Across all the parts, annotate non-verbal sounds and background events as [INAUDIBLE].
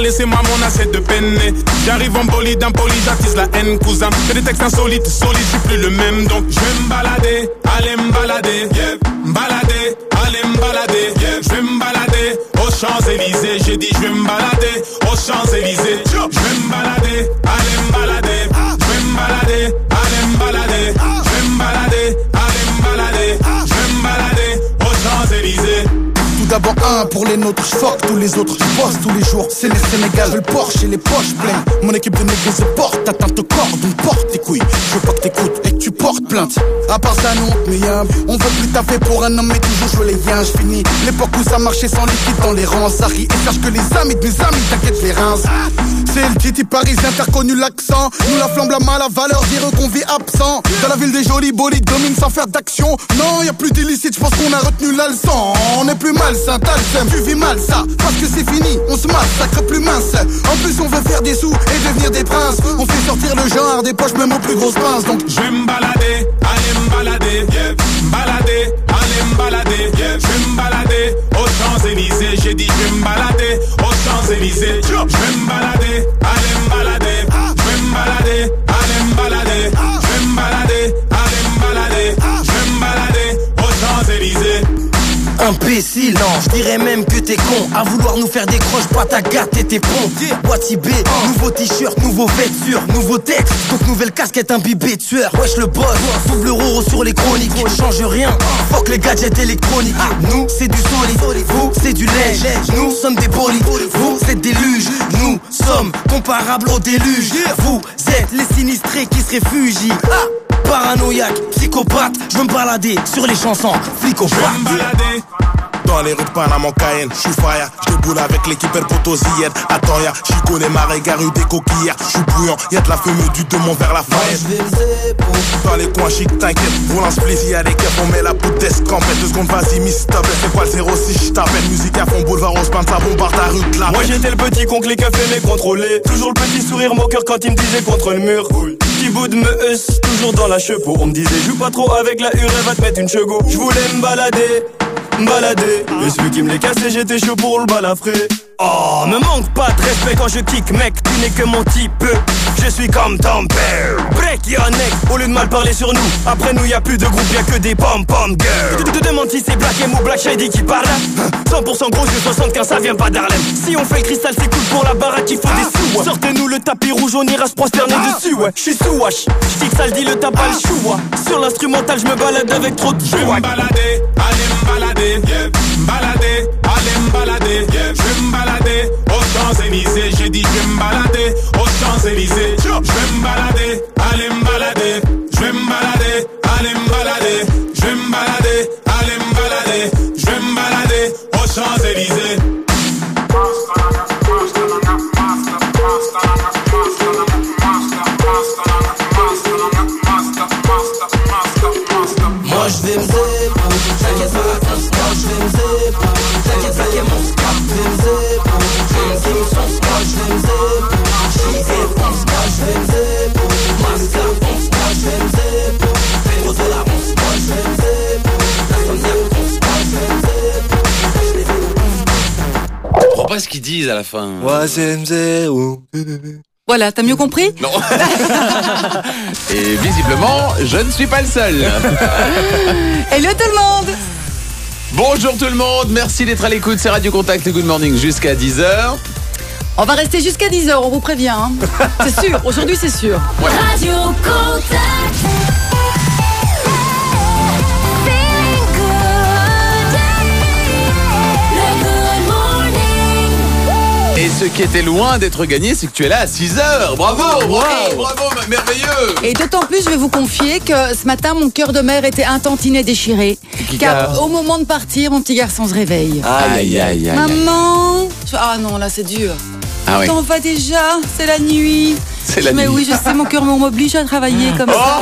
laissez-moi mon assiette de peine. J'arrive en bolide, impoli, j'attise la haine, cousin. Fais des textes insolites, solides, je suis plus le même. Donc, je vais me balader, aller me balader, yeah. balader, aller me balader, je vais me balader aux Champs-Élysées. J'ai dit, je vais me balader pour les nôtres, fuck tous les autres, je bosse tous les jours, c'est les Sénégal, le Porsche et les poches pleines. Mon équipe de négro se porte, atteinte au corps, donc porte tes couilles. Je veux pas que t'écoutes et que tu portes plainte. À part ça, non, mais y'a, on veut plus taffer pour un homme, mais toujours jouer les yens. J'finis l'époque où ça marchait sans liquide dans les rangs, ça rit et cherche que les amis de mes amis, t'inquiète, les reins. C'est le titi parisien, t'as reconnu l'accent. Nous la flamme, la mal, la valeur, dire qu'on vit absent. Dans la ville des jolis bolides, domine sans faire d'action. Non, y a plus d'illicite, je pense qu'on a retenu la leçon. On est plus le seum, tu vis mal ça. Parce que c'est fini, on se massacre plus mince. En plus, on veut faire des sous et devenir des princes. On fait sortir le genre des poches, même aux plus grosses pinces. Donc, Je vais me balader, aller me balader, yeah. balader, aller me balader, je vais me balader aux Champs-Élysées. J'ai dit je vais me balader Champs-Élysées. Je vais me Imbécile, non, je dirais même que t'es con. À vouloir nous faire des croches, pas ta gâte et tes ponts. Boîtier B, nouveau t-shirt, nouveau vêture Nouveau texte, donc nouvelle casquette imbibée de sueur. Wesh le boss, double euro sur les chroniques. On change rien, fuck les gadgets électroniques. Nous, c'est du solide, vous, c'est du lait Nous sommes des bolides, vous, c'est des luges. Nous sommes comparables au déluge. Vous êtes les sinistrés qui se réfugient. Ah Paranoïaque, psychopathe, je veux me balader sur les chansons, flic au Je me balader. Dans les rues de Panama, Cayenne, j'suis fire, j'déboule avec l'équipe El Potosienne. Attends, ya, j'y connais ma régare, eu des coquillères, j'suis bouillant, y'a de la fumée du demon vers la faille. Dans les coins chic, t'inquiète, en spliff, y'a des keufs, on met la poudre d'escampette. Deux secondes, vas-y, miss, stop, c'est quoi le 06, j't'appelle, musique à fond, boulevard, on se ça bombarde ta rue, de la Moi j'étais le petit con que les cafés mais contrôlé Toujours le petit sourire moqueur quand il me disait contre le mur bout de me heusse, toujours dans la chepeau On me disait joue pas trop avec la hure, va te mettre une chego Je voulais me balader, me balader. Et celui qui me les cassait j'étais chaud pour le balafrer Oh, me manque pas de respect quand je kick mec. Tu n'es que mon type, je suis comme ton père Break your neck, au lieu de mal parler sur nous Après nous y a plus de groupe, y a que des pom-pom girls. Tu te demandes si c'est Black M ou Black Shady qui parle. 100% gros, je 75, ça vient pas d'Harlem. Si on fait le cristal, c'est cool pour la baraque, il faut des sous. Sortez-nous le tapis rouge, on ira se prosterner dessus ouais. J'suis sous wash, j'kick ça dit le tabac le chou ouais. Sur l'instrumental, je me balade avec trop de Je vais joie me balader, me balader, yeah. me balader, me balader, yeah. Balader aux Champs-Élysées. J'ai dit je vais me balader aux Champs-Élysées. Je vais me balader, aller me balader, je vais me balader, aller me balader, comprends pas ce qu'ils disent à la fin. Voilà, t'as mieux compris? Non. [LAUGHS] Et visiblement, je ne suis pas le seul. [LAUGHS] Hello tout le monde Bonjour tout le monde, merci d'être à l'écoute, c'est Radio Contact et Good Morning jusqu'à 10h. On va rester jusqu'à 10h, on vous prévient. hein. C'est sûr, aujourd'hui c'est sûr. Radio Contact. Ce qui était loin d'être gagné, c'est que tu es là à 6h. Bravo, bravo, bravo, merveilleux. Et d'autant plus, je vais vous confier que ce matin, mon cœur de mère était un tantinet déchiré. Car au moment de partir, mon petit garçon se réveille. Aïe, aïe, aïe. aïe. Maman Ah non, là c'est dur. Ah oui. T'en vas déjà C'est la nuit. C'est la Mais nuit. oui, je sais, mon cœur m'oblige à travailler comme ça.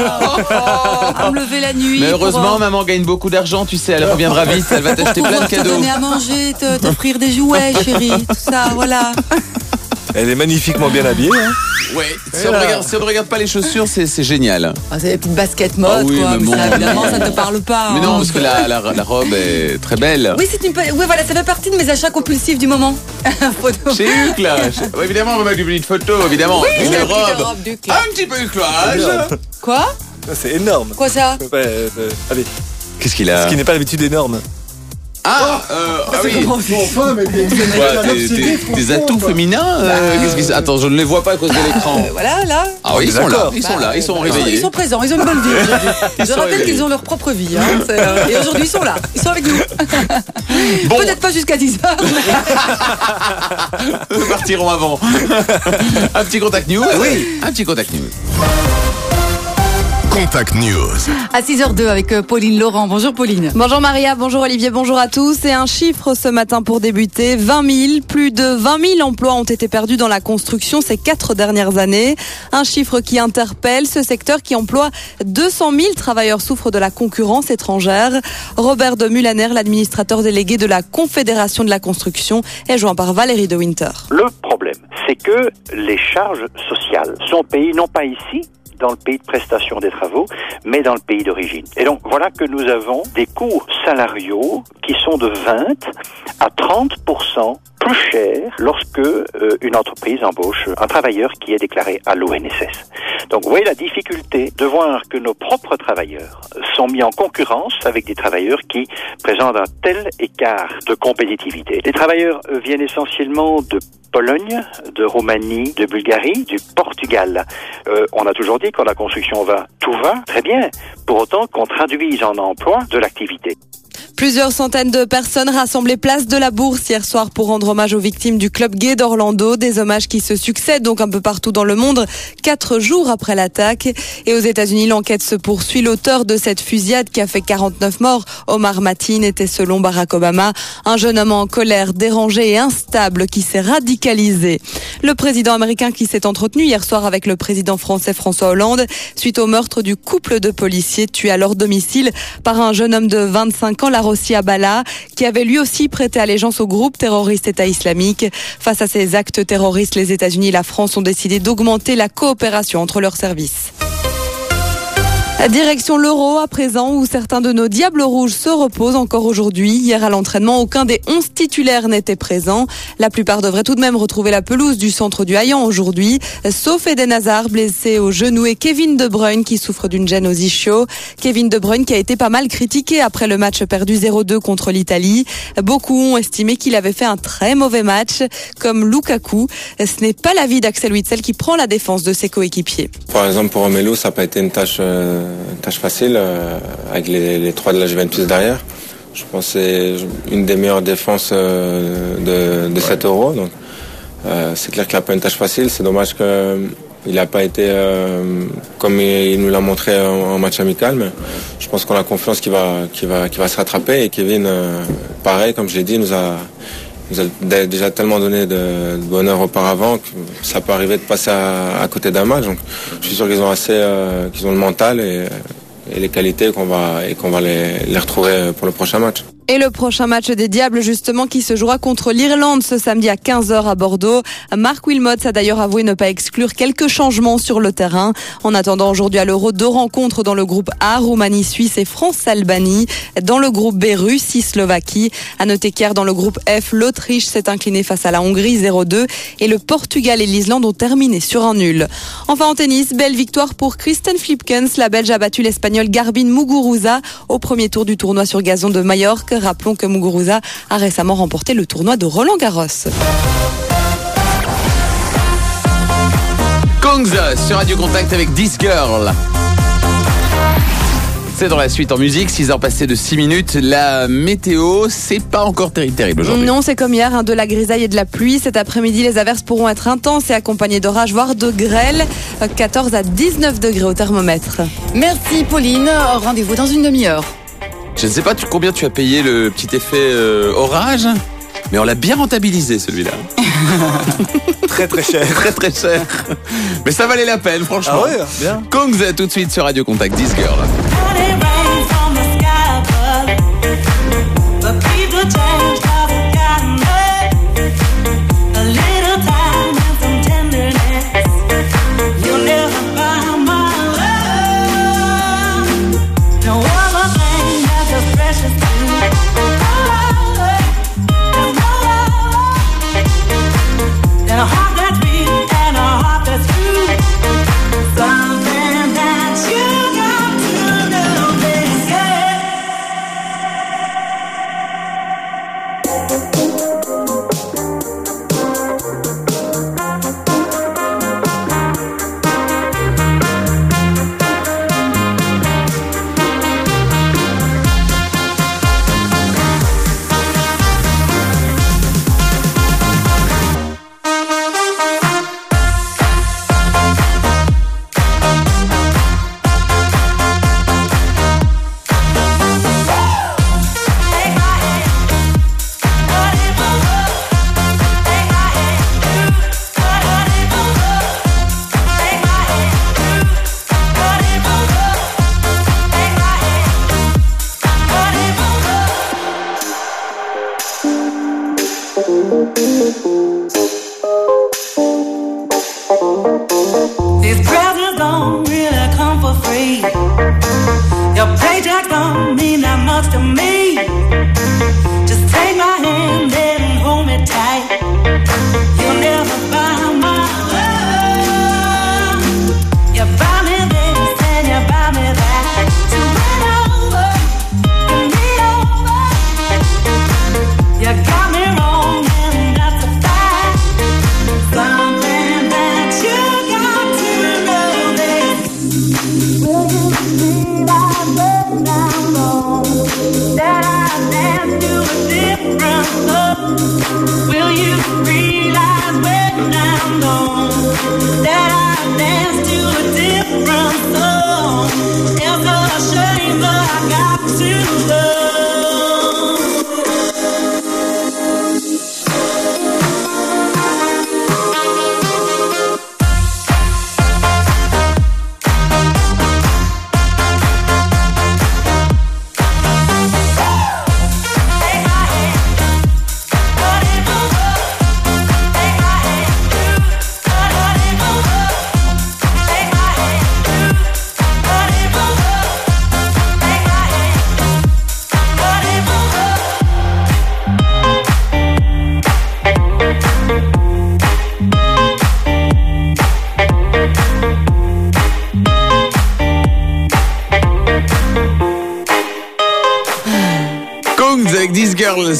À me lever la nuit. Mais heureusement, euh, maman gagne beaucoup d'argent, tu sais, elle reviendra vite, elle va t'acheter plein de pouvoir te cadeaux. donner à manger, t'offrir des jouets, chérie, tout ça, voilà. Elle est magnifiquement bien habillée. hein. Ouais, si on, ne regarde, si on ne regarde pas les chaussures, c'est c'est génial. Ah, c'est des petites baskets mode, Ah oui, quoi. mais mais bon. ça, évidemment, ça ne te parle pas. Mais hein. non, parce que la, la, la robe est très belle. Oui, c'est une... oui, voilà, ça fait partie de mes achats compulsifs du moment. [LAUGHS] Photo. Chez Huc, là. Chez- ouais, évidemment, on va mettre une petite photo, évidemment. Oui, une robe. Un petit peu éclairage. Quoi? C'est énorme. Quoi ça? Ouais, euh, allez, Qu'est-ce qu'il ce a qui n'est pas d'habitude énorme. Ah, euh, ah oui. comment Enfin, mais des- atouts féminins euh, se- Attends, je ne les vois pas à cause de l'écran. Euh, Voilà, là. Ah oui, ils sont là, ils sont là, ils sont Ils sont, réveillés. ils sont présents, ils ont une bonne vie aujourd'hui. [LAUGHS] Je rappelle qu'ils ont leur propre vie. hein. Euh, Et aujourd'hui, ils sont là. Ils sont avec nous. [LAUGHS] Bon. Peut-être pas jusqu'à 10h. [LAUGHS] Nous partirons avant. Un petit contact news. Oui. Un petit contact news. Contact News. À 6h02 avec euh, Pauline Laurent. Bonjour Pauline. Bonjour Maria, bonjour Olivier, bonjour à tous. Et un chiffre ce matin pour débuter, 20 000. Plus de 20 000 emplois ont été perdus dans la construction ces quatre dernières années. Un chiffre qui interpelle ce secteur qui emploie 200 000 travailleurs souffrent de la concurrence étrangère. Robert de Mulaner, l'administrateur délégué de la Confédération de la construction, est joint par Valérie de Winter. Le problème, c'est que les charges sociales sont payées non pas ici, dans le pays de prestation des travaux, mais dans le pays d'origine. Et donc voilà que nous avons des coûts salariaux qui sont de 20 à 30 plus chers lorsque euh, une entreprise embauche un travailleur qui est déclaré à l'ONSS. Donc vous voyez la difficulté de voir que nos propres travailleurs sont mis en concurrence avec des travailleurs qui présentent un tel écart de compétitivité. Les travailleurs viennent essentiellement de Pologne, de Roumanie, de Bulgarie, du Portugal. Euh, on a toujours dit quand la construction va, tout va très bien. Pour autant qu'on traduise en emploi de l'activité. Plusieurs centaines de personnes rassemblées place de la Bourse hier soir pour rendre hommage aux victimes du club gay d'Orlando. Des hommages qui se succèdent donc un peu partout dans le monde, quatre jours après l'attaque. Et aux États-Unis, l'enquête se poursuit. L'auteur de cette fusillade qui a fait 49 morts, Omar Matin, était selon Barack Obama un jeune homme en colère, dérangé et instable qui s'est radicalisé. Le président américain qui s'est entretenu hier soir avec le président français François Hollande suite au meurtre du couple de policiers tués à leur domicile par un jeune homme de 25 ans, Larossi Abala, qui avait lui aussi prêté allégeance au groupe terroriste État islamique. Face à ces actes terroristes, les États-Unis et la France ont décidé d'augmenter la coopération entre leurs services. Direction l'Euro à présent où certains de nos Diables Rouges se reposent encore aujourd'hui. Hier à l'entraînement, aucun des 11 titulaires n'était présent. La plupart devraient tout de même retrouver la pelouse du centre du Hayan aujourd'hui, sauf Eden Hazard blessé au genou et Kevin De Bruyne qui souffre d'une gêne aux ischios. Kevin De Bruyne qui a été pas mal critiqué après le match perdu 0-2 contre l'Italie. Beaucoup ont estimé qu'il avait fait un très mauvais match, comme Lukaku. Ce n'est pas l'avis d'Axel Witzel qui prend la défense de ses coéquipiers. Par exemple, pour Romelu, ça n'a pas été une tâche, euh, une tâche facile euh, avec les, les trois de la Juventus derrière. Je pense que c'est une des meilleures défenses euh, de, de cet euro. Donc, euh, c'est clair qu'il n'a pas une tâche facile. C'est dommage qu'il n'a pas été euh, comme il, il nous l'a montré en, en match amical. Mais je pense qu'on a confiance qu'il va, qu'il va, qu'il va se rattraper. Et Kevin, euh, pareil, comme je l'ai dit, nous a, nous a dé- déjà tellement donné de, bonheur auparavant que ça peut arriver de passer à, côté d'un match. Je suis sûr qu'ils ont assez, euh, qu'ils ont le mental et, les qualités qu'on va et qu'on va les retrouver pour le prochain match. Et le prochain match des Diables, justement, qui se jouera contre l'Irlande ce samedi à 15h à Bordeaux. Marc Wilmot a d'ailleurs avoué ne pas exclure quelques changements sur le terrain. En attendant aujourd'hui à l'Euro, deux rencontres dans le groupe A, Roumanie, Suisse et France-Albanie. Dans le groupe B, Russie, Slovaquie. À noter qu'hier, dans le groupe F, l'Autriche s'est inclinée face à la Hongrie 0-2 et le Portugal et l'Islande ont terminé sur un nul. Enfin, en tennis, belle victoire pour Kristen Flipkens. La Belge a battu l'Espagnol Garbine Muguruza au premier tour du tournoi sur gazon de Majorque. Rappelons que Muguruza a récemment remporté le tournoi de Roland Garros. Kongs sur Radio Contact avec This Girl. C'est dans la suite en musique, 6 heures passées de 6 minutes. La météo, c'est pas encore terrible, terrible aujourd'hui. Non, c'est comme hier, hein, de la grisaille et de la pluie. Cet après-midi, les averses pourront être intenses et accompagnées d'orages, voire de grêle. Euh, 14 à 19 degrés au thermomètre. Merci Pauline. Rendez-vous dans une demi-heure. Je ne sais pas tu- combien tu as payé le petit effet euh, orage, mais on l'a bien rentabilisé celui-là. [LAUGHS] Très très cher. très très cher. Mais ça valait la peine, franchement. Ah ouais, bien. Kongs tout de suite sur Radio Contact, This Girl.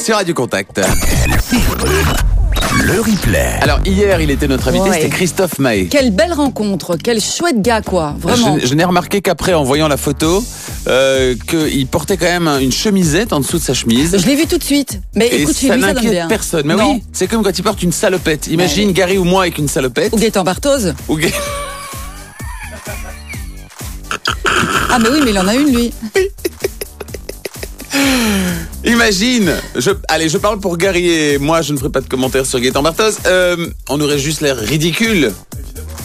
Sur Radio Contact. Le replay. Alors hier, il était notre invité, Ouais. c'était Christophe Maé. Quelle belle rencontre, quel chouette gars quoi, vraiment. Je, je n'ai remarqué qu'après, en voyant la photo, euh, qu'il portait quand même une chemisette en dessous de sa chemise. Je l'ai vu tout de suite. Mais Et écoute, ça n'inquiète bien. personne. Mais Non. oui, c'est comme quand il porte une salopette. Imagine Gary ou moi avec une salopette. Ou Gaëtan Barthoz. Ou Ga- Ah mais oui, mais il en a une lui. Imagine, je, allez, je parle pour Gary et moi, je ne ferai pas de commentaires sur Gaëtan Bartos. Euh, on aurait juste l'air ridicule.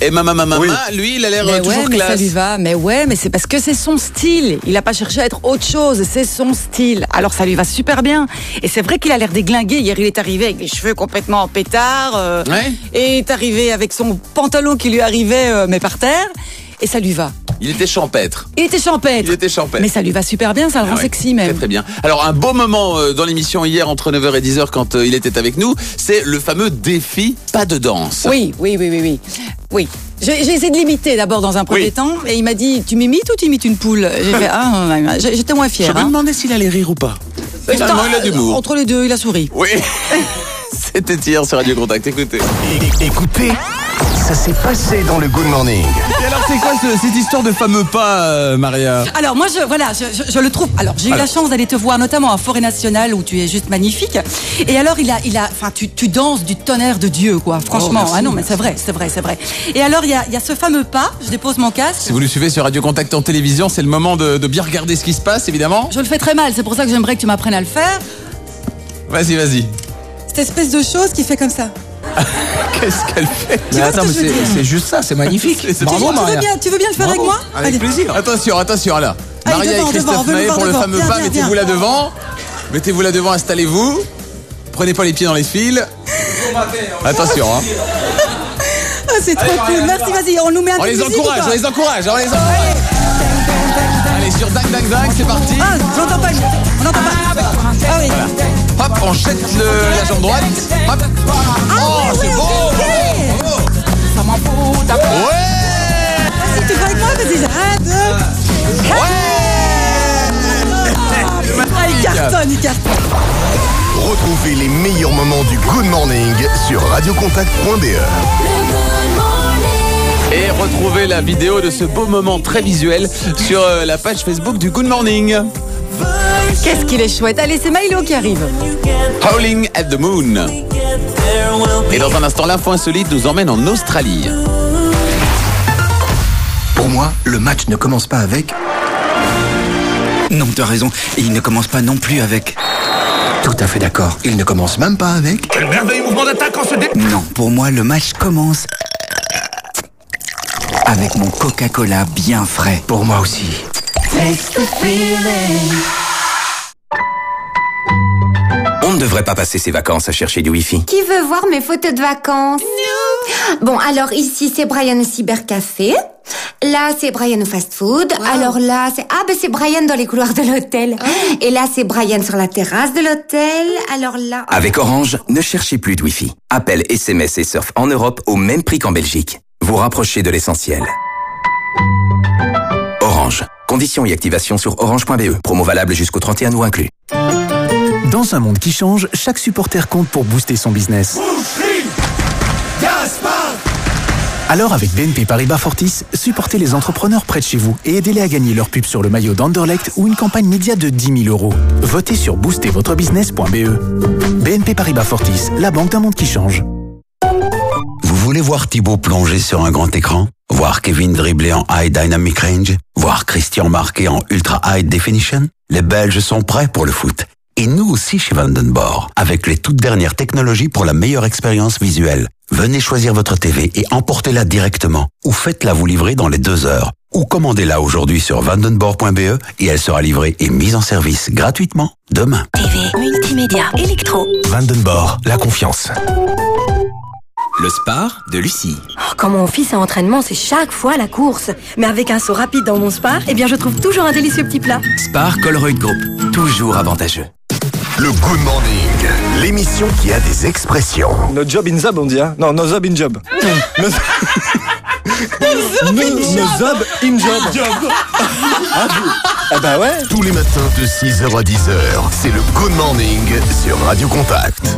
Et ma maman, maman, lui, il a l'air Mais euh, ouais, toujours mais ça classe. lui va. Mais ouais, mais c'est parce que c'est son style. Il a pas cherché à être autre chose. C'est son style. Alors ça lui va super bien. Et c'est vrai qu'il a l'air déglingué. Hier, il est arrivé avec les cheveux complètement en pétard. euh, Ouais. Et est arrivé avec son pantalon qui lui arrivait, euh, mais par terre. Et ça lui va. Il était champêtre. Il était champêtre. Il était champêtre. Mais ça lui va super bien. Ça le Ah rend ouais, sexy même. Très très bien. Alors un beau moment euh, dans l'émission hier entre 9h et 10h quand euh, il était avec nous, c'est le fameux défi pas de danse. Oui, oui, oui, oui, oui. Oui. J'ai essayé de l'imiter d'abord dans un premier Oui. temps. Et il m'a dit, tu m'imites ou tu imites une poule? J'ai fait, ah, j'étais moins Je fière. me hein. demandais s'il allait rire ou pas. Finalement, il a d'humour. Entre les deux, il a souri. Oui. [LAUGHS] C'était hier sur Radio Contact. Écoutez. Écoutez, ça s'est passé dans le Good Morning. Et alors, c'est quoi ce- cette histoire de fameux pas, euh, Maria? Alors moi je voilà je, je- je le trouve alors j'ai eu Alors. la chance d'aller te voir notamment à Forêt Nationale où tu es juste magnifique et alors il a il a enfin tu, tu danses du tonnerre de Dieu quoi franchement merci, ah non mais c'est vrai c'est vrai c'est vrai et alors il y a, il y a ce fameux pas je dépose mon casque Si vous le suivez sur Radio Contact en télévision, c'est le moment de, de bien regarder ce qui se passe, évidemment. je le fais très mal c'est pour ça que j'aimerais que tu m'apprennes à le faire Vas-y, vas-y. Cette espèce de chose qui fait comme ça [LAUGHS] Qu'est-ce qu'elle fait? Tu vois ce que je veux dire juste ça, c'est magnifique. [LAUGHS] C'est- c'est- Bravo, tu, tu veux bien tu veux bien le faire avec moi? Avec Allez. plaisir. Attention, attention, là. Allez, Maria devant, et Christophe devant, on veut Maé voir pour le devant. fameux Viens, pas. viens, Mettez-vous viens. là devant. Mettez-vous là devant, installez-vous. Prenez pas les pieds dans les fils. Attention, hein. Ah, c'est trop cool merci vas-y on nous met un On peu de les musique ou encourage, pas on les encourage, on les encourage. Allez, sur Dang Dang Dang, c'est parti. ah j'entends pas on n'entend pas ah oui Hop, on jette le- la jambe droite. Hop. Oh, c'est beau. Ouais. Vas-y, tu fais avec moi vas-y arrête Ah, il cartonne, il cartonne. Retrouvez les meilleurs moments du Good Morning sur radiocontact.be. Et retrouvez la vidéo de ce beau moment très visuel sur euh, la page Facebook du Good Morning. Qu'est-ce qu'il est chouette. Allez, c'est Milo qui arrive. Howling at the Moon. Et dans un instant, l'info insolite nous emmène en Australie. Pour moi, le match ne commence pas avec. Non, t'as raison. Et il ne commence pas non plus avec. Tout à fait d'accord. Il ne commence même pas avec. Quel merveilleux mouvement d'attaque en ce dé... Non, pour moi, le match commence. Avec mon Coca-Cola bien frais. Pour moi aussi. On devrait pas passer ses vacances à chercher du Wi-Fi. Qui veut voir mes photos de vacances? Bon, alors ici c'est Brian au cybercafé. Là c'est Brian au fast-food. Alors là c'est ah ben c'est Brian dans les couloirs de l'hôtel. Et là c'est Brian sur la terrasse de l'hôtel. Alors là. Avec Orange, ne cherchez plus de Wi-Fi. Appel, SMS et surf en Europe au même prix qu'en Belgique. Vous rapprochez de l'essentiel. Orange. Conditions et activation sur orange.be. Promo valable jusqu'au 31 août inclus. Dans un monde qui change, chaque supporter compte pour booster son business. Alors avec BNP Paribas Fortis, supportez les entrepreneurs près de chez vous et aidez-les à gagner leur pub sur le maillot d'Anderlecht ou une campagne média de 10 000 euros. Votez sur boostervotrebusiness.be. BNP Paribas Fortis, la banque d'un monde qui change. Vous voulez voir Thibaut plonger sur un grand écran? Voir Kevin dribbler en High Dynamic Range? Voir Christian marquer en Ultra High Definition? Les Belges sont prêts pour le foot. Et nous aussi chez Vandenborg, avec les toutes dernières technologies pour la meilleure expérience visuelle. Venez choisir votre TV et emportez-la directement. Ou faites-la vous livrer dans les deux heures. Ou commandez-la aujourd'hui sur vandenborg.be et elle sera livrée et mise en service gratuitement demain. TV, multimédia, électro. Vandenborg, la confiance. Le Spar de Lucie. Quand mon fils a entraînement, c'est chaque fois la course. Mais avec un saut rapide dans mon spar, eh bien je trouve toujours un délicieux petit plat. Spar Colruyt Group. Toujours avantageux. Le Good Morning, l'émission qui a des expressions. No job in zab, on dit, hein Non, no job in job. [LAUGHS] no, no, no job in job. Ah, vous- ah bah ouais. Tous les matins de 6h à 10h, c'est le Good Morning sur Radio Contact.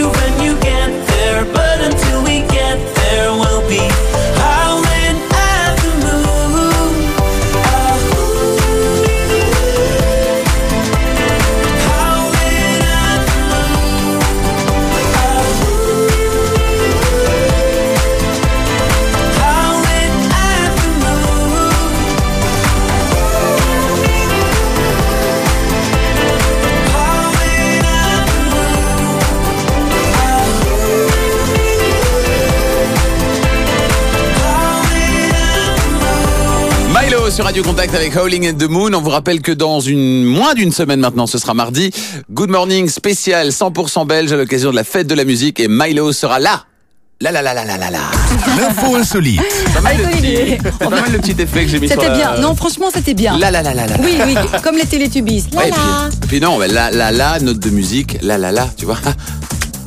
you when you sur Radio Contact avec Howling and the Moon. On vous rappelle que dans une moins d'une semaine maintenant, ce sera mardi, Good Morning spécial 100% belge à l'occasion de la fête de la musique et Milo sera là. La la la la la la la. L'info insolite. Pas mal, le petit, pas mal le petit effet que j'ai mis sur C'était la- bien. Non, franchement, c'était bien. La la la la la. Oui, oui, comme les Télétubbies. La Ouais, et la. puis, puis non, mais la la la, note de musique, la la la, tu vois.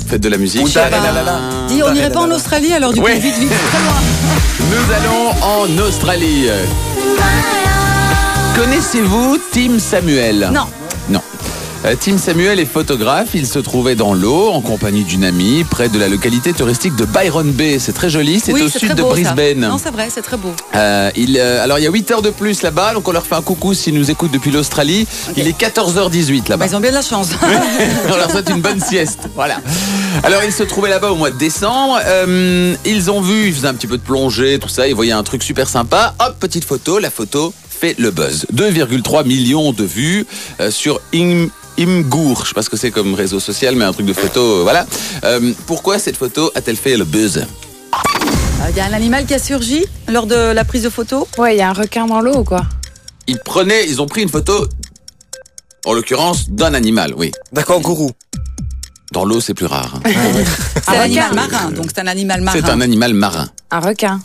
Faites de la musique. Je sais pas. Dis, on n'irait pas en Australie alors du coup Ouais. vite, vite, très loin. Nous allons en Australie. Connaissez-vous Tim Samuel? Non. Euh, Tim Samuel est photographe. Il se trouvait dans l'eau en compagnie d'une amie près de la localité touristique de Byron Bay. C'est très joli. C'est Oui, au sud de ça. Brisbane. Non, c'est vrai, c'est très beau. Euh, il, euh, alors il y a 8 heures de plus là-bas, donc on leur fait un coucou s'ils nous écoutent depuis l'Australie. Il est 14h18 là-bas. Ils ont bien de la chance. [LAUGHS] on leur souhaite une bonne sieste. Voilà. Alors ils se trouvaient là-bas au mois de décembre. Euh, ils ont vu, ils faisaient un petit peu de plongée, tout ça. Ils voyaient un truc super sympa. Hop, petite photo. La photo fait le buzz. 2,3 millions de vues sur Im- Imgur. Je sais pas ce que c'est comme réseau social, mais un truc de photo. euh, voilà. Euh, pourquoi cette photo a-t-elle fait le buzz Euh, Il y a un animal qui a surgi lors de la prise de photo Ouais, il y a un requin dans l'eau ou quoi Ils prenaient, ils ont pris une photo. En l'occurrence, d'un animal, oui. D'un kangourou. Dans l'eau, c'est plus rare. hein. C'est un animal marin, donc c'est un animal marin. C'est un animal marin. Un requin.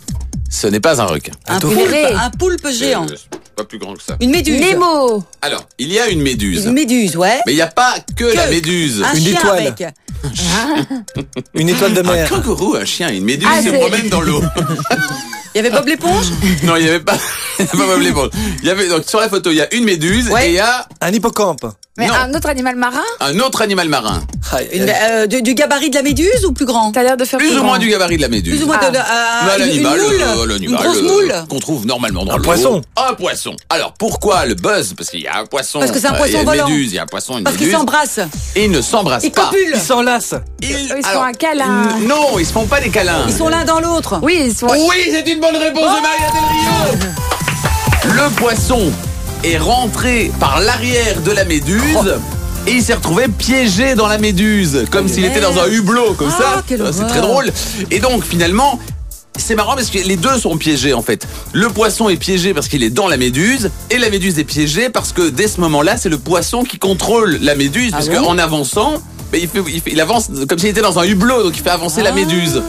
Ce n'est pas un requin. Un poulpe, un poulpe géant. Euh, Pas plus grand que ça. Une méduse. Nemo Alors, il y a une méduse. Une méduse, ouais. Mais il n'y a pas que, la méduse. Un chien avec. [LAUGHS] Une étoile de Un mer. kangourou, un chien, une méduse Ah, se c'est- promène dans l'eau. [LAUGHS] Il y avait Bob l'éponge? Non, il n'y avait pas. [LAUGHS] il y avait pas Bob l'éponge. Il y avait donc sur la photo, il y a une méduse et il y a Un hippocampe. Mais Non. un autre animal marin? Un autre animal marin. Une- euh, du, du gabarit de la méduse ou plus grand? T'as l'air de faire Plus ou moins du gabarit de la méduse. Plus ou moins de, de- euh, Bah, une- une l'animal, moule euh, Une l'animal grosse euh, moule qu'on trouve normalement dans Un l'eau. poisson. Un poisson. Alors pourquoi le buzz? Parce qu'il y a un poisson. Parce que c'est un euh, poisson il y a une méduse, il y a un poisson, une Parce qu'ils méduse. s'embrassent. Et ils ne s'embrassent Ils pas. copulent. Ils s'enlacent. Ils, Ils alors, font un câlin. Non, ils se font pas des câlins. Ils sont l'un dans l'autre. Oui, ils sont. Oui, c'est une bonne réponse de Maria Del Rio. Le poisson est rentré par l'arrière de la méduse. Et il s'est retrouvé piégé dans la méduse, comme s'il était dans un hublot, comme Ah, ça. Euh, C'est très drôle. Et donc, finalement, c'est marrant parce que les deux sont piégés, en fait. Le poisson est piégé parce qu'il est dans la méduse, et la méduse est piégée parce que dès ce moment-là, c'est le poisson qui contrôle la méduse, Ah puisque bon en avançant, ben, il, fait, il, fait- il avance comme s'il était dans un hublot, donc il fait avancer la méduse.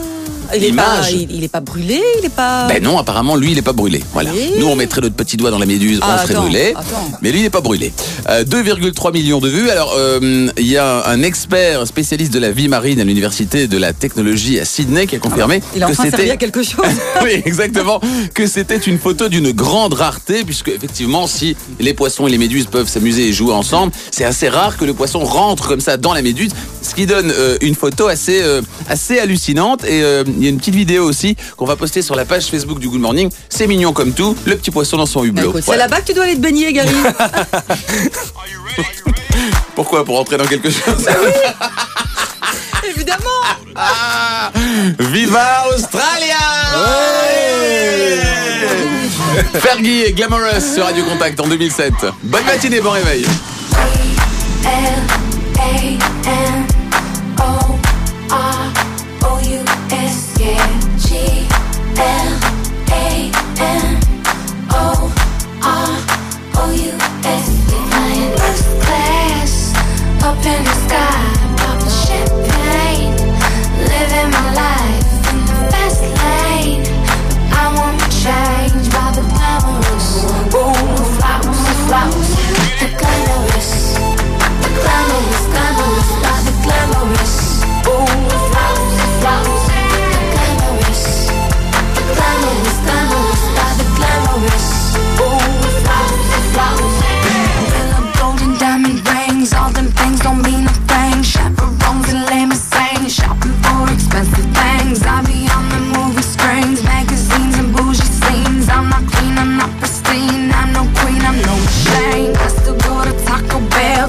Il est, pas, il, il est pas brûlé, il est pas. Ben non, apparemment, lui, il est pas brûlé. Voilà. Nous, on mettrait notre petit doigt dans la méduse, Ah, on serait attends, brûlé. attends. Mais lui, il n'est pas brûlé. Euh, 2,3 millions de vues. Alors, euh, il y a un expert spécialiste de la vie marine à l'université de la technologie à Sydney qui a confirmé Il a que enfin c'était quelque chose. [LAUGHS] oui, exactement. Que c'était une photo d'une grande rareté, puisque effectivement, si les poissons et les méduses peuvent s'amuser et jouer ensemble, c'est assez rare que le poisson rentre comme ça dans la méduse, ce qui donne euh, une photo assez, euh, assez hallucinante. Et euh, il y a une petite vidéo aussi qu'on va poster sur la page Facebook du Good Morning. C'est mignon comme tout, le petit poisson dans son hublot. C'est Voilà. là-bas que tu dois aller te baigner, Gary. [LAUGHS] Pourquoi Pour rentrer dans quelque chose Évidemment. Ah Viva Australia Ouais Fergie et Glamorous sur Radio Contact en 2007. Bonne matinée, bon réveil.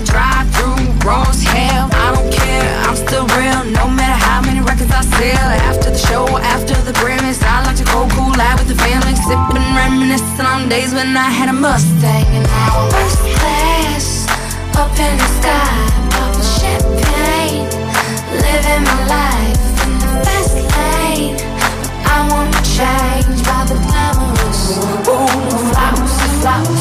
Drive through Rose as hell. I don't care, I'm still real. No matter how many records I sell. After the show, after the Grammys, I like to go cool out with the family, sipping, reminiscing on days when I had a Mustang and now I'm first class, up in the sky, popping champagne, living my life in the fast lane. I won't change by the ooh, flowers, flowers,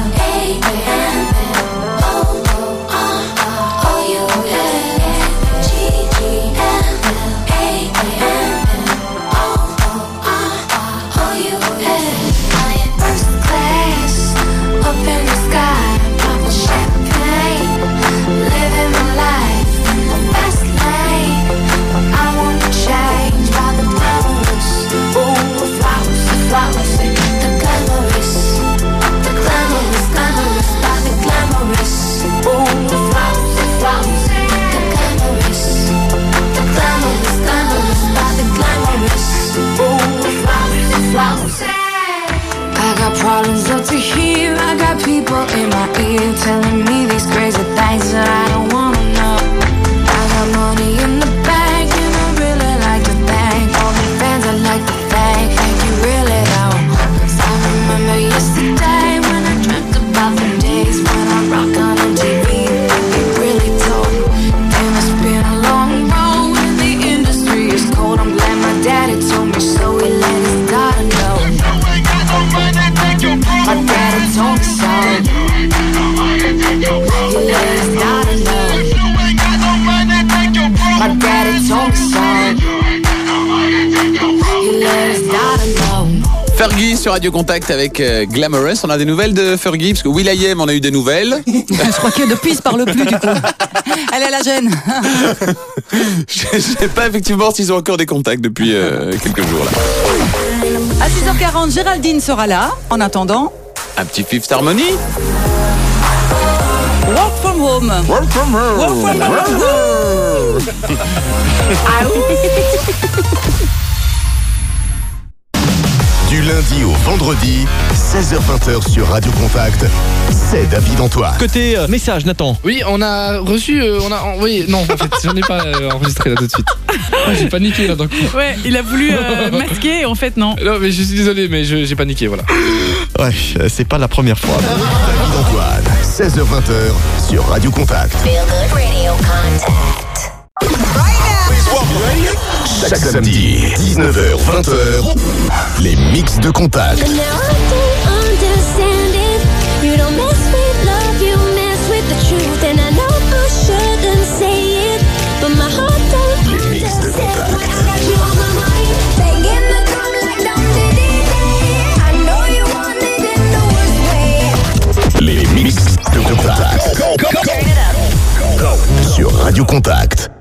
baby. Problems up to here. I got people in my ear telling me these crazy things that I don't Fergie sur Radio Contact avec euh, Glamorous. On a des nouvelles de Fergie parce que Will.i.am on a eu des nouvelles. [LAUGHS] Je crois que depuis, il se parle plus du coup. [LAUGHS] Elle est à la gêne. [LAUGHS] Je sais pas effectivement s'ils ont encore des contacts depuis euh, quelques jours là. À 6h40, Géraldine sera là. En attendant, Un petit Fifth Harmony. Work from home. Work from home. Work from home. Ah Du lundi au vendredi, 16h20 sur Radio Contact, c'est David Antoine. Côté euh, message, Nathan. Oui, on a reçu, euh, on a envoyé. Non, en fait, j'en ai pas euh, enregistré là tout de suite. Ah, j'ai paniqué là d'un coup. Ouais, il a voulu euh, [LAUGHS] masquer et en fait non. Non, mais je suis désolé, mais je- j'ai paniqué, voilà. Ouais, euh, c'est pas la première fois. David Antoine, 16h20 sur Radio Contact. Chaque samedi, 19h-20h, les mix de contact. understand it. You don't mess with love, you mess with the truth. And I know I shouldn't say it, but my heart don't understand. I got you on my mind, taking the drum like Dum Diddy Day. I know you want it in the worst way. Les mix de contact. Sur Radio Contact.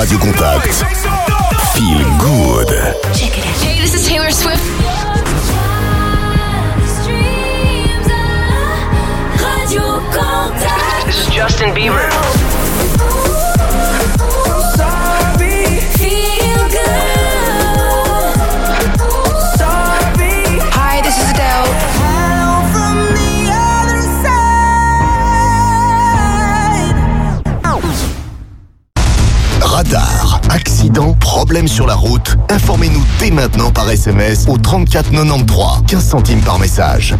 Radio Contact. Feel good. check it Hey, this is Taylor Swift. Radio Contact. This is Justin Bieber. Radar, accident, problème sur la route. Informez-nous dès maintenant par SMS au 34 93, 15 centimes par message.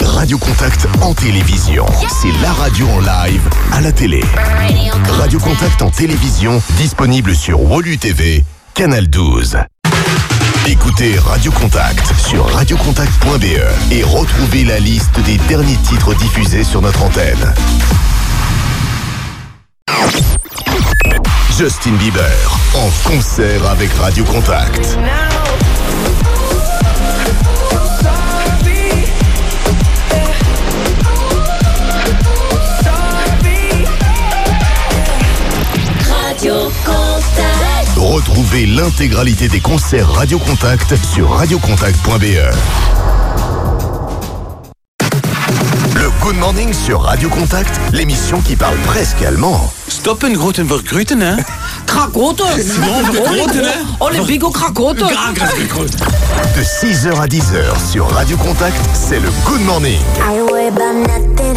Radio Contact en télévision. C'est la radio en live à la télé. Radio Contact en télévision, disponible sur Wolu TV, Canal 12. Écoutez Radio Contact sur radiocontact.be et retrouvez la liste des derniers titres diffusés sur notre antenne. Justin Bieber en concert avec Radio Contact. Radio Contact. Retrouvez l'intégralité des concerts Radio Contact sur radiocontact.be. Good Morning sur Radio Contact, l'émission qui parle presque allemand. Stoppen, groeten hè? Cracote On les gros, oh les bigots cracotes De 6h à 10h sur Radio Contact, c'est le Good Morning. I worry about nothing.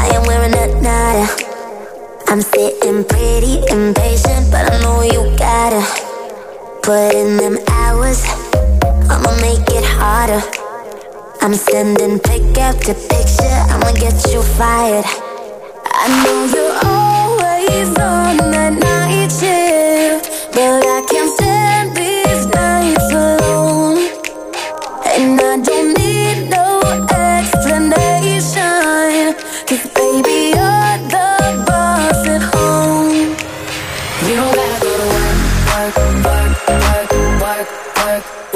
I am wearing a nada. I'm sitting pretty impatient, but I know you gotta put in them hours. I'ma make it harder. I'm sending pick after picture. I'ma get you fired. I know you're always on that night shift, but I can't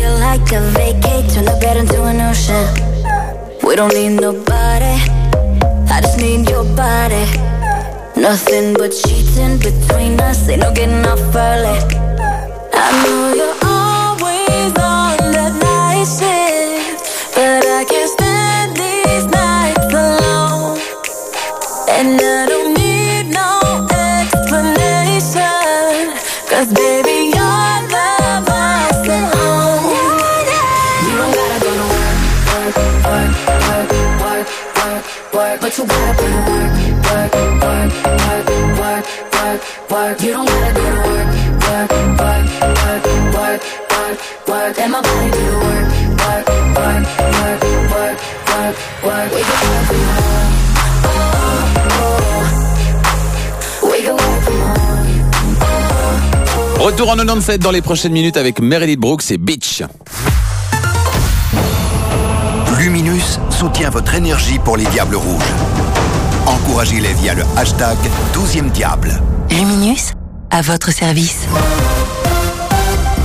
feel like a vacate, turn the bed into an ocean. We don't need nobody, I just need your body. Nothing but cheating between us, ain't no getting off early. I know you're always on that night shift, but I can't stand these nights alone. And I don't need no explanation, cause baby, Oh, oh. Retour en 97 dans les prochaines minutes avec Meredith Brooks et Beach. Luminus soutient votre énergie pour les Diables Rouges. Encouragez-les via le hashtag 12e Diable. Luminus, à votre service.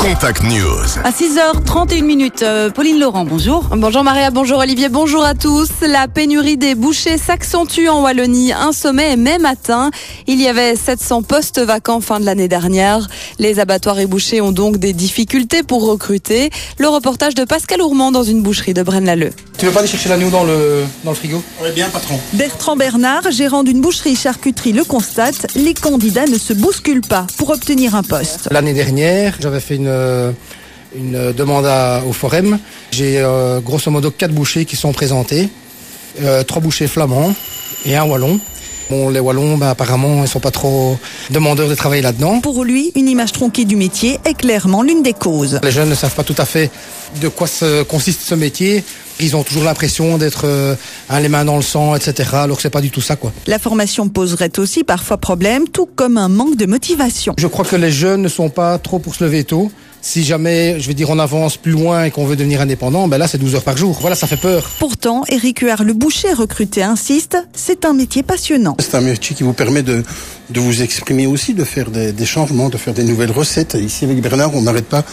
Contact News. À 6h31 minutes, euh, Pauline Laurent, bonjour. Bonjour Maria, bonjour Olivier, bonjour à tous. La pénurie des bouchers s'accentue en Wallonie. Un sommet est même atteint. Il y avait 700 postes vacants fin de l'année dernière. Les abattoirs et bouchers ont donc des difficultés pour recruter. Le reportage de Pascal Ourmand dans une boucherie de Braine-l'Alleud. Tu veux pas aller chercher l'agneau dans le, dans le frigo? Oui, bien, patron. Bertrand Bernard, gérant d'une boucherie-charcuterie, le constate, les candidats ne se bousculent pas pour obtenir un poste. L'année dernière, j'avais fait une, une demande à- au Forum. J'ai euh, grosso modo quatre bouchers qui sont présentés, euh, trois bouchers flamands et un wallon. Bon, les wallons, bah, apparemment, ils sont pas trop demandeurs de travailler là-dedans. Pour lui, une image tronquée du métier est clairement l'une des causes. Les jeunes ne savent pas tout à fait de quoi se consiste ce métier. Ils ont toujours l'impression d'être euh, hein, les mains dans le sang, etc. Alors que c'est pas du tout ça, quoi. La formation poserait aussi parfois problème, tout comme un manque de motivation. Je crois que les jeunes ne sont pas trop pour se lever tôt. Si jamais, je veux dire, on avance plus loin et qu'on veut devenir indépendant, ben là, c'est 12 heures par jour. Voilà, ça fait peur. Pourtant, Éric Huard, le boucher recruté, insiste, c'est un métier passionnant. C'est un métier qui vous permet de, de vous exprimer aussi, de faire des, des changements, de faire des nouvelles recettes. Ici, avec Bernard, on n'arrête pas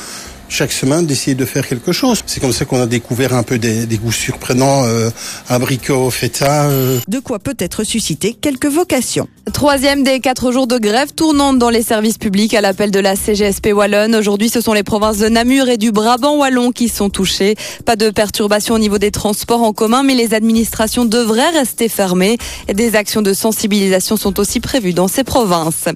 chaque semaine d'essayer de faire quelque chose. C'est comme ça qu'on a découvert un peu des, des goûts surprenants, euh, abricots, feta. euh. De quoi peut-être susciter quelques vocations. Troisième des quatre jours de grève tournante dans les services publics à l'appel de la CGSP Wallonne. Aujourd'hui, ce sont les provinces de Namur et du Brabant Wallon qui sont touchées. Pas de perturbation au niveau des transports en commun, mais les administrations devraient rester fermées. Et Des actions de sensibilisation sont aussi prévues dans ces provinces.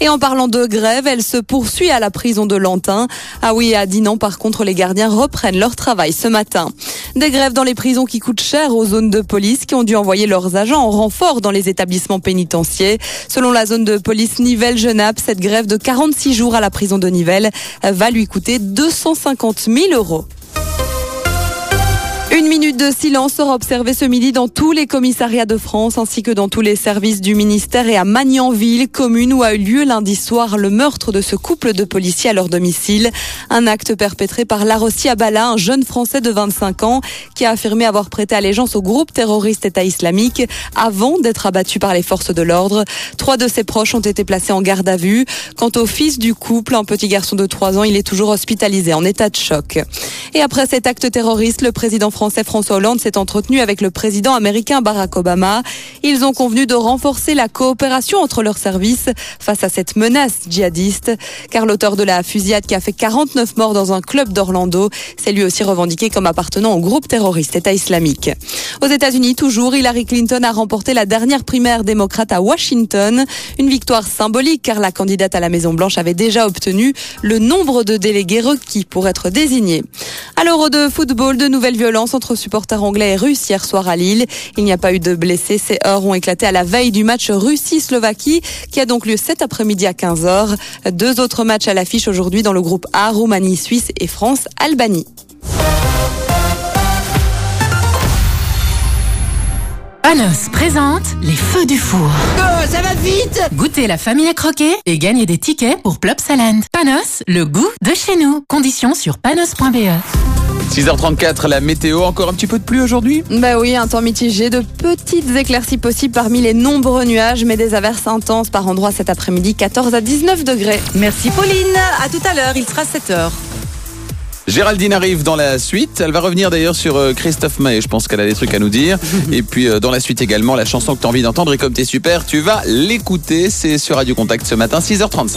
Et en parlant de grève, elle se poursuit à la prison de Lantin. Ah oui, à Par contre, les gardiens reprennent leur travail ce matin. Des grèves dans les prisons qui coûtent cher aux zones de police qui ont dû envoyer leurs agents en renfort dans les établissements pénitentiaires. Selon la zone de police Nivelles-Genappe, cette grève de 46 jours à la prison de Nivelles va lui coûter 250 000 euros. Une minute de silence sera observée ce midi dans tous les commissariats de France ainsi que dans tous les services du ministère et à Magnanville, commune où a eu lieu lundi soir le meurtre de ce couple de policiers à leur domicile. Un acte perpétré par Larossi Abala, un jeune Français de 25 ans qui a affirmé avoir prêté allégeance au groupe terroriste État islamique avant d'être abattu par les forces de l'ordre. Trois de ses proches ont été placés en garde à vue. Quant au fils du couple, un petit garçon de 3 ans, il est toujours hospitalisé en état de choc. Et après cet acte terroriste, le président français François Hollande s'est entretenu avec le président américain Barack Obama. Ils ont convenu de renforcer la coopération entre leurs services face à cette menace djihadiste, car l'auteur de la fusillade qui a fait 49 morts dans un club d'Orlando s'est lui aussi revendiqué comme appartenant au groupe terroriste État islamique. Aux États-Unis, toujours, Hillary Clinton a remporté la dernière primaire démocrate à Washington. Une victoire symbolique car la candidate à la Maison-Blanche avait déjà obtenu le nombre de délégués requis pour être désignée. À l'Euro de football, de nouvelles violences entre supporters anglais et russes hier soir à Lille. Il n'y a pas eu de blessés. Ces heures ont éclaté à la veille du match Russie-Slovaquie qui a donc lieu cet après-midi à 15h. Deux autres matchs à l'affiche aujourd'hui dans le groupe A, Roumanie, Suisse et France, Albanie. Panos présente les feux du four. ça va vite Goûtez la famille à croquer et gagnez des tickets pour Plopsaland. Panos, le goût de chez nous. Conditions sur panos.be. 6h34, la météo, encore un petit peu de pluie aujourd'hui Bah oui, un temps mitigé, de petites éclaircies possibles parmi les nombreux nuages, mais des averses intenses par endroits cet après-midi, 14 à 19 degrés. Merci Pauline. À tout à l'heure, il sera 7h. Géraldine arrive dans la suite. Elle va revenir d'ailleurs sur euh, Christophe Maé. Je pense qu'elle a des trucs à nous dire. [LAUGHS] Et puis euh, dans la suite également, la chanson que tu as envie d'entendre. Et comme tu es super, tu vas l'écouter. C'est sur Radio Contact ce matin, 6h35.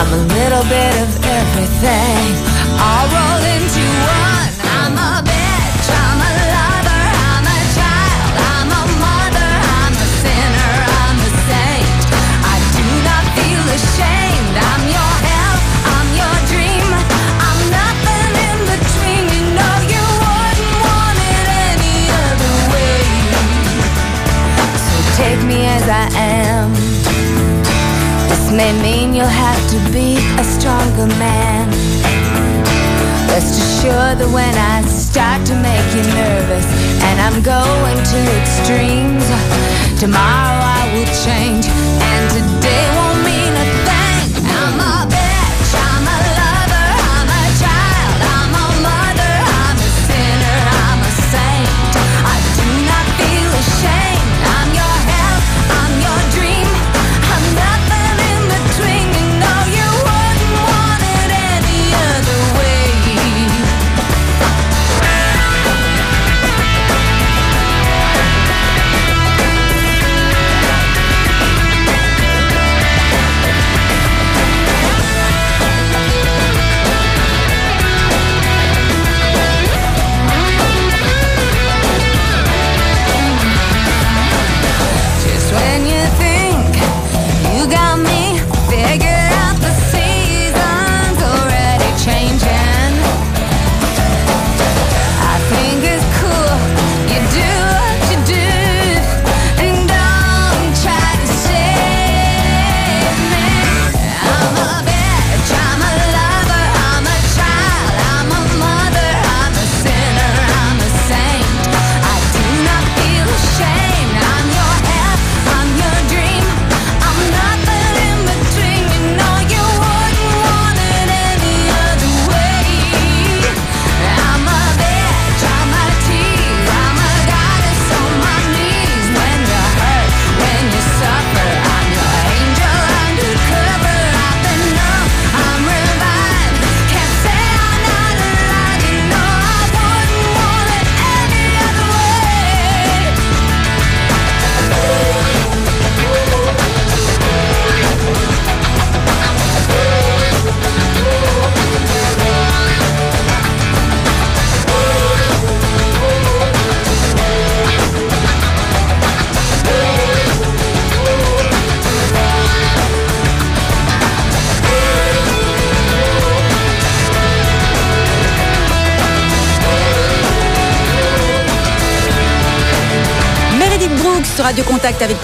I'm a little bit of everything, all rolled into one. Start to make you nervous and I'm going to extremes, tomorrow I will change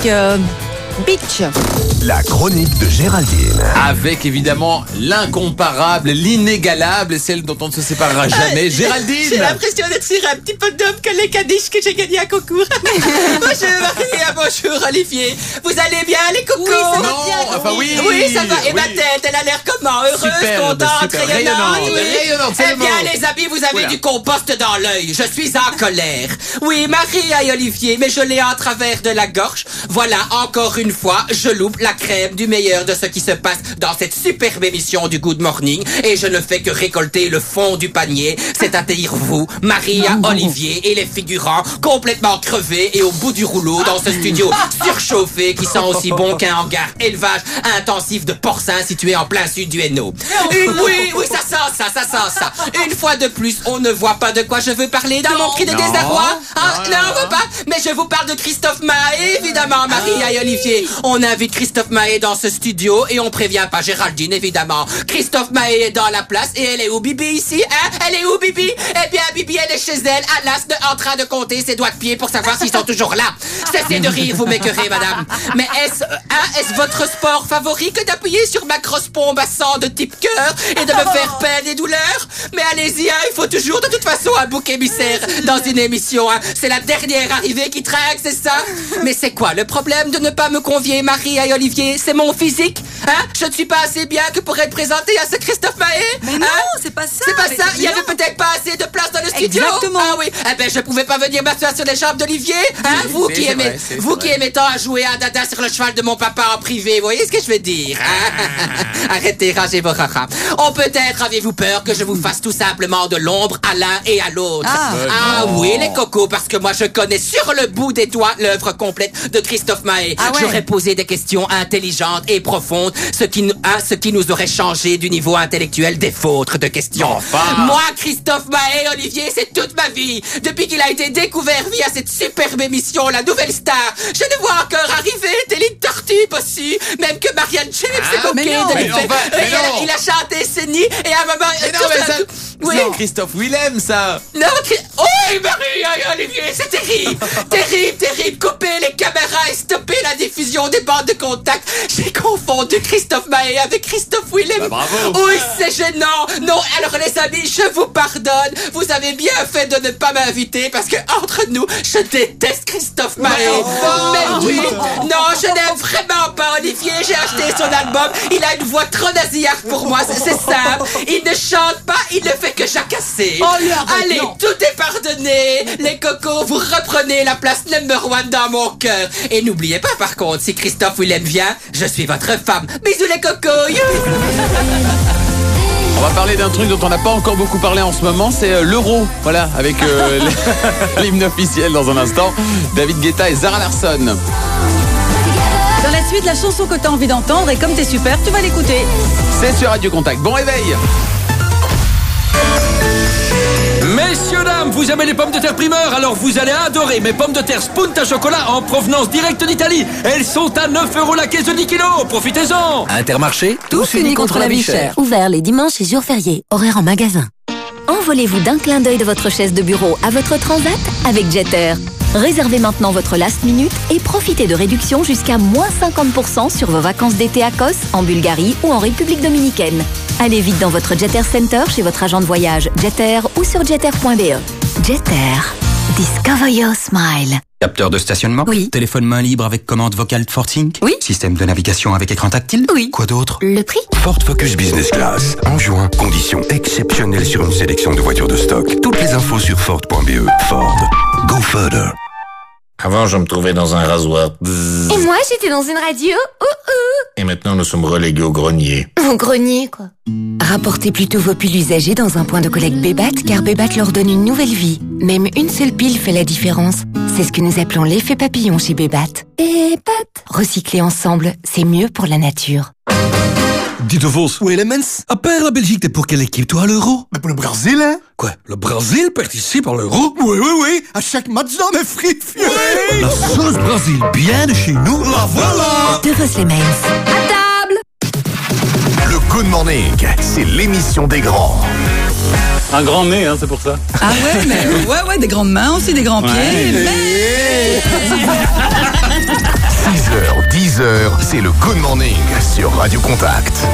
Avec euh, Beach. La chronique de Géraldine. Avec évidemment l'incomparable, l'inégalable, celle dont on ne se séparera jamais, [LAUGHS] Géraldine. J'ai l'impression d'être sur un petit podium que les caniches que j'ai gagné un concours. [LAUGHS] bonjour Maria, bonjour Olivier. Vous allez bien les cocos ça va Non, bien, enfin oui. Oui, ça va. Et ma Oui. tête, elle a l'air comment? Heureuse, Superbe, contente, super, rayonnante. rayonnante, oui. rayonnante, c'est Eh le bien mot. les amis, vous avez Oula. du compost dans l'œil. Je suis en [LAUGHS] colère. Oui, Maria et Olivier, mais je l'ai en travers de la gorge. Voilà, encore une fois, je loupe la crème du meilleur de ce qui se passe dans cette superbe émission du Good Morning et je ne fais que récolter le fond du panier, c'est-à-dire vous, Maria, [LAUGHS] Olivier et les figurants complètement crevés et au bout du rouleau dans ce studio [LAUGHS] surchauffé qui sent aussi bon qu'un hangar élevage intensif de porcins situé en plein sud du Hainaut. [LAUGHS] Une- oui, oui, ça sent ça, ça sent ça. Une fois de plus, on ne voit pas de quoi je veux parler dans mon cri de désarroi. Ah, Non, on veut pas. Mais je vous parle de Christophe Mahé, évidemment, Maria et Olivier. On invite Christophe Mahé dans ce studio et on prévient pas Géraldine, évidemment. Christophe Mahé est dans la place et elle est où Bibi ici, hein? Elle est où Bibi? Eh bien, Bibi, elle est chez elle, à l'asne, en train de compter ses doigts de pied pour savoir s'ils sont toujours là. Cessez de rire, vous m'écœurez, madame. Mais est-ce, hein, est-ce votre sport favori que d'appuyer sur ma grosse pompe à sang de type cœur et de me faire peine et douleur? Mais allez-y, hein, il faut toujours de toute façon un bouc émissaire dans une émission. Hein. C'est la dernière arrivée qui traque, c'est ça? Mais c'est quoi le problème de ne pas me convier, Marie et Olivier. C'est mon physique Hein? Je ne suis pas assez bien que pour être présenté à ce Christophe Mahé Mais non, c'est pas ça. C'est pas ça. Il y avait peut-être pas assez de place dans le studio. Exactement. Ah oui. Eh ben je pouvais pas venir m'asseoir sur les jambes d'Olivier Hein? Vous qui aimez vrai, Vous qui aimez tant à jouer à dada sur le cheval de mon papa en privé, vous voyez ce que je veux dire hein? [LAUGHS] Arrêtez, ragez vos raras. Oh peut-être avez-vous peur que je vous fasse tout simplement de l'ombre à l'un et à l'autre. Ah. Ah oui les cocos, parce que moi je connais sur le bout des doigts l'œuvre complète de Christophe Mahé. Ah ouais. J'aurais posé des questions intelligentes et profondes, ce qui, nous- hein, ce qui nous aurait changé du niveau intellectuel des vôtres de questions. Enfin. Moi, Christophe Mahé, Olivier, c'est toute ma vie. Depuis qu'il a été découvert via cette superbe émission, La Nouvelle Star, je le vois encore arriver, tel une tortue possible, même que Marianne James Ah, s'est moquée mais non. de Mais lui. non, Et mais il a- non. il a chanté Senni et à un moment... Mais non, mais ça, Oui. c'est Christophe Willem, ça. Non, Chri- Oui, Marie, Olivier, c'est terrible [LAUGHS] Terrible, terrible Coupez les caméras et stoppez la diffusion des bandes de contact. J'ai confondu Christophe Mahé avec Christophe Willem. Bah, bravo. Oui, c'est gênant. Non, alors les amis, je vous pardonne. Vous avez bien fait de ne pas m'inviter Parce que, entre nous, je déteste Christophe Mahé Mais oui. Non, je n'aime vraiment pas Olivier. J'ai acheté son album. Il a une voix trop nasillarde pour moi, c'est simple. Il ne chante pas, il ne fait que jacasser. Oh, Allez, non. tout est pardonné. Les cocos, vous reprenez la place number one dans mon cœur. Et n'oubliez pas, par contre, si Christophe Willem vient, je suis votre femme. Bisous les cocos. youhou. On va parler d'un truc dont on n'a pas encore beaucoup parlé en ce moment, c'est euh, l'euro. Voilà, avec euh, [LAUGHS] [LAUGHS] l'hymne officiel dans un instant. David Guetta et Zara Larsson. Dans la suite, la chanson que t'as envie d'entendre et comme t'es super, tu vas l'écouter. C'est sur Radio Contact. Bon réveil Messieurs, dames, vous aimez les pommes de terre primeur, alors vous allez adorer mes pommes de terre Spunta Chocolat en provenance directe d'Italie. Elles sont à 9 euros la caisse de 10 kilos. Profitez-en. Intermarché, Tous unis contre la vie chère. Ouvert les dimanches et jours fériés. Horaire en magasin. Envolez-vous d'un clin d'œil de votre chaise de bureau à votre transat avec Jeter. Réservez maintenant votre last minute et profitez de réductions jusqu'à moins 50% sur vos vacances d'été à Kos, en Bulgarie ou en République dominicaine. Allez vite dans votre Jeter Center chez votre agent de voyage Jeter ou sur jeter.be. Jeter. Discover your smile. Capteur de stationnement Oui. Téléphone main libre avec commande vocale FortSync Oui. Système de navigation avec écran tactile Oui. Quoi d'autre Le prix Ford Focus Business Class. En juin, conditions exceptionnelles sur une sélection de voitures de stock. Toutes les infos sur Ford.be. Ford. Go further. Avant, je me trouvais dans un rasoir. Et moi, j'étais dans une radio. Ouh, Et maintenant, nous sommes relégués au grenier. Au grenier, quoi. Rapportez plutôt vos piles usagées dans un point de collecte Bébat car Bébat leur donne une nouvelle vie. Même une seule pile fait la différence. C'est ce que nous appelons l'effet papillon chez Bébat. Bébat Recycler ensemble, c'est mieux pour la nature. Dis de Vos. Oui, les mens? À part la Belgique, t'es pour quelle équipe, toi, à l'euro? Mais pour le Brésil, hein? Quoi? Le Brésil participe à l'euro? Oui, oui, oui. À chaque match dans mes frites. La sauce Brésil, bien de chez nous. La voilà De Vos les Mens. À table Le Good Morning, c'est l'émission des grands. Un grand nez, hein, c'est pour ça. Ah ouais, mais ouais, ouais, des grandes mains aussi, des grands pieds. mais- 6h, 10h, c'est le Good Morning sur Radio Contact.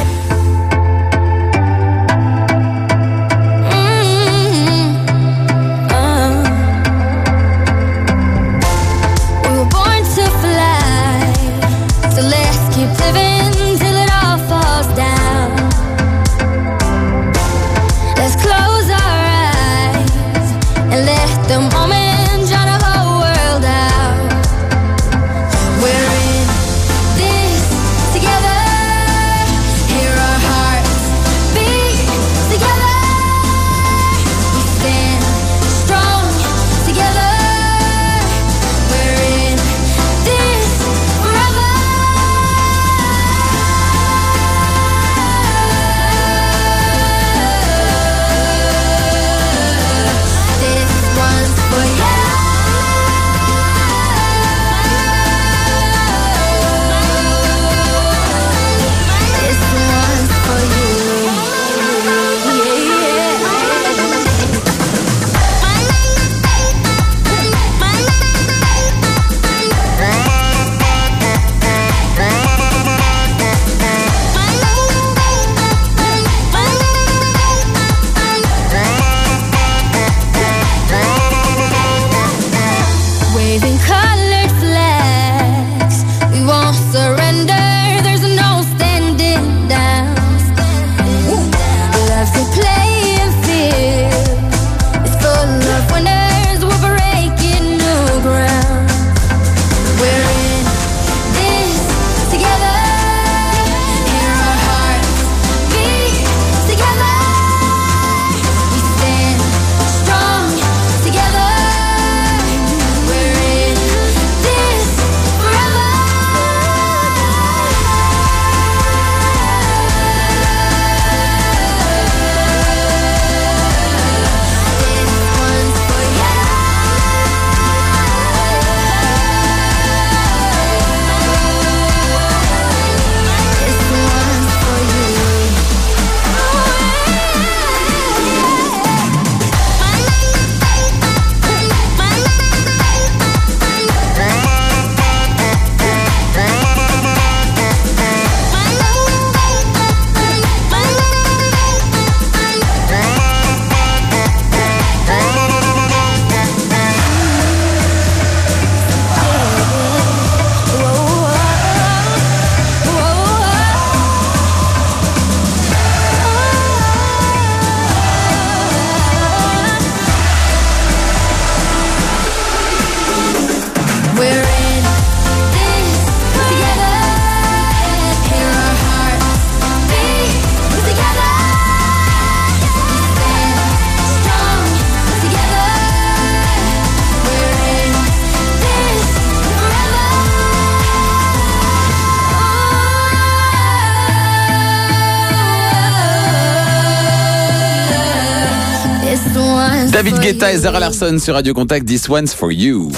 Guetta et. Zara Larson sur Radio Contact, This One's for You.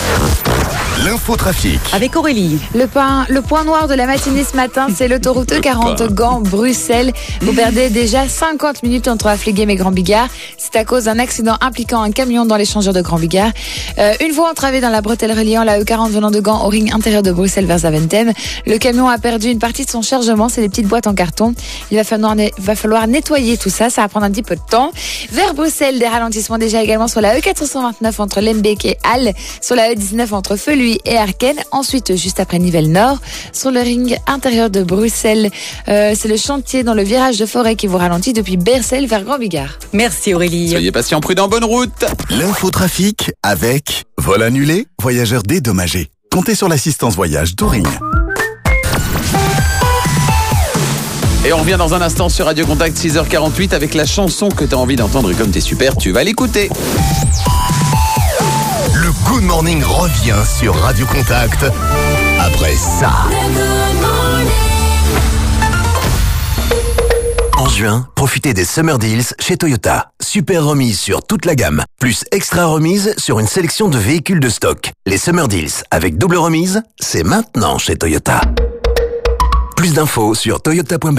L'infotrafic. Avec Aurélie. Le point, le point noir de la matinée ce matin, c'est l'autoroute E40 Gand-Bruxelles. Vous perdez déjà 50 minutes entre Affligem et Grand Bigard. C'est à cause d'un accident impliquant un camion dans l'échangeur de Grand Bigard. Euh, une fois entravé dans la bretelle reliant la E40 venant de Gand au ring intérieur de Bruxelles vers Zaventem, le camion a perdu une partie de son chargement. C'est des petites boîtes en carton. Il va falloir, ne- va falloir nettoyer tout ça. Ça va prendre un petit peu de temps. Vers Bruxelles, des ralentissements déjà également sur la E429 entre Lembeek et Halle, sur la E19 entre Feluy et Arken. Ensuite, juste après Nivelles Nord, sur le ring intérieur de Bruxelles. Euh, c'est le chantier dans le virage de forêt qui vous ralentit depuis Bercel vers Grand Bigard. Merci Aurélie. Soyez patient, prudent, bonne route. L'infotrafic avec vol annulé, voyageurs dédommagés. Comptez sur l'assistance voyage Touring. Et on revient dans un instant sur Radio Contact 6h48 avec la chanson que t'as envie d'entendre et comme t'es super, tu vas l'écouter. Le Good Morning revient sur Radio Contact après ça. En juin, profitez des Summer Deals chez Toyota. Super remise sur toute la gamme, plus extra remise sur une sélection de véhicules de stock. Les Summer Deals avec double remise, c'est maintenant chez Toyota. Plus d'infos sur toyota.be.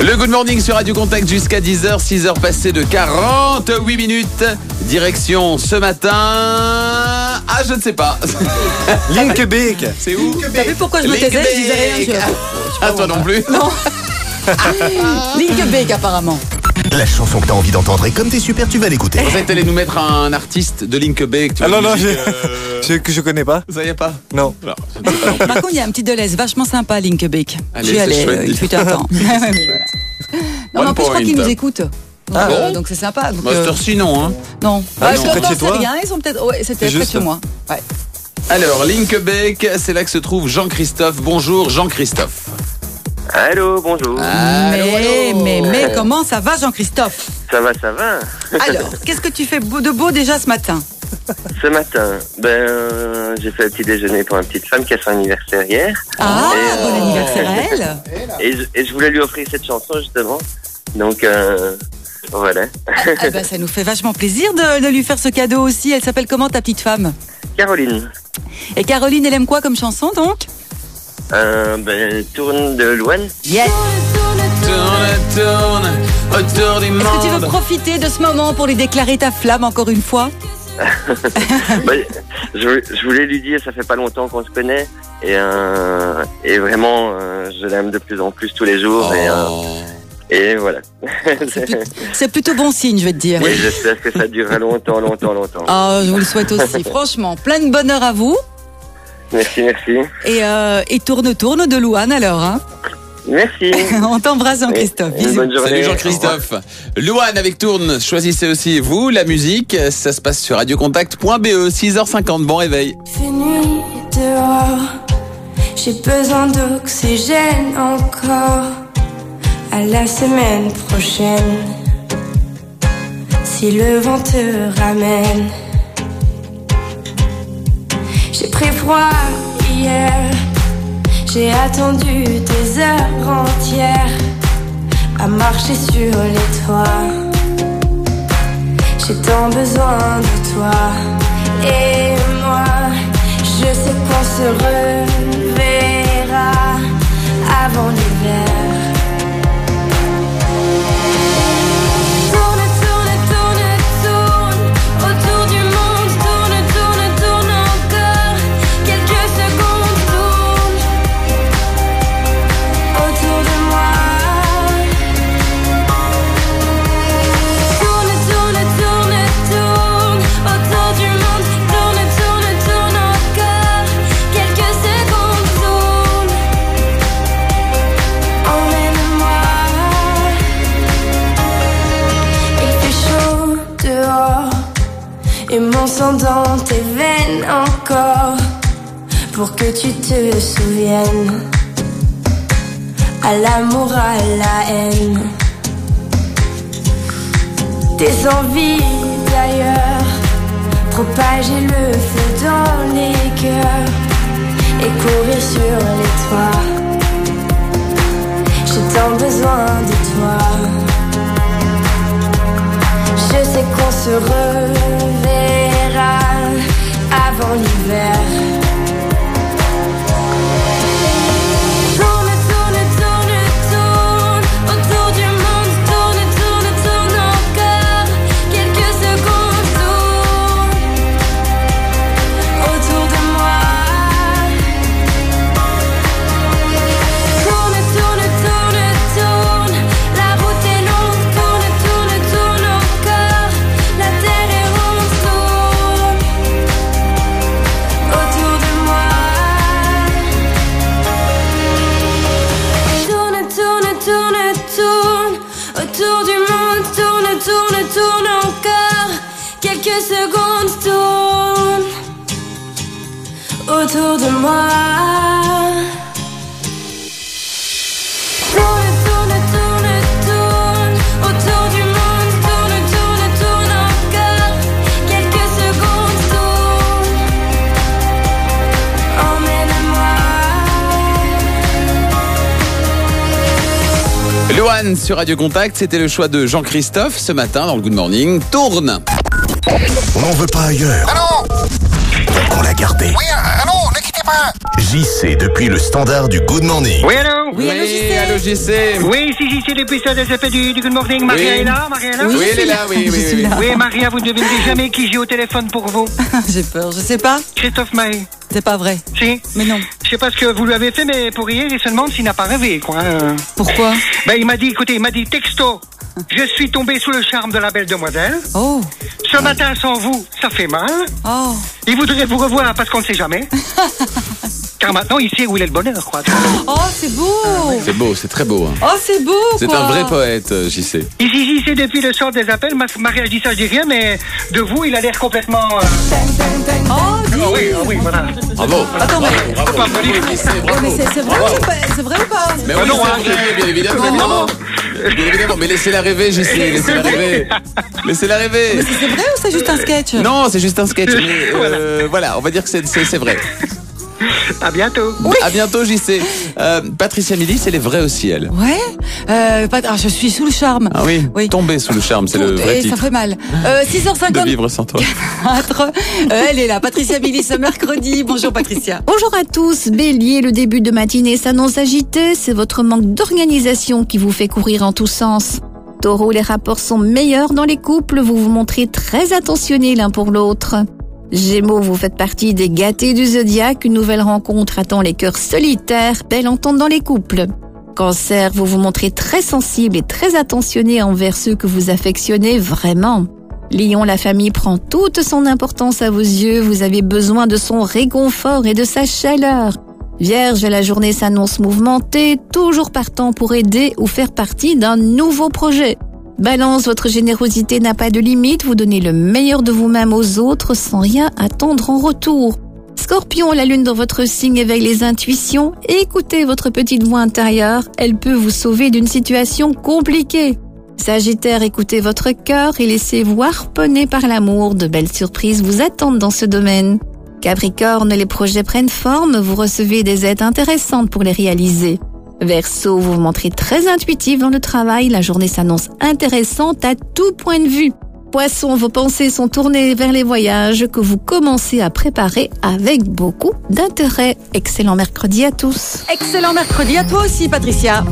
Le Good Morning sur Radio Contact jusqu'à 10h, 6h passées de 48 minutes. Direction ce matin... Ah, je ne sais pas. [LAUGHS] Linkebeek. C'est où T'as vu pourquoi je me taisais? Je disais rien. Ah, toi non plus Non. [LAUGHS] Linkebeek apparemment. La chanson que t'as envie d'entendre et comme t'es super, tu vas l'écouter. Vous êtes allé nous mettre un artiste de tu Ah non, non, musique, euh, je- que je connais pas. Vous savez pas Non. Par contre, il y a un petit Deleuze vachement sympa. Allez, suis c'est allée, chouette, euh, il fut un temps. [LAUGHS] [LAUGHS] Non, mais en plus, je crois qu'ils nous écoutent. Donc, Ah euh, donc c'est sympa. Donc, cette euh, heure-ci, non. Hein. non. Ah, Ouais, ils sont je près de chez toi rien, ils sont peut-être. Ouais, c'était C'est près de chez moi. Ouais. Alors, Linkebeek, c'est là que se trouve Jean-Christophe. Bonjour, Jean-Christophe. Allô, bonjour. mais, mais, mais, comment ça va, Jean-Christophe Ça va, ça va. Alors, [LAUGHS] qu'est-ce que tu fais beau- de beau déjà ce matin Ce matin, ben, euh, j'ai fait un petit déjeuner pour une petite femme qui a son anniversaire hier. Ah, Et, bon euh, anniversaire à elle [LAUGHS] Et je, et je voulais lui offrir cette chanson, justement. Donc, euh, voilà. Eh ben, ça nous fait vachement plaisir de, de lui faire ce cadeau aussi. Elle s'appelle comment ta petite femme Caroline, Et Caroline, elle aime quoi comme chanson donc euh, ben, tourne de Louane. Yes Tourne, tourne, autour du Est-ce que tu veux monde. profiter de ce moment pour lui déclarer ta flamme encore une fois? [LAUGHS] Ben, je, je voulais lui dire, ça fait pas longtemps qu'on se connaît. Et, euh, et vraiment, euh, je l'aime de plus en plus tous les jours. Et, euh, et voilà. C'est plutôt bon signe, je vais te dire. Et j'espère que ça durera longtemps, longtemps, longtemps. Ah, je vous le souhaite aussi. Franchement, plein de bonheur à vous. Merci, merci. Et, euh, et tourne, tourne de Louane alors. Hein Merci. [LAUGHS] On t'embrasse, Jean-Christophe. Bonne journée. Salut Jean-Christophe. Louane avec Tourne, choisissez aussi vous la musique. Ça se passe sur radiocontact.be, 6h50, bon réveil. fait nuit dehors. J'ai besoin d'oxygène encore. À la semaine prochaine. Si le vent te ramène. J'ai pris froid hier. J'ai attendu des heures entières à marcher sur les toits. J'ai tant besoin de toi et moi. Je sais qu'on se reverra avant l'hiver. Sang dans tes veines encore pour que tu te souviennes à l'amour, à la haine tes envies d'ailleurs, propager le feu dans les cœurs et courir sur les toits. J'ai tant besoin de toi. Je sais qu'on se reverra avant l'hiver. Sur Radio Contact, c'était le choix de Jean-Christophe ce matin dans le Good Morning. Tourne On n'en veut pas ailleurs. Allô On l'a gardé. Oui, allô, ne quittez pas JC depuis le standard du Good Morning. Oui, allô Oui, allô, JC. allô, JC. Oui, si JC depuis ça, appels du, du Good Morning. Maria Oui. est là Maria est là Oui, Oui, elle est là, oui, oui, oui. là. Oui, Maria, vous ne devinez jamais qui j'ai au téléphone pour vous. [LAUGHS] J'ai peur, je sais pas. Christophe Maé. C'est pas vrai. Si. Mais non. Je sais pas ce que vous lui avez fait, mais pour hier, il se demande s'il n'a pas rêvé, quoi. Euh, Pourquoi? Ben, il m'a dit, écoutez, il m'a dit texto. Je suis tombé sous le charme de la belle demoiselle. Oh. Ce matin sans vous, ça fait mal. Oh. Il voudrait vous revoir parce qu'on ne sait jamais. [LAUGHS] Car maintenant, il sait où il est le bonheur, quoi. Oh, c'est beau. C'est beau, c'est très beau. hein. Oh, c'est beau. C'est quoi. un vrai poète, euh, JC. Ici, ici, c'est depuis le sort des appels. Ma- Maria, je dis ça, je dis rien, mais de vous, il a l'air complètement. euh, Oh, dis. Ah oui, ah oui, voilà. Bravo. Attends, mais. Bravo, bravo, JC, bravo. Mais c'est c'est vrai, Bravo. ou pas- c'est vrai ou pas? Mais Ah oui, non, hein, c'est vrai, bien évidemment. évidemment. Bien évidemment, mais laissez-la rêver, JC, laissez-la rêver. Laissez-la rêver. Mais c'est vrai ou c'est juste un sketch? Non, c'est juste un sketch, mais [LAUGHS] euh, voilà, on va dire que c'est- c'est c'est vrai. À bientôt. À bientôt, JC. Euh, Patricia Milis, elle est vraie aussi, elle. Ouais. Euh, pas- ah, je suis sous le charme. Ah oui, Tomber sous le charme, c'est le vrai Et ça fait mal. Euh, De 6h54. vivre sans toi. Euh, elle est là, Patricia ce mercredi. Bonjour Patricia. Bonjour à tous, Bélier, le début de matinée s'annonce agité, c'est votre manque d'organisation qui vous fait courir en tous sens. Taureau, les rapports sont meilleurs dans les couples, vous vous montrez très attentionnés l'un pour l'autre. Gémeaux, vous faites partie des gâtés du zodiaque, une nouvelle rencontre attend les cœurs solitaires, belle entente dans les couples. Cancer, vous vous montrez très sensible et très attentionné envers ceux que vous affectionnez vraiment. Lion, la famille prend toute son importance à vos yeux, vous avez besoin de son réconfort et de sa chaleur. Vierge, la journée s'annonce mouvementée, toujours partant pour aider ou faire partie d'un nouveau projet. Balance, votre générosité n'a pas de limite, vous donnez le meilleur de vous-même aux autres sans rien attendre en retour. Scorpion, la lune dans votre signe éveille les intuitions, écoutez votre petite voix intérieure, elle peut vous sauver d'une situation compliquée. Sagittaire, écoutez votre cœur et laissez-vous harponner par l'amour, de belles surprises vous attendent dans ce domaine. Capricorne, les projets prennent forme, vous recevez des aides intéressantes pour les réaliser. Verseau, vous vous montrez très intuitif dans le travail, la journée s'annonce intéressante à tout point de vue. Poisson, vos pensées sont tournées vers les voyages que vous commencez à préparer avec beaucoup d'intérêt. Excellent mercredi à tous. Excellent mercredi à toi aussi Patricia.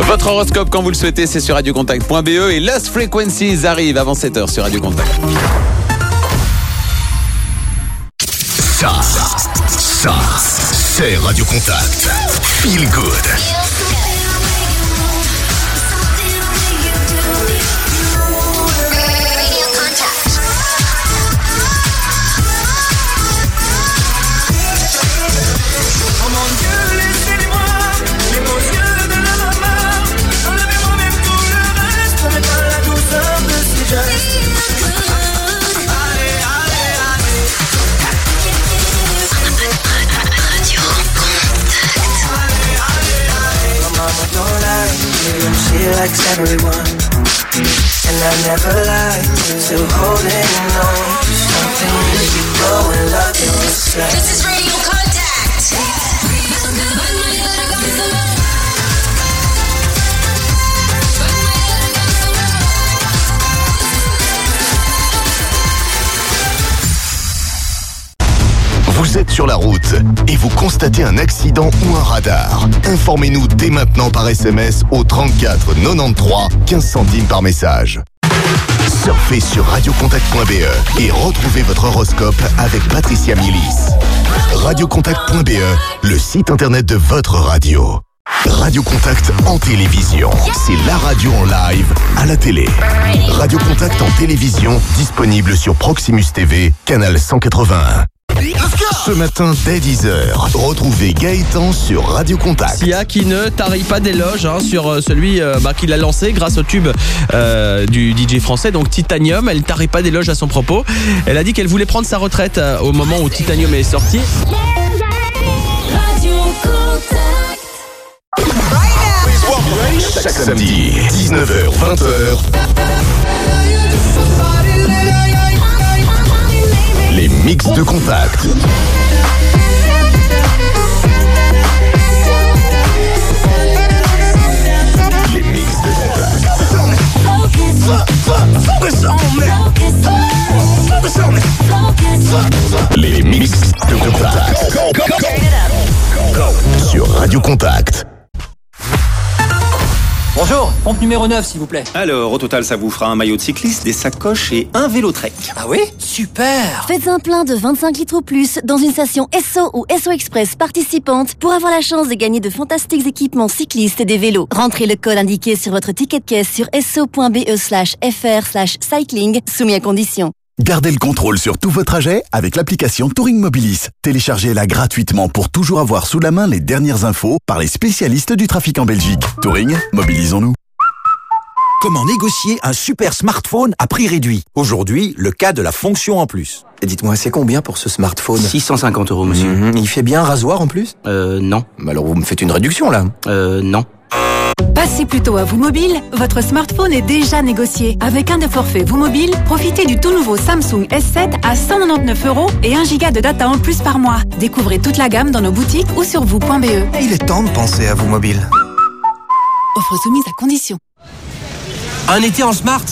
Votre horoscope, quand vous le souhaitez, c'est sur radiocontact.be et Lost Frequencies arrive avant 7h sur Radio Contact. Ça, ça, c'est Radio Contact. Feel good. She likes everyone. And I never lie, still holding on something. You go and love yourself. This is Radio Vous êtes sur la route et vous constatez un accident ou un radar. Informez-nous dès maintenant par SMS au 34 93 15 centimes par message. Surfez sur radiocontact.be et retrouvez votre horoscope avec Patricia Milis. Radiocontact.be, le site internet de votre radio. Radio Contact en télévision, c'est la radio en live à la télé. Radio Contact en télévision, disponible sur Proximus TV, canal 181. Ce matin dès 10h, retrouvez Gaëtan sur Radio Contact. Sia qui ne tarie pas d'éloges hein, sur euh, celui euh, bah, qui l'a lancé grâce au tube euh, du DJ français, donc Titanium. Elle ne tarie pas d'éloges à son propos. Elle a dit qu'elle voulait prendre sa retraite euh, au moment où Titanium est sorti. Chaque samedi, 19h, mix de contact. Les mix de contact. Les mix de contact. Sur Radio Contact. Bonjour, pompe numéro 9 s'il vous plaît. Alors, au total, ça vous fera un maillot de cycliste, des sacoches et un vélo trek. Ah oui Super Faites un plein de 25 litres ou plus dans une station SO ou SO Express participante pour avoir la chance de gagner de fantastiques équipements cyclistes et des vélos. Rentrez le code indiqué sur votre ticket de caisse sur so.be slash fr slash cycling, soumis à condition. Gardez le contrôle sur tous vos trajets avec l'application Touring Mobilis. Téléchargez-la gratuitement pour toujours avoir sous la main les dernières infos par les spécialistes du trafic en Belgique. Touring, mobilisons-nous. Comment négocier un super smartphone à prix réduit? Aujourd'hui, le cas de la fonction en plus. Et dites-moi, c'est combien pour ce smartphone? 650 euros, monsieur. Mhm. Il fait bien un rasoir en plus? Euh, non. Alors vous me faites une réduction là. Euh, non. Passez plutôt à vous mobile, votre smartphone est déjà négocié. Avec un de forfait vous mobile, profitez du tout nouveau Samsung S7 à 199 euros et 1 giga de data en plus par mois. Découvrez toute la gamme dans nos boutiques ou sur vous.be. Il est temps de penser à vous mobile. Offre soumise à condition. Un été en smart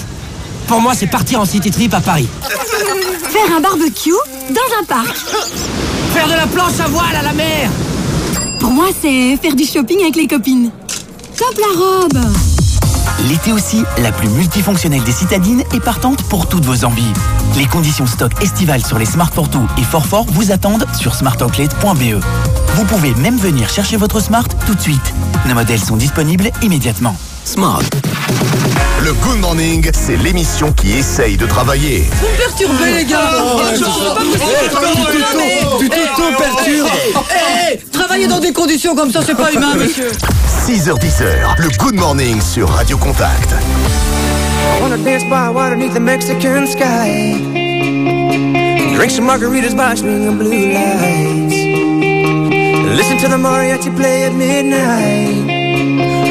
Pour moi, c'est partir en city trip à Paris. [LAUGHS] Faire un barbecue dans un parc. Faire de la planche à voile à la mer Pour moi, c'est faire du shopping avec les copines. L'été aussi, la plus multifonctionnelle des citadines est partante pour toutes vos envies. Les conditions stock estivales sur les Smart Fortwo et Forfort vous attendent sur smartoutlet.be. Vous pouvez même venir chercher votre Smart tout de suite. Nos modèles sont disponibles immédiatement. Smart. Le Good Morning, c'est l'émission qui essaye de travailler. Vous me perturbez, les gars Tu t'auto-perturbes Eh, Travailler dans des conditions comme ça, c'est pas humain, monsieur 6h10h, le Good Morning sur Radio Contact. I wanna dance by water beneath the Mexican sky. Drink some margaritas by swinging blue lights. Listen to the mariachi play at midnight.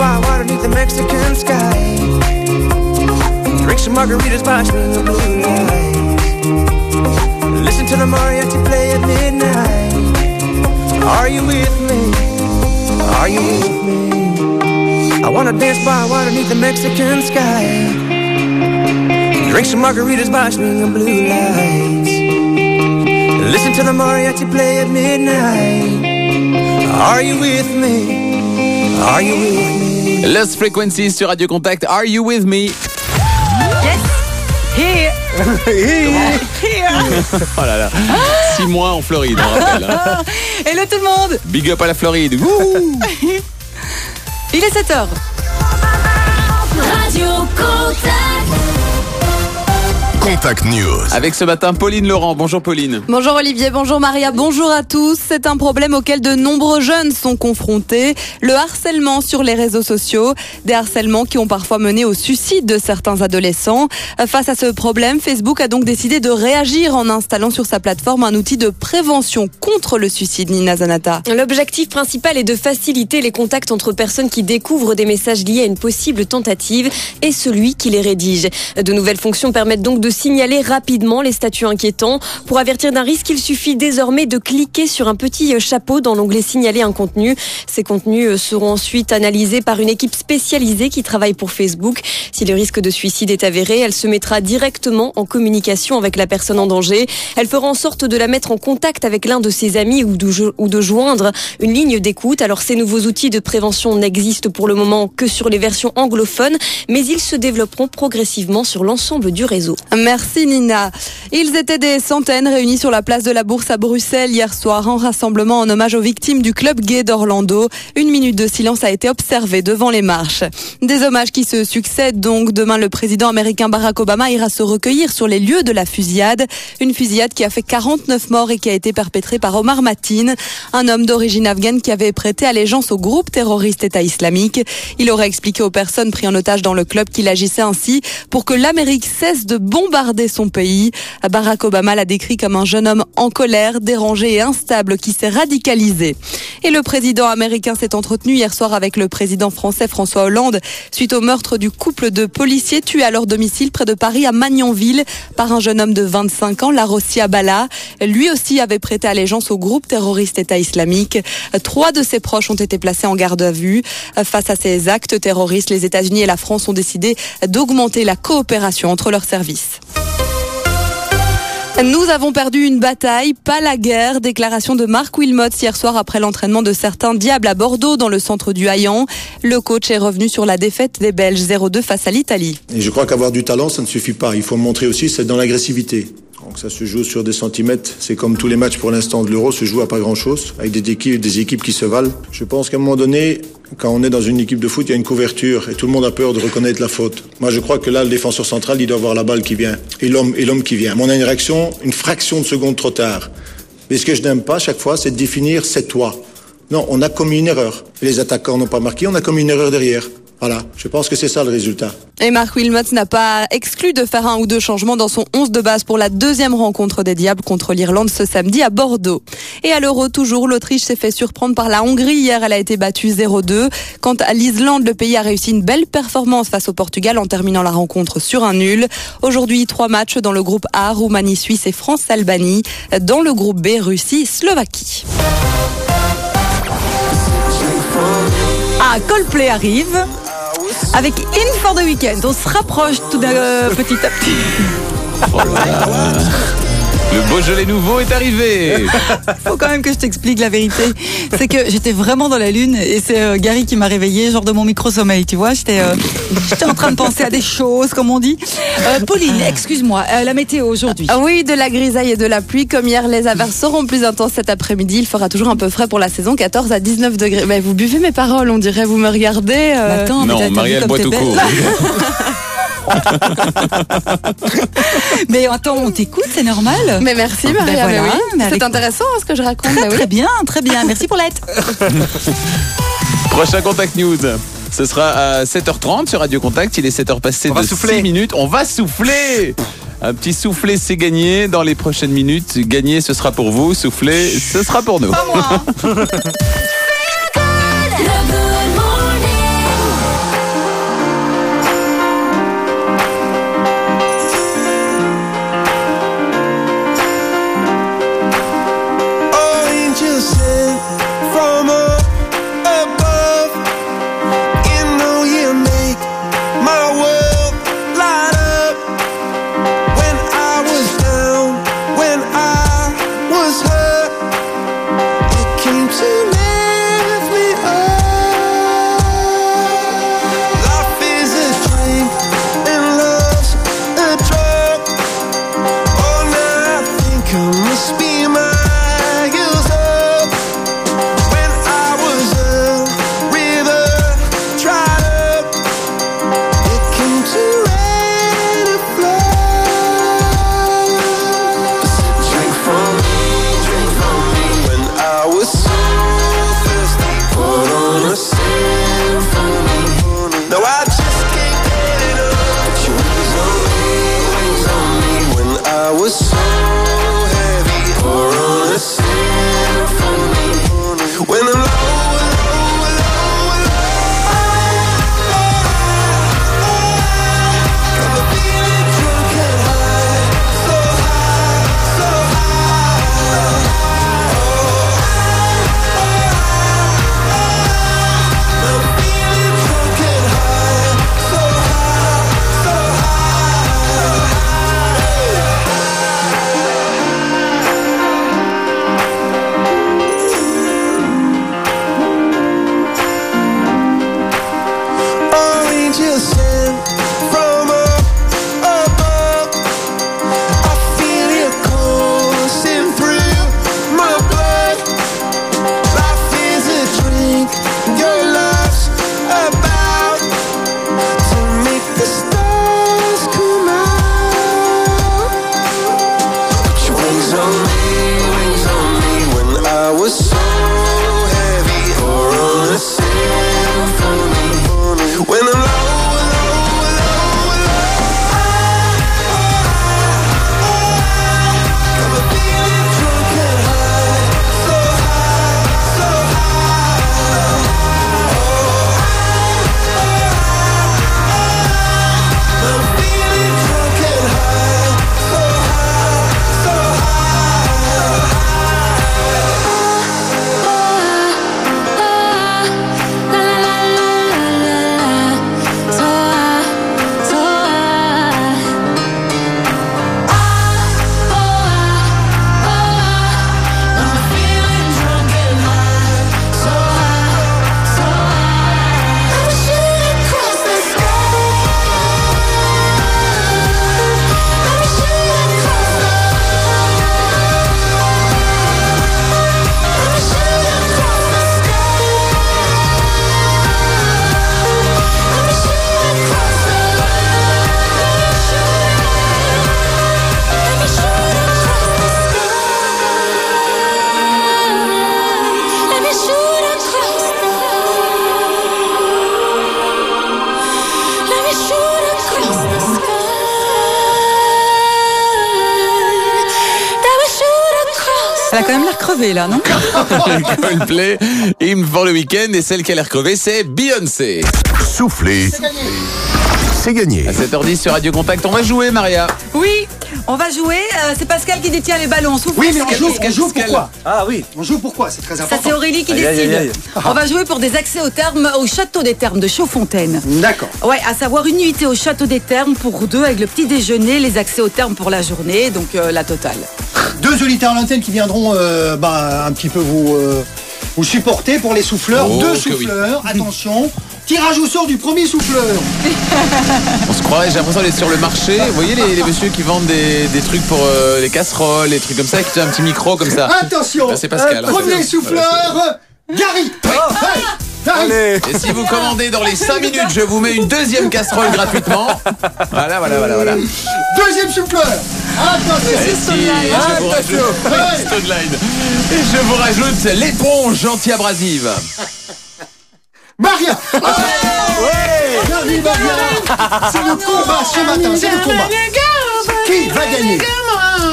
By water beneath the Mexican sky. Drink some margaritas by swinging blue lights. Listen to the mariachi play at midnight. Are you with me? Are you with me? I wanna dance by water beneath the Mexican sky. Drink some margaritas by swinging blue lights. Listen to the mariachi play at midnight. Are you with me? Are you with me? Lost Frequencies sur Radio Contact. Are you with me? [LAUGHS] Here Oh là là. Six mois en Floride, on rappelle. hein. [LAUGHS] Hello tout le monde Big up à la Floride. Wouhou [LAUGHS] Il est 7h. Radio Contact. Contact News. Avec ce matin Pauline Laurent. Bonjour Pauline. Bonjour Olivier, bonjour Maria, bonjour à tous. C'est un problème auquel de nombreux jeunes sont confrontés. Le harcèlement sur les réseaux sociaux. Des harcèlements qui ont parfois mené au suicide de certains adolescents. Face à ce problème, Facebook a donc décidé de réagir en installant sur sa plateforme un outil de prévention contre le suicide, Nina Zanata. L'objectif principal est de faciliter les contacts entre personnes qui découvrent des messages liés à une possible tentative et celui qui les rédige. De nouvelles fonctions permettent donc de signaler rapidement les statuts inquiétants. Pour avertir d'un risque, il suffit désormais de cliquer sur un petit chapeau dans l'onglet signaler un contenu. Ces contenus seront ensuite analysés par une équipe spécialisée qui travaille pour Facebook. Si le risque de suicide est avéré, elle se mettra directement en communication avec la personne en danger. Elle fera en sorte de la mettre en contact avec l'un de ses amis ou de joindre une ligne d'écoute. Alors ces nouveaux outils de prévention n'existent pour le moment que sur les versions anglophones, mais ils se développeront progressivement sur l'ensemble du réseau. Merci Nina. Ils étaient des centaines réunis sur la place de la Bourse à Bruxelles hier soir en rassemblement en hommage aux victimes du club gay d'Orlando. Une minute de silence a été observée devant les marches. Des hommages qui se succèdent donc. Demain, le président américain Barack Obama ira se recueillir sur les lieux de la fusillade. Une fusillade qui a fait 49 morts et qui a été perpétrée par Omar Matin, un homme d'origine afghane qui avait prêté allégeance au groupe terroriste État islamique. Il aurait expliqué aux personnes prises en otage dans le club qu'il agissait ainsi pour que l'Amérique cesse de bombarder Barack Obama l'a décrit comme un jeune homme en colère, dérangé et instable qui s'est radicalisé. Et le président américain s'est entretenu hier soir avec le président français François Hollande suite au meurtre du couple de policiers tués à leur domicile près de Paris à Magnanville par un jeune homme de 25 ans, Larossia Bala. Lui aussi avait prêté allégeance au groupe terroriste État islamique. Trois de ses proches ont été placés en garde à vue. Face à ces actes terroristes, les États-Unis et la France ont décidé d'augmenter la coopération entre leurs services. Nous avons perdu une bataille, pas la guerre. Déclaration de Marc Wilmot hier soir après l'entraînement de certains Diables à Bordeaux dans le centre du Hayan. Le coach est revenu sur la défaite des Belges 0-2 face à l'Italie. Je crois qu'avoir du talent, ça ne suffit pas. Il faut montrer aussi, c'est dans l'agressivité. Donc ça se joue sur des centimètres. C'est comme tous les matchs pour l'instant de l'Euro, se joue à pas grand-chose, avec des équipes, qui se valent. Je pense qu'à un moment donné, quand on est dans une équipe de foot, il y a une couverture et tout le monde a peur de reconnaître la faute. Moi, je crois que là, le défenseur central, il doit voir la balle qui vient et l'homme et l'homme qui vient. Mais on a une réaction, une fraction de seconde trop tard. Mais ce que je n'aime pas chaque fois, c'est de définir c'est toi. Non, on a commis une erreur. Les attaquants n'ont pas marqué, on a commis une erreur derrière. Voilà, je pense que c'est ça le résultat. Et Marc Wilmot n'a pas exclu de faire un ou deux changements dans son 11 de base pour la deuxième rencontre des Diables contre l'Irlande ce samedi à Bordeaux. Et à l'Euro toujours, l'Autriche s'est fait surprendre par la Hongrie. Hier, elle a été battue 0-2. Quant à l'Islande, le pays a réussi une belle performance face au Portugal en terminant la rencontre sur un nul. Aujourd'hui, trois matchs dans le groupe A, Roumanie, Suisse et France-Albanie. Dans le groupe B, Russie, Slovaquie. Ah, Coldplay arrive avec In for the Weekend. On se rapproche tout d'un euh, petit à petit. Le Beaujolais nouveau est arrivé. [LAUGHS] Faut quand même que je t'explique la vérité. C'est que j'étais vraiment dans la lune et c'est euh, Gary qui m'a réveillé, genre de mon micro-sommeil, tu vois. J'étais euh, j'étais en train de penser à des choses, comme on dit. Euh, Pauline, excuse-moi, euh, la météo aujourd'hui. Ah oui, de la grisaille et de la pluie. Comme hier, les averses seront plus intenses cet après-midi. Il fera toujours un peu frais pour la saison, 14 à 19 degrés. Mais vous buvez mes paroles, on dirait, vous me regardez. euh. attends, mais t'as- non, Marielle comme boit tout court. [LAUGHS] Mais attends, on t'écoute, c'est normal. Mais merci Ben Maria, voilà, oui. c'est avec- intéressant hein, ce que je raconte. Très, mais oui. très bien, très bien. Merci pour l'aide. [LAUGHS] Prochain Contact News. Ce sera à 7h30 sur Radio Contact. Il est 7h passé On de souffler. 6 minutes. On va souffler Un petit souffler, c'est gagné. Dans les prochaines minutes, gagner, ce sera pour vous. Souffler, ce sera pour nous. [LAUGHS] là, non [LAUGHS] Coldplay, hymne pour le week-end. Et celle qui a l'air crevée, c'est Beyoncé. Soufflez. C'est gagné. À 7h10 sur Radio Contact, on va jouer, Maria. Oui, on va jouer. euh, c'est Pascal qui détient les ballons. Souffle, Oui, mais on joue, on joue pourquoi? Ah oui, on joue pourquoi? C'est très Ça, important. c'est Aurélie qui Aïe, décide. aïe, aïe. On va jouer pour des accès aux termes au château des Termes de Chaudfontaine. D'accord. Ouais, à savoir une nuitée au château des Termes pour deux avec le petit déjeuner, les accès aux termes pour la journée, donc euh, la totale. Deux auditeurs à l'antenne qui viendront euh, bah, un petit peu vous, euh, vous supporter pour les souffleurs. Oh, Deux oui. souffleurs, attention. Tirage au sort du premier souffleur. [LAUGHS] On se croirait, j'ai l'impression d'être sur le marché. Vous voyez les, les messieurs qui vendent des, des trucs pour euh, les casseroles, les trucs comme ça, qui ont un petit micro comme ça. Attention, c'est Pascal. premier souffleur, Gary. Hey, Gary. Et si vous commandez dans les 5 minutes, je vous mets une deuxième casserole gratuitement. Voilà, voilà, voilà, voilà. Deuxième souffleur. Attention, si, et je vous rajoute, [LAUGHS] Stone Line. Et je vous rajoute l'éponge anti-abrasive. [LAUGHS] Maria. Gary, Maria C'est le combat ce matin, c'est le combat. Qui va gagner?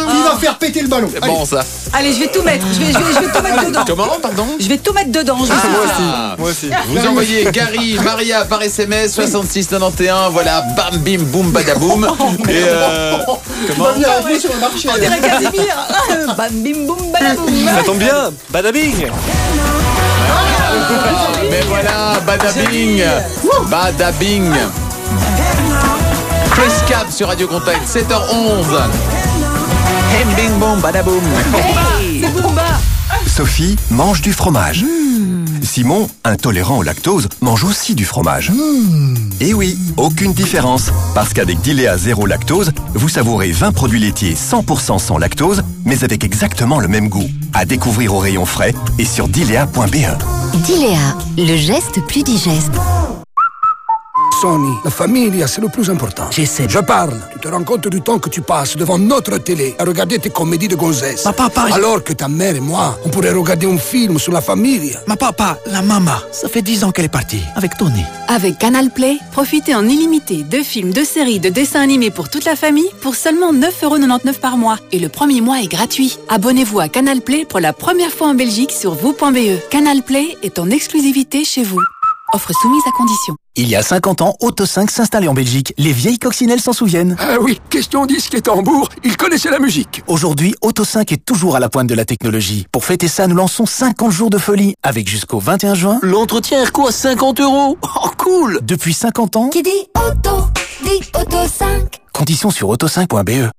Qui va faire péter le ballon C'est bon ça. Allez, je vais tout mettre. Je vais, je vais, je vais tout mettre [LAUGHS] dedans. Comment, pardon Je vais tout mettre dedans. Je vais Ah, Vous envoyez Gary, Maria par SMS 66 91, voilà, bam bim boum badaboum. Et euh, comment. On dirait Casimir. Bam bim boum badaboum. Ça tombe bien. Badabing. Mais voilà, badabing, badabing. Chris Cap sur Radio Contact, 7h11. Hem bing boum badaboum. C'est Boomba. Sophie mange du fromage. Simon, intolérant au lactose, mange aussi du fromage. Et oui, aucune différence. Parce qu'avec Dilea Zéro Lactose, vous savourez 20 produits laitiers 100% sans lactose, mais avec exactement le même goût. À découvrir au rayon frais et sur dilea.be. Dilea, le geste plus digeste. Sony, la famille, c'est le plus important. J'essaie. Je parle. Tu te rends compte du temps que tu passes devant notre télé à regarder tes comédies de gonzesses. Ma papa, Alors que ta mère et moi, on pourrait regarder un film sur la famille. Ma papa, la maman, ça fait 10 ans qu'elle est partie, avec Tony. Avec Canal Play, profitez en illimité de films, de séries, de dessins animés pour toute la famille pour seulement 9,99€ par mois. Et le premier mois est gratuit. Abonnez-vous à Canal Play pour la première fois en Belgique sur vous.be. Canal Play est en exclusivité chez vous. Offre soumise à condition. Il y a 50 ans, Auto 5 s'installait en Belgique. Les vieilles coccinelles s'en souviennent. Ah oui, question disque et tambour, ils connaissaient la musique. Aujourd'hui, Auto 5 est toujours à la pointe de la technologie. Pour fêter ça, nous lançons 50 jours de folie, avec jusqu'au 21 juin. L'entretien Airco à 50 euros? Oh, cool Depuis 50 ans, Qui dit auto, dit auto 5. conditions sur auto5.be.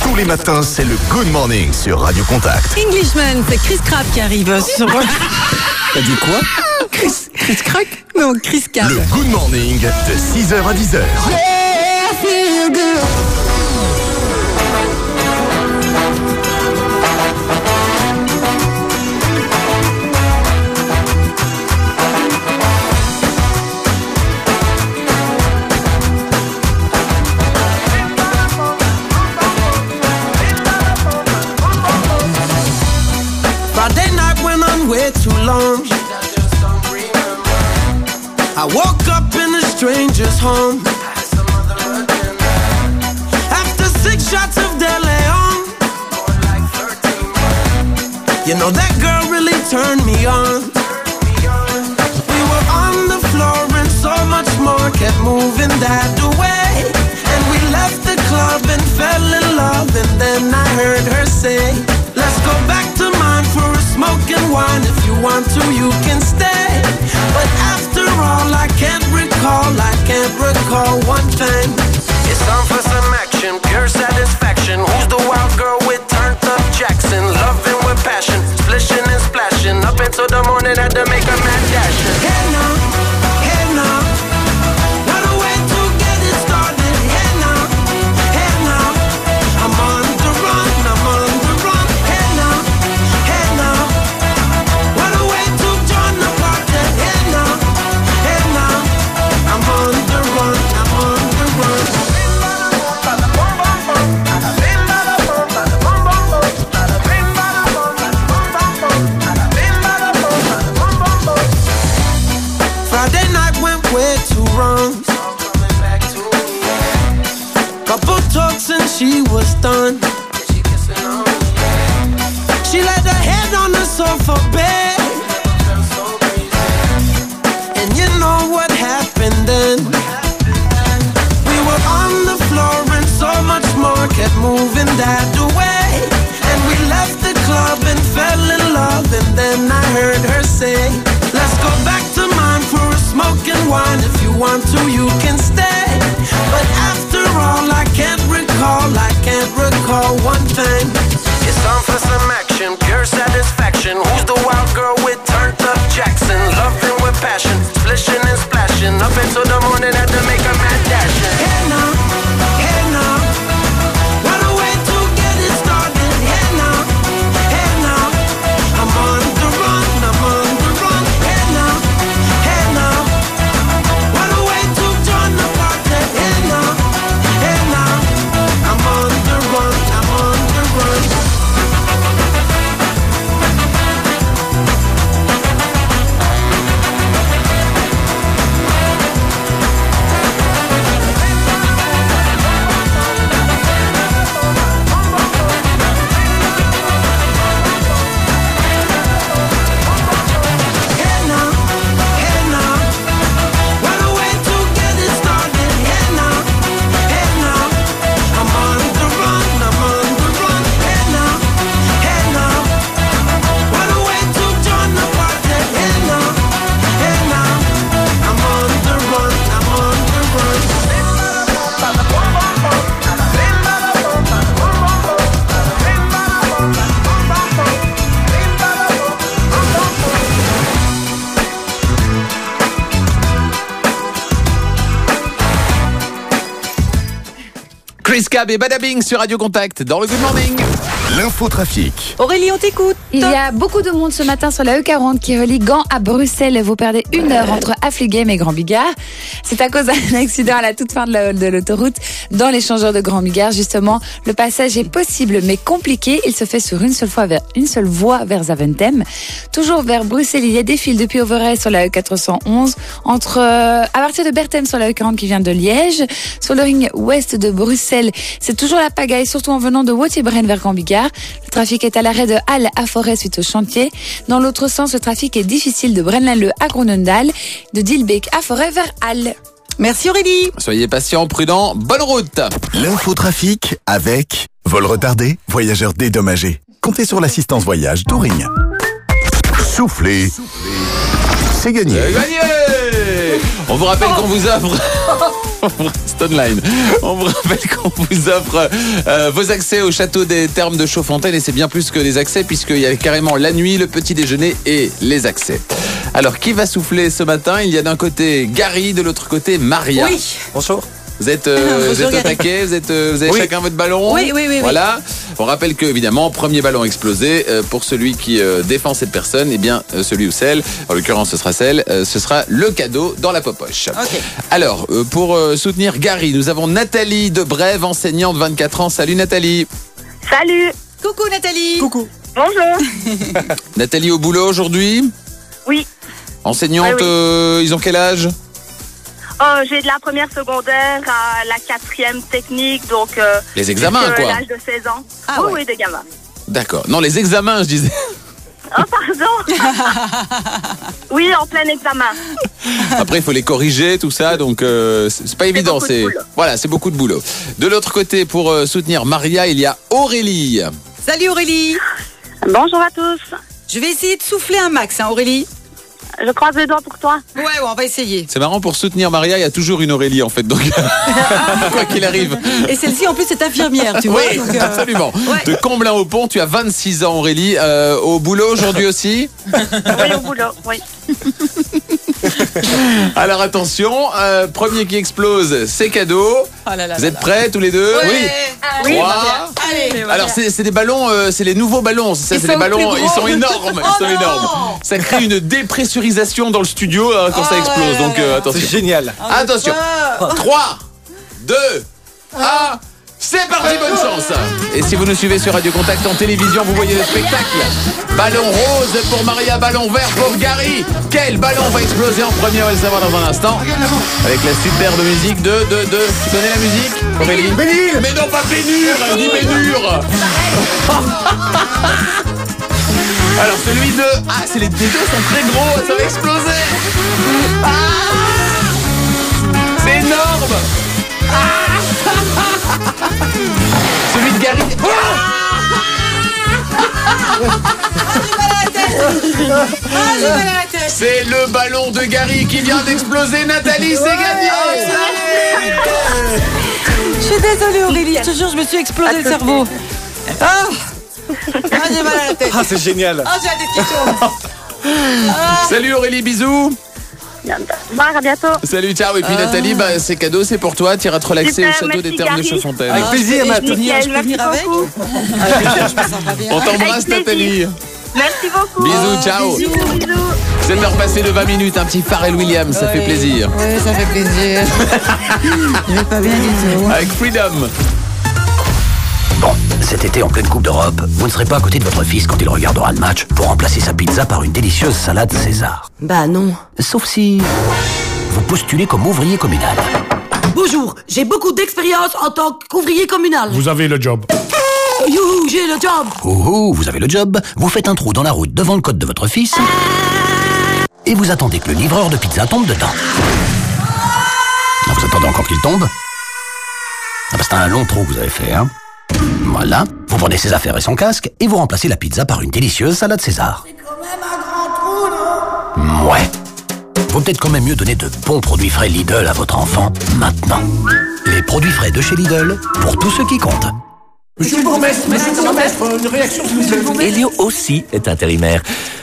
Tous les matins, c'est le Good Morning sur Radio Contact. Englishman, c'est Chris Crab qui arrive sur. T'as dit quoi? Chris, Chris Crack? Non, Chris Crab. Le Good Morning de 6h à 10h. Friday I woke up in a stranger's home. After six shots of De Leon. You know that girl really turned me on. We were on the floor and so much more kept moving that way. And we left the club and fell in love. And then I heard her say, Let's go back for a smoke and wine. If you want to, you can stay. But after all, I can't recall, I can't recall one thing. It's time for some action, pure satisfaction. Who's the wild girl with turned up Jackson? Loving with passion, splishing and splashing. Up until the morning, had to make a mad dash. Et Badabing sur Radio Contact dans le Good Morning. L'infotrafic. Aurélie, on t'écoute. Il y a beaucoup de monde ce matin sur la E40 qui relie Gand à Bruxelles. Vous perdez une heure entre Affligem et Grand Bigard. C'est à cause d'un [LAUGHS] accident à la toute fin de la- de l'autoroute dans l'échangeur de Grand Bigard. Justement, le passage est possible mais compliqué. Il se fait sur une seule fois vers une seule voie vers Zaventem. Toujours vers Bruxelles, il y a des fils depuis Overay sur la E411 entre euh, à partir de Berthem sur la E40 qui vient de Liège, sur le ring ouest de Bruxelles. C'est toujours la pagaille, surtout en venant de Wautier-Braine vers Grand Bigard. Le trafic est à l'arrêt de Halle à Forêt suite au chantier. Dans l'autre sens, le trafic est difficile de Braine-l'Alleud à Groenendaal, de Dilbeek à Forêt vers Halle. Merci Aurélie. Soyez patients, prudents, bonne route. L'infotrafic avec vol retardé, voyageurs dédommagés. Comptez sur l'assistance voyage Touring. Soufflez. C'est gagné. C'est gagné On vous rappelle qu'on vous offre... [LAUGHS] Stoneline. On vous rappelle qu'on vous offre euh, vos accès au château des Thermes de Chaudfontaine et c'est bien plus que des accès puisqu'il y a carrément la nuit, le petit déjeuner et les accès. Alors qui va souffler ce matin? Il y a d'un côté Gary, de l'autre côté Maria. Oui. Bonjour. Vous êtes, euh, vous êtes vous, êtes, euh, vous avez Oui. chacun votre ballon Oui, oui, oui, oui. Voilà. On rappelle que, évidemment, premier ballon explosé, euh, pour celui qui euh, défend cette personne, eh bien, euh, celui ou celle, en l'occurrence ce sera celle, euh, ce sera le cadeau dans la popoche. Alors, euh, pour euh, soutenir Gary, nous avons Nathalie de Brève, enseignante, 24 ans. Salut Nathalie. Salut. Coucou Nathalie. Coucou. Bonjour. [LAUGHS] Nathalie au boulot aujourd'hui? Oui. Enseignante, euh, ils ont quel âge? Oh, j'ai de la première secondaire à la quatrième technique, donc. euh, Les examens, quoi. l'âge de 16 ans. Ah oui, oui, des gamins. D'accord. Non, les examens, je disais. Oh, pardon. [LAUGHS] oui, en plein examen. Après, il faut les corriger, tout ça, donc euh, c'est pas évident. C'est voilà, c'est beaucoup de boulot. De l'autre côté, pour euh, soutenir Maria, il y a Aurélie. Salut Aurélie. Bonjour à tous. Je vais essayer de souffler un max, hein, Aurélie. Je croise les doigts pour toi. Ouais, ouais, on va essayer. C'est marrant pour soutenir Maria, il y a toujours une Aurélie en fait, donc [LAUGHS] quoi qu'il arrive. Et celle-ci, en plus, c'est infirmière, tu vois. oui, donc, euh, absolument. De Comblain au Pont, tu as 26 ans Aurélie. Euh, au boulot aujourd'hui aussi? Oui, au boulot, oui. [LAUGHS] Alors attention, euh, premier qui explose, c'est cadeau. Oh là là Vous là êtes là. prêts tous les deux Oui. Oui, Trois. Allez, Alors c'est des ballons, euh, c'est les nouveaux ballons, ça, c'est sont ballons, ils sont énormes, ils Oh sont énormes. Ça crée une dépressurisation dans le studio euh, quand ça Oh explose, là là donc euh, attention. C'est génial. Attention. 3, 2, 1. C'est parti, bonne chance Et si vous nous suivez sur Radio Contact en télévision, vous voyez le spectacle. Ballon rose pour Maria, ballon vert pour Gary. Quel ballon va exploser en premier On va le savoir dans un instant. Avec la superbe musique de... de, de... Tu connais la musique Aurélie Mais non, pas Bénure Elle dit Bénure [LAUGHS] Alors celui de... Ah, c'est les, deux sont très gros, ça va exploser Ah C'est énorme Celui de Gary... C'est le ballon de Gary qui vient d'exploser. Nathalie, c'est gagné Je suis désolée Aurélie, je te jure, je me suis explosé le cerveau. Ah, Ah, j'ai mal à la tête. Ah, c'est génial. Ah, j'ai la tête qui tourne. Salut Aurélie, bisous Bon, à bientôt. Salut, ciao. Et puis Ah. Nathalie, bah, c'est cadeau, c'est pour toi. Tu iras te relaxer Super, au château des Termes de. Chafontaine. Avec plaisir, Matt. Nickel, je peux venir merci avec beaucoup. On t'embrasse. Nathalie. Merci beaucoup. Bisous, ciao. Bisous, bisous. C'est l'heure passée de 20 minutes. Un petit Pharrell Williams, ça fait plaisir. Ouais, ça fait plaisir. [LAUGHS] je vais pas bien du tout. Avec Freedom. Cet été en pleine Coupe d'Europe, vous ne serez pas à côté de votre fils quand il regardera le match pour remplacer sa pizza par une délicieuse salade César. Bah non. Sauf si vous postulez comme ouvrier communal. Bonjour, j'ai beaucoup d'expérience en tant qu'ouvrier communal. Vous avez le job. Youhou, j'ai le job. Oh oh, vous avez le job, vous faites un trou dans la route devant le code de votre fils et vous attendez que le livreur de pizza tombe dedans. Ah, Vous attendez encore qu'il tombe? Ah bah, C'est un long trou que vous avez fait, hein Voilà, vous prenez ses affaires et son casque et vous remplacez la pizza par une délicieuse salade César. Ouais. Vaut peut-être quand même mieux donner de bons produits frais Lidl à votre enfant maintenant. Les produits frais de chez Lidl, pour tous ceux qui comptent. Monsieur le bourgmestre, c'est bourgmestre, une réaction s'il vous plaît. Elio aussi est intérimaire.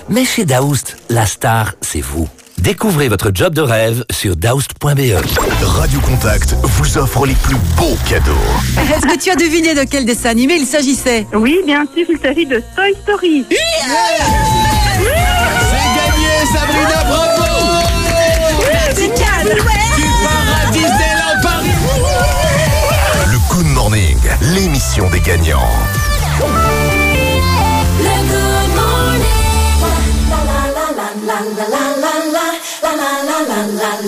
Mais chez Daoust, la star, c'est vous. Découvrez votre job de rêve sur daoust.be. Radio Contact vous offre les plus beaux cadeaux. Est-ce que tu as deviné de quel dessin animé il s'agissait? Oui, bien sûr, il s'agit de Toy Story. C'est gagné, Sabrina, bravo Tu pars à Disneyland Paris Le Good Morning, l'émission des gagnants.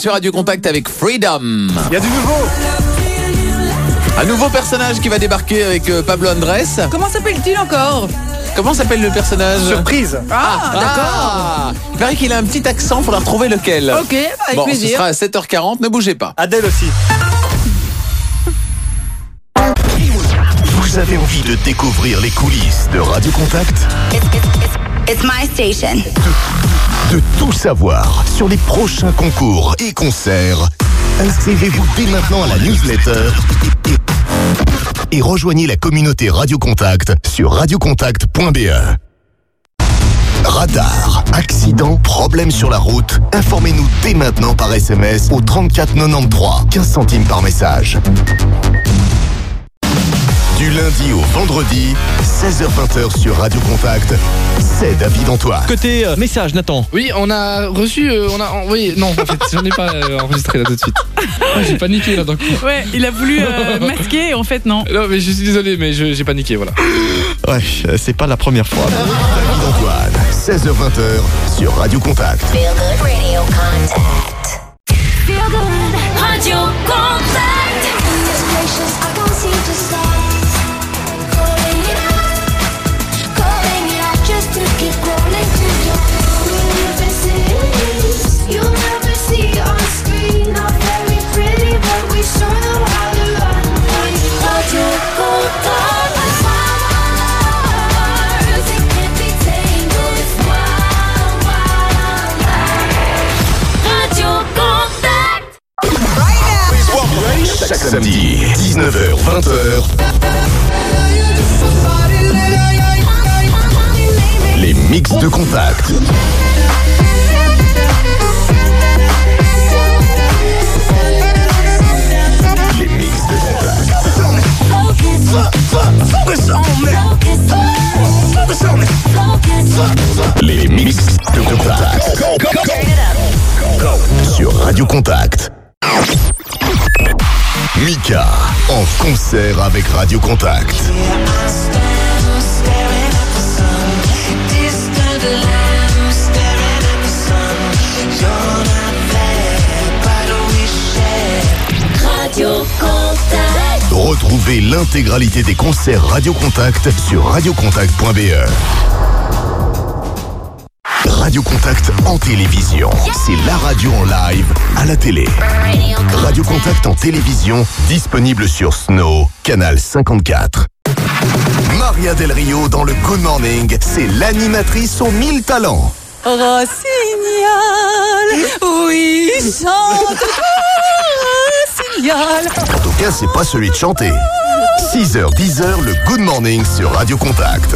Sur Radio Contact avec Freedom. Il y a du nouveau. Un nouveau personnage qui va débarquer avec euh, Pablo Andrés. Comment s'appelle-t-il encore? Comment s'appelle le personnage? Surprise. Ah, d'accord. Il paraît qu'il a un petit accent, faudra retrouver lequel. Ok, avec bon, plaisir. ce sera à 7h40, ne bougez pas. Adèle aussi. Vous avez envie de découvrir les coulisses de Radio Contact? It's my station. De tout savoir sur les prochains concours et concerts Inscrivez-vous dès maintenant à la newsletter et, et rejoignez la communauté Radio Contact sur radiocontact.be. Radar, accident, problème sur la route. Informez-nous dès maintenant par SMS au 34 93, 15 centimes par message. Du lundi au vendredi, 16h20 sur Radio Contact, c'est David Antoine. Côté euh, message, Nathan. Oui, on a reçu, euh, on a envoyé. Non, en fait, j'en ai pas euh, enregistré là tout de suite. Ah, j'ai paniqué là donc. Ouais, il a voulu euh, [LAUGHS] masquer, en fait, non. Non, mais je suis désolé, mais je- j'ai paniqué, voilà. Ouais, euh, c'est pas la première fois. David Antoine, 16h20 sur Radio Contact. Feel good radio contact. De contact. Les mix de contact. Les mix de contact. Sur Radio Contact. Mika en concert avec Radio Contact. Retrouvez l'intégralité des concerts Radio Contact sur radiocontact.be. Radio Contact en télévision, c'est la radio en live à la télé. Radio Contact en télévision, disponible sur Snow, canal 54. Maria Del Rio dans le Good Morning, c'est l'animatrice aux 1000 talents. Rossignol, oui, chante En tout cas, c'est pas celui de chanter. 6h, 10h, le Good Morning sur Radio Contact.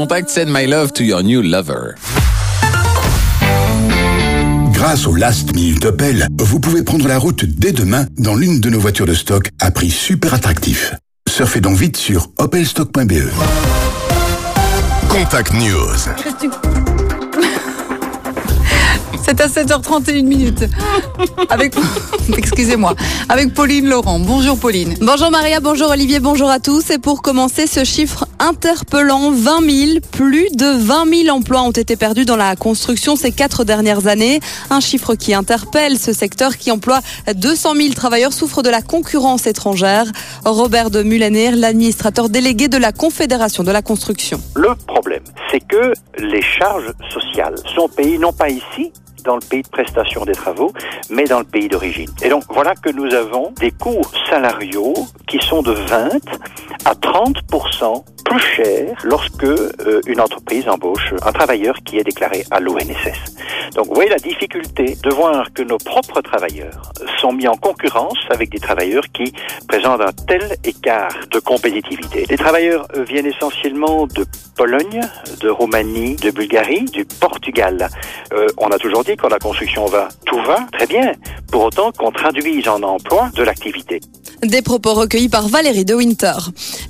Contact, Send My Love to Your New Lover. Grâce au Last Minute Opel, vous pouvez prendre la route dès demain dans l'une de nos voitures de stock à prix super attractif. Surfez donc vite sur opelstock.be. Contact News. C'est à 7h31 minutes. Avec, [LAUGHS] excusez-moi, avec Pauline Laurent. Bonjour Pauline. Bonjour Maria, bonjour Olivier, bonjour à tous. Et pour commencer, ce chiffre interpellant, 20 000, plus de 20 000 emplois ont été perdus dans la construction ces quatre dernières années. Un chiffre qui interpelle ce secteur qui emploie 200 000 travailleurs souffre de la concurrence étrangère. Robert de Mullaner, l'administrateur délégué de la Confédération de la construction. Le problème, c'est que les charges sociales sont payées non pas ici, dans le pays de prestation des travaux, mais dans le pays d'origine. Et donc voilà que nous avons des coûts salariaux qui sont de 20 à 30 plus chers lorsque euh, une entreprise embauche un travailleur qui est déclaré à l'ONSS. Donc vous voyez la difficulté de voir que nos propres travailleurs sont mis en concurrence avec des travailleurs qui présentent un tel écart de compétitivité. Les travailleurs euh, viennent essentiellement de Pologne, de Roumanie, de Bulgarie, du Portugal. Euh, on a toujours dit quand la construction va, tout va très bien, pour autant qu'on traduise en emploi de l'activité. Des propos recueillis par Valérie de Winter.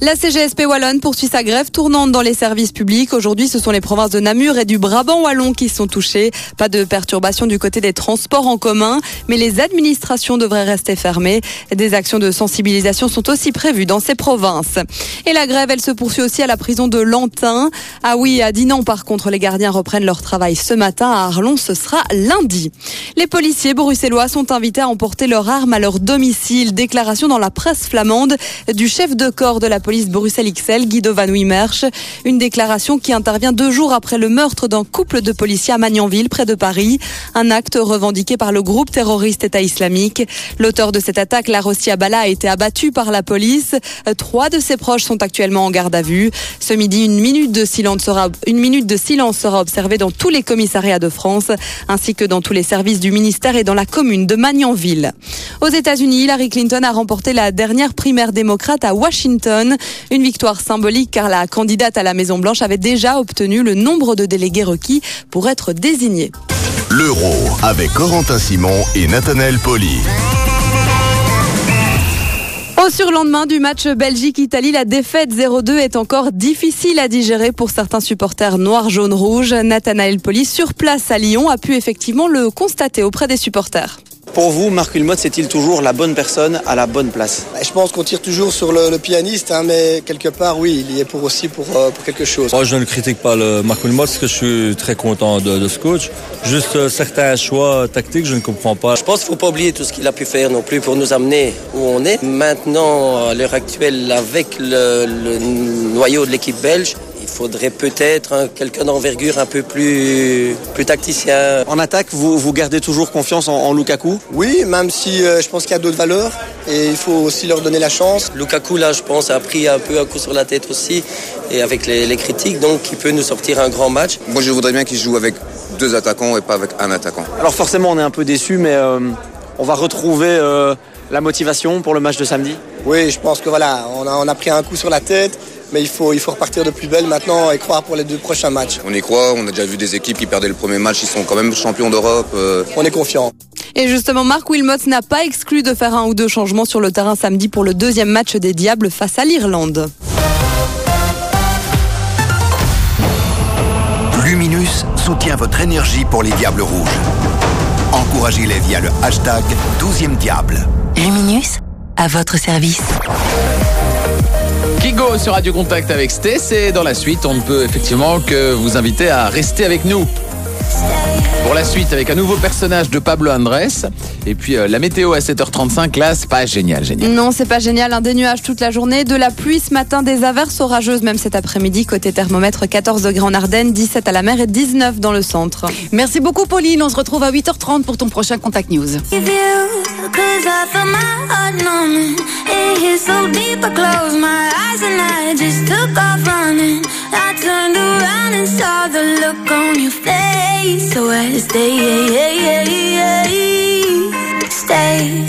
La CGSP Wallonne poursuit sa grève tournante dans les services publics. Aujourd'hui, ce sont les provinces de Namur et du Brabant Wallon qui sont touchées. Pas de perturbation du côté des transports en commun, mais les administrations devraient rester fermées. Des actions de sensibilisation sont aussi prévues dans ces provinces. Et la grève, elle se poursuit aussi à la prison de Lantin. Ah oui, à Dinan, par contre, les gardiens reprennent leur travail ce matin. À Arlon, ce sera lundi. Les policiers bruxellois sont invités à emporter leurs armes à leur domicile. Déclaration dans la presse flamande du chef de corps de la police Bruxelles XL, Guido Une déclaration qui intervient deux jours après le meurtre d'un couple de policiers à Magnanville, près de Paris. Un acte revendiqué par le groupe terroriste État islamique. L'auteur de cette attaque, Larossi Abala, a été abattu par la police. Trois de ses proches sont actuellement en garde à vue. Ce midi, une minute de silence sera, une minute de silence sera observée dans tous les commissariats de France, ainsi que dans tous les services du ministère et dans la commune de Magnanville. Aux États-Unis, Hillary Clinton a remporté la dernière primaire démocrate à Washington. Une victoire symbolique car la candidate à la Maison-Blanche avait déjà obtenu le nombre de délégués requis pour être désignée. L'Euro avec Corentin Simon et Nathanaël Poli. Au surlendemain du match Belgique-Italie, la défaite 0-2 est encore difficile à digérer pour certains supporters rouges. Nathanaël Poli, sur place à Lyon, a pu effectivement le constater auprès des supporters. Pour vous, Marc Wilmot, c'est-il toujours la bonne personne à la bonne place? Je pense qu'on tire toujours sur le, le pianiste, hein, mais quelque part, oui, il y est pour aussi pour, euh, pour quelque chose. Moi, je ne critique pas le Marc Wilmot parce que je suis très content de, de ce coach. Juste euh, certains choix tactiques, je ne comprends pas. Je pense qu'il ne faut pas oublier tout ce qu'il a pu faire non plus pour nous amener où on est. Maintenant, à l'heure actuelle, avec le, le noyau de l'équipe belge, il faudrait peut-être hein, quelqu'un d'envergure un peu plus, plus tacticien. En attaque, vous, vous gardez toujours confiance en, en Lukaku? Oui, même si euh, je pense qu'il y a d'autres valeurs et il faut aussi leur donner la chance. Lukaku, là, je pense, a pris un peu un coup sur la tête aussi et avec les, les critiques, donc il peut nous sortir un grand match. Moi, je voudrais bien qu'il joue avec deux attaquants et pas avec un attaquant. Alors forcément, on est un peu déçu, mais euh, on va retrouver euh, la motivation pour le match de samedi? Oui, je pense que voilà, on a, on a pris un coup sur la tête. Mais il faut, il faut repartir de plus belle maintenant et croire pour les deux prochains matchs. On y croit, on a déjà vu des équipes qui perdaient le premier match, ils sont quand même champions d'Europe. euh. On est confiant. Et justement, Marc Wilmot n'a pas exclu de faire un ou deux changements sur le terrain samedi pour le deuxième match des Diables face à l'Irlande. Luminus soutient votre énergie pour les Diables Rouges. Encouragez-les via le hashtag 12e Diable. Luminus, à votre service. Kigo sur Radio Contact avec Stess et dans la suite, on ne peut effectivement que vous inviter à rester avec nous. Pour la suite, avec un nouveau personnage de Pablo Andrés. Et puis euh, la météo à 7h35, là, c'est pas génial, génial. Non, c'est pas génial. Un des nuages toute la journée, de la pluie ce matin, des averses orageuses même cet après-midi. Côté thermomètre, 14 degrés en Ardennes, 17 à la mer et 19 dans le centre. Merci beaucoup Pauline, on se retrouve à 8h30 pour ton prochain Contact News. I turned around and saw the look on your face. So I stay, stay.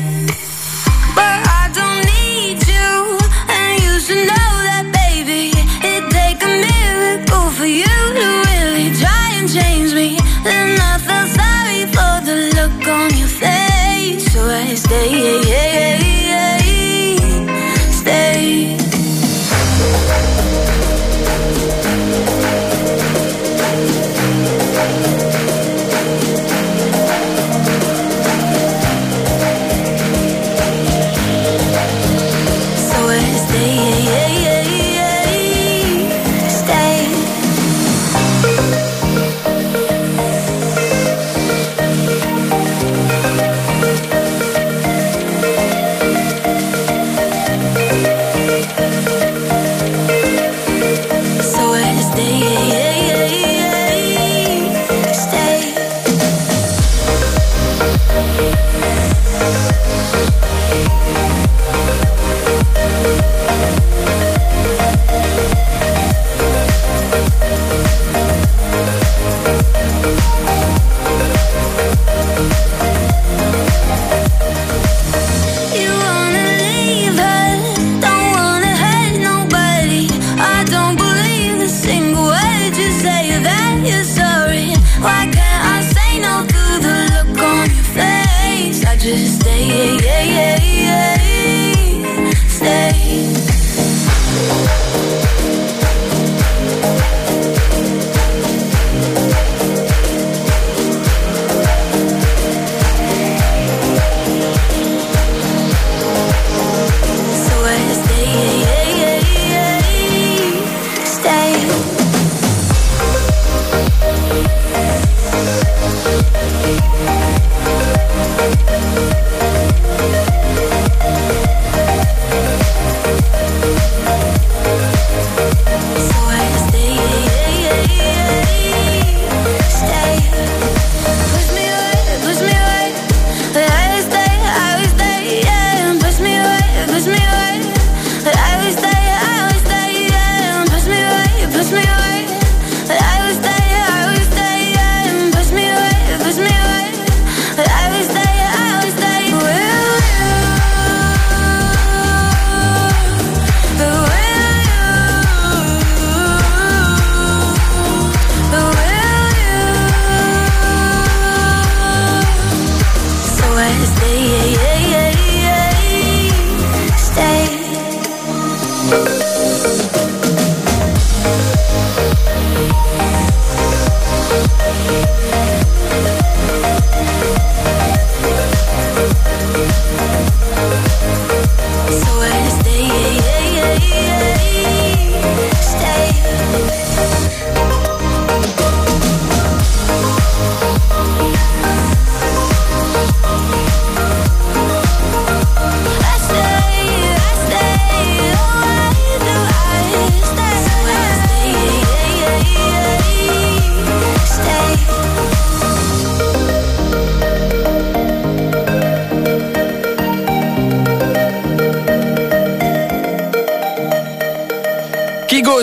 But I don't need you, and you should know that, baby. It take a miracle for you to really try and change me. I sorry for the look on your face. So I stay.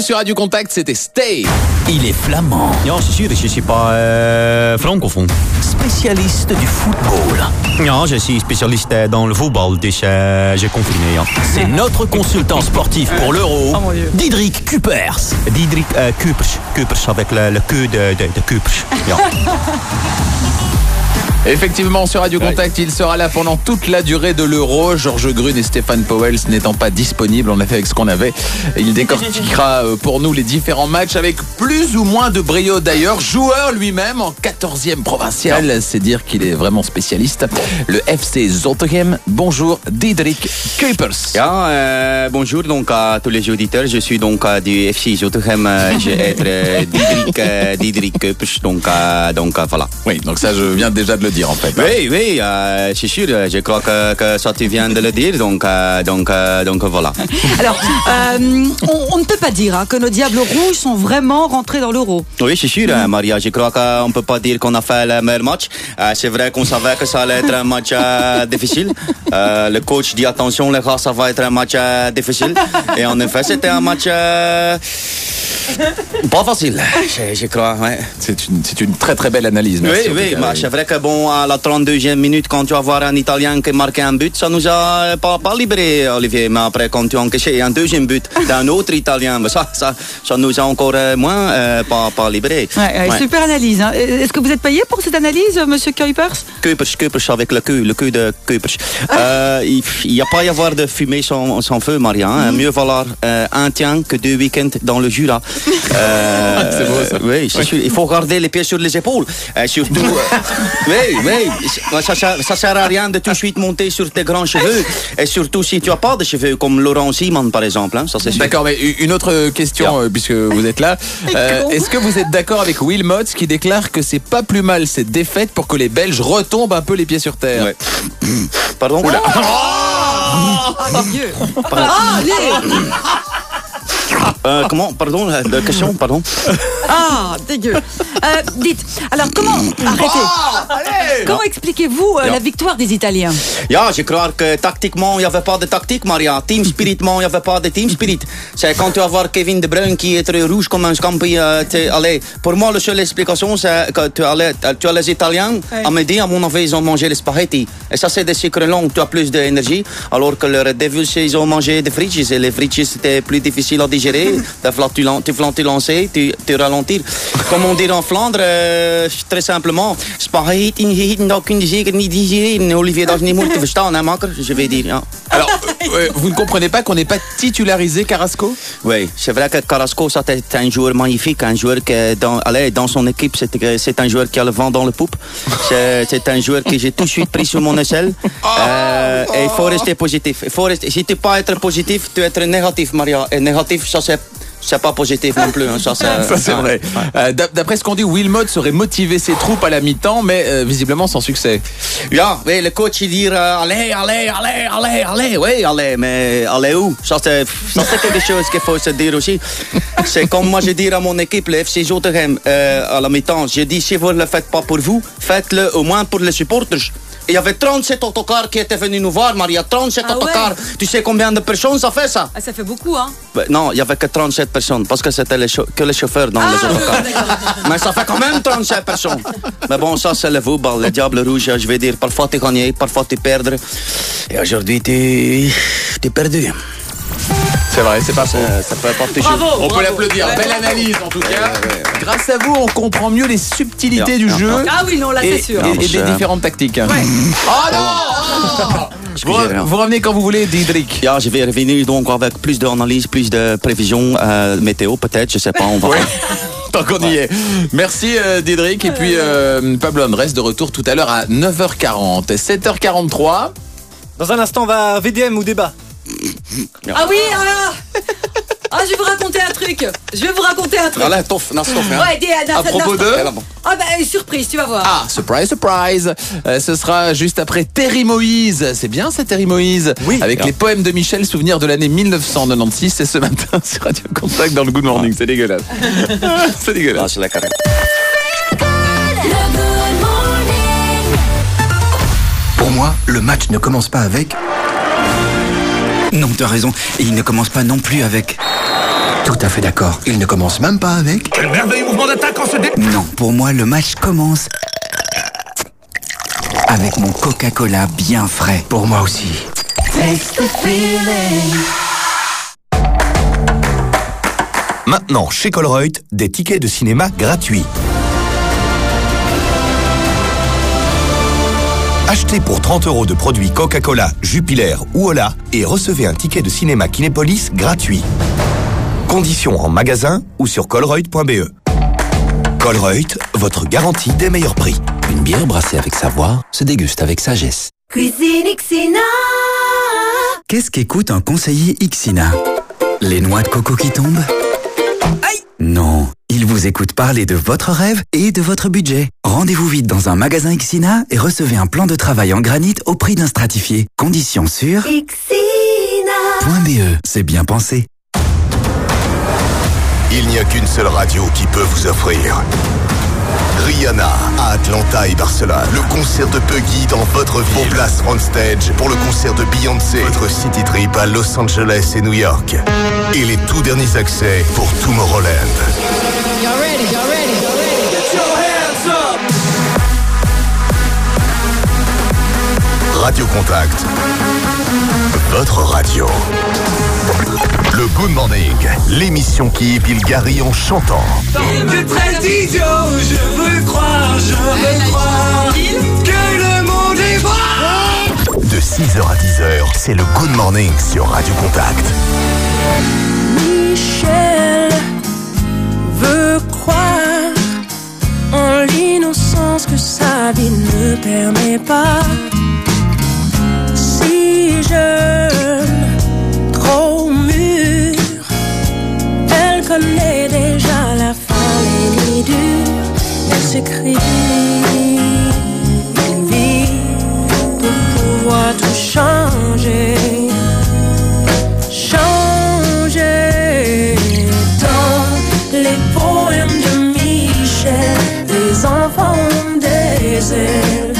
Sur Radio Contact, c'était Stay. Il est flamand. Ja, c'est sûr, je suis pas euh, francophone. Spécialiste du football. Ja, je suis spécialiste dans le football, dus euh, j'ai confirmé. ja. C'est notre consultant sportif pour l'Euro, Diedrich Kupers. Diedrich euh, Kupers. Kupers avec le, le queue de, de, de Kupers. Ja. [LAUGHS] Effectivement, sur Radio Contact, il sera là pendant toute la durée de l'Euro. Georges Grune et Stéphane Powell n'étant pas disponibles, on a fait avec ce qu'on avait. Il décortiquera euh, pour nous les différents matchs avec plus ou moins de brio d'ailleurs. Joueur lui-même en 14e provincial, c'est dire qu'il est vraiment spécialiste. Le FC Zottegem. Bonjour Diedrich Kuipers. Ja, euh, bonjour donc à tous les auditeurs. Je suis donc euh, du FC Zottegem. Je vais être euh, Diedrich, Diedrich Kuipers. Donc, donc voilà. Oui, donc ça je viens déjà de le dire en fait. Oui, oui, euh, c'est sûr. Je crois que, que ça tu viens de le dire. Donc, euh, donc, euh, donc voilà. [LAUGHS] Alors, euh, on, on ne peut pas dire hein, que nos Diables Rouges sont vraiment rentrés dans l'euro. Oui, c'est sûr, euh, Maria. Je crois qu'on peut pas dire qu'on a fait le meilleur match. Euh, c'est vrai qu'on savait que ça allait être un match euh, [LAUGHS] difficile. Euh, le coach dit attention, les gars, ça va être un match euh, difficile. Et en effet, c'était un match. euh, Pas facile, je, je crois, ouais. C'est une, c'est une très très belle analyse. merci, Oui, tout oui, bah, c'est vrai que bon, à la 32e minute, quand tu vas voir un Italien qui marque un but, ça nous a pas, pas libéré, Olivier. Mais après, quand tu as encaissé un deuxième but d'un [LAUGHS] autre Italien, ça, ça, ça nous a encore euh, moins euh, pas, pas libéré. Ouais, ouais, Ouais. Super analyse. hein. Est-ce que vous êtes payé pour cette analyse, euh, monsieur Kuipers? Kuipers, Kuipers avec le cul, le cul de Kuipers. Euh, il n'y a pas y avoir de fumée sans, sans feu, Maria. hein. Mieux valoir euh, un tien que deux week-ends dans le Jura. [LAUGHS] Euh, C'est beau, ça. Oui, c'est sûr. Il faut garder les pieds sur les épaules. Euh, surtout. [LAUGHS] euh, oui, oui. Ça, ça, ça sert à rien de tout de suite monter sur tes grands cheveux. Et surtout si tu as pas de cheveux, comme Laurent Simon, par exemple. hein, ça, c'est sûr. D'accord, mais une autre question, euh, puisque vous êtes là. [LAUGHS] Euh, Est-ce que vous êtes d'accord avec Will Motz qui déclare que c'est pas plus mal cette défaite pour que les Belges retombent un peu les pieds sur terre? Ouais. Pardon? Ah, Dieu Ah, allez [LAUGHS] Euh, Comment Pardon La la question, pardon Ah, dégueu. Euh, dites, alors comment arrêtez Comment expliquez-vous euh, la victoire des Italiens Ja, je crois que tactiquement, il n'y avait pas de tactique, Maria. Team spiritement, il n'y avait pas de team spirit. C'est quand tu vas voir Kevin De Bruyne qui est très rouge comme un scampi. euh, t'es- allez, pour moi, la seule explication, c'est que tu as, les, tu as les Italiens, à midi, à mon avis, ils ont mangé les spaghettis. Et ça, c'est des sucres longs, tu as plus d'énergie. Alors que le Red Devils, ils ont mangé des frites. Et les frites, c'était plus difficile à digérer. Tu flantes, tu flantes lancer, tu, tu ralentir. Comme on dit en Flandre, euh, très simplement. Olivier? Je vais dire, ja. Alors, euh, vous ne comprenez pas qu'on n'ait pas titularisé Carrasco? Oui, c'est vrai que Carrasco, c'est un joueur magnifique, un joueur qui, est dans, allez, dans son équipe, c'est un joueur qui a le vent dans le poupe. C'est un joueur que j'ai tout de suite pris sur mon échelle. Euh, et il faut rester positif. Il faut rester, si tu peux pas être positif, tu es être négatif, Maria. Et négatif, ça, c'est c'est pas positif non plus. hein. Ça, [LAUGHS] c'est Ça c'est vrai. Euh, d'ap- D'après ce qu'on dit, Will Mott serait motivé ses troupes à la mi-temps, mais euh, visiblement sans succès. Ja, oui, le coach il dit euh, allez, allez, allez, allez, allez, oui, allez, mais allez où? Ça c'est ça, quelque chose qu'il faut se dire aussi. [LAUGHS] C'est comme moi je dis à mon équipe, le FC à la mi-temps, je dis si vous ne le faites pas pour vous, faites-le au moins pour les supporters. Il y avait 37 autocars qui étaient venus nous voir, Maria. 37 Ah ouais autocars. Tu sais combien de personnes ça fait ça? Ah, Ça fait beaucoup, hein Ben, Non, il y avait que 37 personnes parce que c'était les que les chauffeurs dans les Ah, autocars. Mais ça fait quand même 37 personnes. Mais bon, ça c'est le football, le diable rouge, je vais dire. Parfois tu gagnes, parfois tu perds. Et aujourd'hui tu es perdu. C'est vrai, c'est pas faux. Ça peut toujours. Bravo On peut l'applaudir. Ouais. Belle analyse en tout cas. Grâce à vous, on comprend mieux les subtilités du jeu. Ah oui, non, là, et, c'est sûr. et- et des différentes tactiques. [LAUGHS] Oh non vous, Excusez-moi. vous revenez quand vous voulez, Diedrich. Ja, je vais revenir donc avec plus d'analyse, plus de prévision, euh, météo peut-être, je sais pas, on va. [LAUGHS] Tant qu'on y est. Merci euh, Diedrich. Et puis euh, Pablo Andrés de retour tout à l'heure à 9h40. 7h43. Dans un instant, on va VDM ou débat. Ah oui, ah Ah, je vais vous raconter un truc Je vais vous raconter un truc tof, na, stof, hein. Ouais, dis, À propos de Ah bah, surprise, tu vas voir Ah, surprise, surprise Euh, Ce sera juste après Terry Moïse. C'est bien ça, Terry Moïse Oui. Avec les poèmes de Michel, souvenir de l'année 1996. C'est ce matin [LAUGHS] sur Radio Contact dans le Good Morning. C'est dégueulasse. [LAUGHS] C'est Ah, dégueulasse. c'est la carré. Pour moi, le match ne commence pas avec. Non, t'as raison. Et il ne commence pas non plus avec. Tout à fait d'accord. Il ne commence même pas avec. Quel merveilleux mouvement d'attaque en ce dé... Non, pour moi, le match commence. Avec mon Coca-Cola bien frais. Pour moi aussi. Maintenant, chez Colruyt, des tickets de cinéma gratuits. Achetez pour 30 euros de produits Coca-Cola, Jupiler ou Ola et recevez un ticket de cinéma Kinépolis gratuit. Conditions en magasin ou sur colruyt.be. Colruyt, votre garantie des meilleurs prix. Une bière brassée avec savoir se déguste avec sagesse. Cuisine Xina. Qu'est-ce qu'écoute un conseiller Ixina? Les noix de coco qui tombent? Non, il vous écoute parler de votre rêve et de votre budget. Rendez-vous vite dans un magasin Ixina et recevez un plan de travail en granit au prix d'un stratifié. Conditions sur Xina. .be. C'est bien pensé. Il n'y a qu'une seule radio qui peut vous offrir Rihanna à Atlanta et Barcelone. Le concert de Puggy dans votre ville. Vos places on stage pour le concert de Beyoncé. Votre city trip à Los Angeles et New York. Et les tout derniers accès pour Tomorrowland. Y'all ready, y'all ready, y'all ready? Get your hands up. Radio Contact. Votre radio. Le Good Morning, l'émission qui épile Gary en chantant. T'es très idiot, je veux croire, je veux croire que le monde est vrai. De 6h à 10h, c'est le Good Morning sur Radio Contact. Michel veut croire en l'innocence que sa vie ne permet pas. Si jeune, connaît déjà la fin, les nuits dures. Elle s'écrit une vie pour pouvoir tout changer changer dans les poèmes de Michel. Les enfants des ailes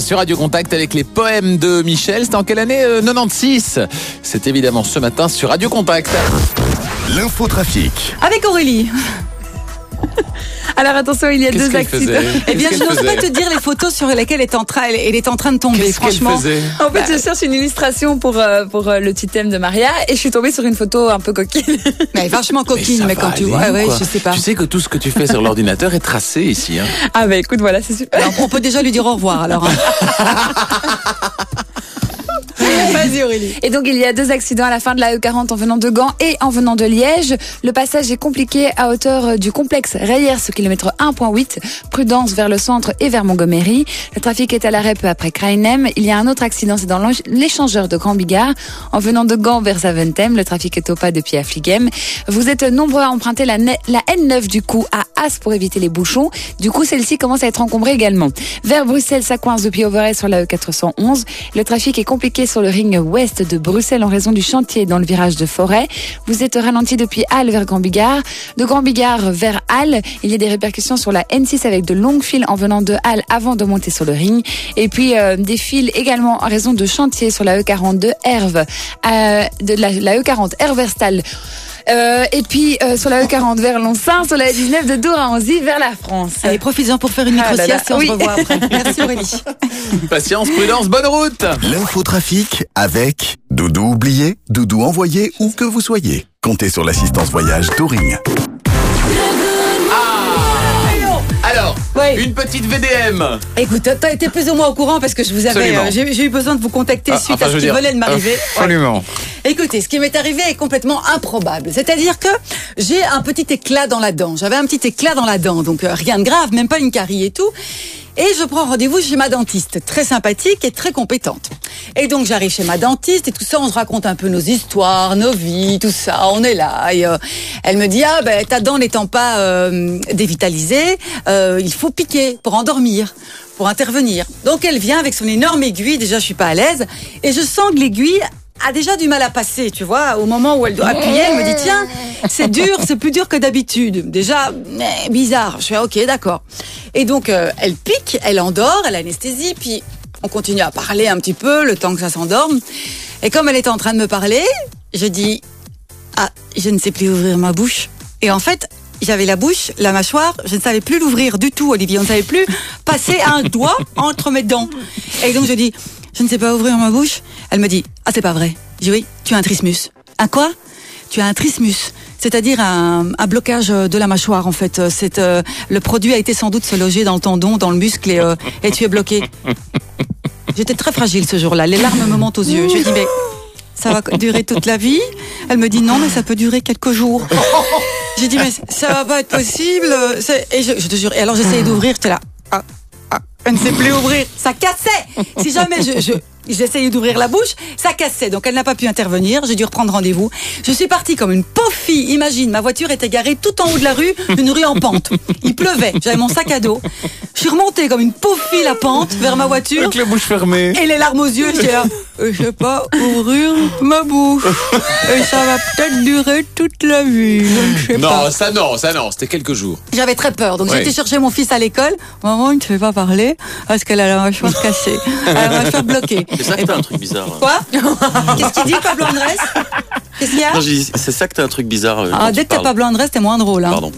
Sur Radio Contact avec les poèmes de Michel. C'était en quelle année Euh, 96. C'est évidemment ce matin sur Radio Contact. L'infotrafic. Avec Aurélie. Alors attention, il y a deux accidents. Eh bien, je n'ose pas te dire les photos sur lesquelles elle est en train, elle, elle est en train de tomber. Franchement, En fait, je cherche une illustration pour, euh, pour euh, le petit thème de Maria et je suis tombée sur une photo un peu coquine. Mais vachement coquine, mais, quand tu vois, ouais, je sais pas. Tu sais que tout ce que tu fais sur l'ordinateur est tracé ici. hein. Ah bah écoute, voilà, c'est super. Alors, on peut déjà lui dire au revoir alors. hein. [LAUGHS] Vas-y Aurélie. Et donc il y a deux accidents à la fin de la E40 en venant de Gand et en venant de Liège. Le passage est compliqué à hauteur euh, du complexe Rayers au kilomètre 1.8. Prudence vers le centre et vers Montgomery. Le trafic est à l'arrêt peu après Krainem. Il y a un autre accident, c'est dans l'échangeur de Grand Bigard. En venant de Gand vers Zaventem, le trafic est au pas depuis Affligem. Vous êtes nombreux à emprunter la, ne- la N9 du coup à As pour éviter les bouchons. Du coup, celle-ci commence à être encombrée également. Vers Bruxelles, ça coince depuis Overay sur la E411. Le trafic est compliqué sur le ring ouest de Bruxelles en raison du chantier dans le virage de Forêt. Vous êtes ralenti depuis Halle vers Grand Bigard. De Grand Bigard vers Halle, il y a des répercussions sur la N6 avec de longues files en venant de Halle avant de monter sur le ring. Et puis euh, des files également en raison de chantier sur la E40 de Herve, euh, de la, la E40 Herverstal. Euh, et puis euh, sur la E40 vers Lonsin, sur la E19 de Douranzy vers la France. Allez, profites-en pour faire une Ah là là, micro-sieste et on oui. se revoit après. [LAUGHS] Merci Aurélie. [LAUGHS] Patience, prudence, bonne route. L'infotrafic avec Doudou oublié, Doudou envoyé, où que vous soyez. Comptez sur l'assistance voyage Touring. Alors, une petite VDM. Écoute, t'as été plus ou moins au courant parce que je vous avais, euh, j'ai eu besoin de vous contacter Ah, suite enfin, à ce qui venait de m'arriver. Absolument. Écoutez, ce qui m'est arrivé est complètement improbable. C'est-à-dire que j'ai un petit éclat dans la dent. J'avais un petit éclat dans la dent, donc euh, rien de grave, même pas une carie et tout. Et je prends rendez-vous chez ma dentiste, très sympathique et très compétente. Et donc j'arrive chez ma dentiste et tout ça, on se raconte un peu nos histoires, nos vies, tout ça. On est là. Et, euh, elle me dit ah ben ta dent n'étant pas euh, dévitalisée, euh, il faut piquer pour endormir, pour intervenir. Donc elle vient avec son énorme aiguille. Déjà je suis pas à l'aise et je sens que l'aiguille a déjà du mal à passer, tu vois. Au moment où elle doit appuyer, elle me dit tiens, c'est dur, c'est plus dur que d'habitude. Déjà, eh, bizarre. Je fais ok, d'accord. Et donc, euh, elle pique, elle endort, elle anesthésie, puis on continue à parler un petit peu le temps que ça s'endorme. Et comme elle était en train de me parler, je dis ah, je ne sais plus ouvrir ma bouche. Et en fait, j'avais la bouche, la mâchoire, je ne savais plus l'ouvrir du tout, Olivier. On ne savait plus passer un doigt entre mes dents. Et donc je dis, je ne sais pas ouvrir ma bouche. Elle me dit, ah c'est pas vrai. Je dis oui, tu as un trismus. Un quoi? Tu as un trismus. C'est-à-dire un, un blocage de la mâchoire en fait. C'est euh, le produit a été sans doute se loger dans le tendon, dans le muscle et, euh, et tu es bloqué. [LAUGHS] J'étais très fragile ce jour-là. Les larmes me montent aux yeux. Je dis mais ça va durer toute la vie? Elle me dit non, mais ça peut durer quelques jours. [LAUGHS] J'ai dit mais ça va pas être possible. Et je, te jure. Et alors j'essayais d'ouvrir, j'étais là. Ah, elle ne sait plus ouvrir. Ça cassait. Si jamais je, je j'essayais d'ouvrir la bouche, ça cassait. Donc elle n'a pas pu intervenir. J'ai dû reprendre rendez-vous. Je suis partie comme une pauvre fille. Imagine, ma voiture était garée tout en haut de la rue, [LAUGHS] une rue en pente. Il pleuvait. J'avais mon sac à dos. Je suis remontée comme une pauvre fille la pente vers ma voiture. Avec la bouche fermée. Et les larmes aux yeux, là, euh, je sais pas ouvrir ma bouche. [LAUGHS] Et ça va peut-être durer toute la vie. Je ne sais Non, pas. ça non, ça non, c'était quelques jours. J'avais très peur, donc Oui. j'étais chercher mon fils à l'école. Maman, il ne sait pas parler parce qu'elle a la mâchoire cassée. Elle [LAUGHS] a la mâchoire bloquée. C'est ça que t'as un truc bizarre. Quoi Qu'est-ce qu'il dit, Pablo Andrés Qu'est-ce qu'il y a Non, j'ai dit, c'est ça que t'as un truc bizarre. euh, Ah, dès que t'es parles. Pablo Andrés, t'es moins drôle. Hein. Pardon.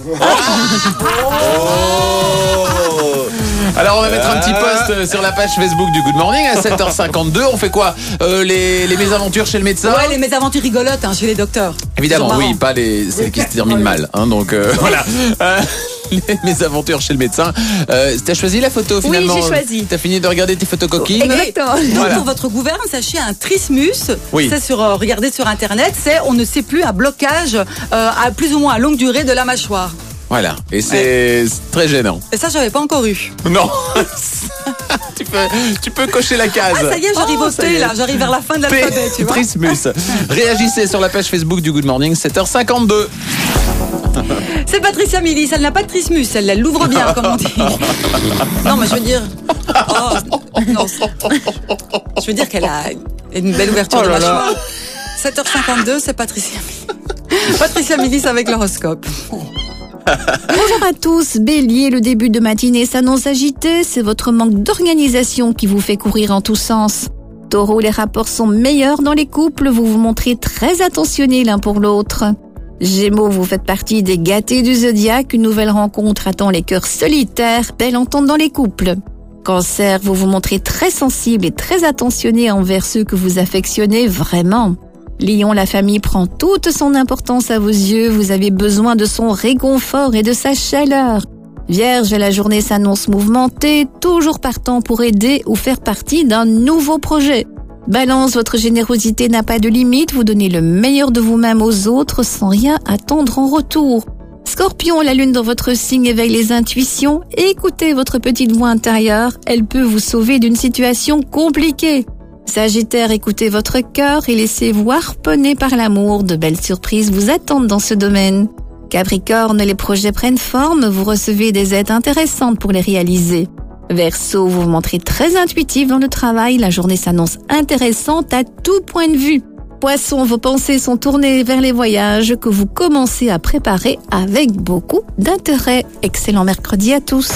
Alors on va mettre un petit post euh, sur la page Facebook du Good Morning à 7h52. On fait quoi Euh, les, les mésaventures chez le médecin Ouais, les mésaventures rigolotes hein, chez les docteurs. Évidemment, oui, pas les celles qui se terminent mal. Hein, donc euh, [LAUGHS] voilà. Euh, [LAUGHS] les mésaventures chez le médecin. Euh, T'as choisi la photo Oui, finalement j'ai choisi. T'as fini de regarder tes photocopies Exactement. Donc Voilà. pour votre gouverne, sachez un trismus. Oui. C'est sur, euh, regardez sur internet, c'est on ne sait plus un blocage euh, à plus ou moins à longue durée de la mâchoire. Voilà. Et c'est très gênant. Et ça, j'avais pas encore eu. Non. [LAUGHS] tu, peux, tu peux cocher la case. Ah, ça y est, j'arrive Oh, au ça T, là. J'arrive vers la fin de l'alphabet, tu vois. Trismus. Réagissez sur la page Facebook du Good Morning, 7h52. [LAUGHS] C'est Patricia Milis, elle n'a pas de trismus, elle elle l'ouvre bien, comme on dit. [LAUGHS] Non, mais je veux dire. Oh, non, je veux dire qu'elle a une belle ouverture Oh de mâchoire. 7h52, c'est Patricia Milis. Patricia Milis avec l'horoscope. Bonjour à tous, Bélier, le début de matinée s'annonce agité, c'est votre manque d'organisation qui vous fait courir en tous sens. Taureau, les rapports sont meilleurs dans les couples, vous vous montrez très attentionnés l'un pour l'autre. Gémeaux, vous faites partie des gâtés du zodiaque, une nouvelle rencontre attend les cœurs solitaires, belle entente dans les couples. Cancer, vous vous montrez très sensible et très attentionné envers ceux que vous affectionnez vraiment. Lion, la famille prend toute son importance à vos yeux, vous avez besoin de son réconfort et de sa chaleur. Vierge, la journée s'annonce mouvementée, toujours partant pour aider ou faire partie d'un nouveau projet. Balance, votre générosité n'a pas de limite, vous donnez le meilleur de vous-même aux autres sans rien attendre en retour. Scorpion, la lune dans votre signe éveille les intuitions, écoutez votre petite voix intérieure, elle peut vous sauver d'une situation compliquée. Sagittaire, écoutez votre cœur et laissez-vous harponner par l'amour, de belles surprises vous attendent dans ce domaine. Capricorne, les projets prennent forme, vous recevez des aides intéressantes pour les réaliser. Verseau, vous vous montrez très intuitif dans le travail, la journée s'annonce intéressante à tout point de vue. Poisson, vos pensées sont tournées vers les voyages que vous commencez à préparer avec beaucoup d'intérêt. Excellent mercredi à tous.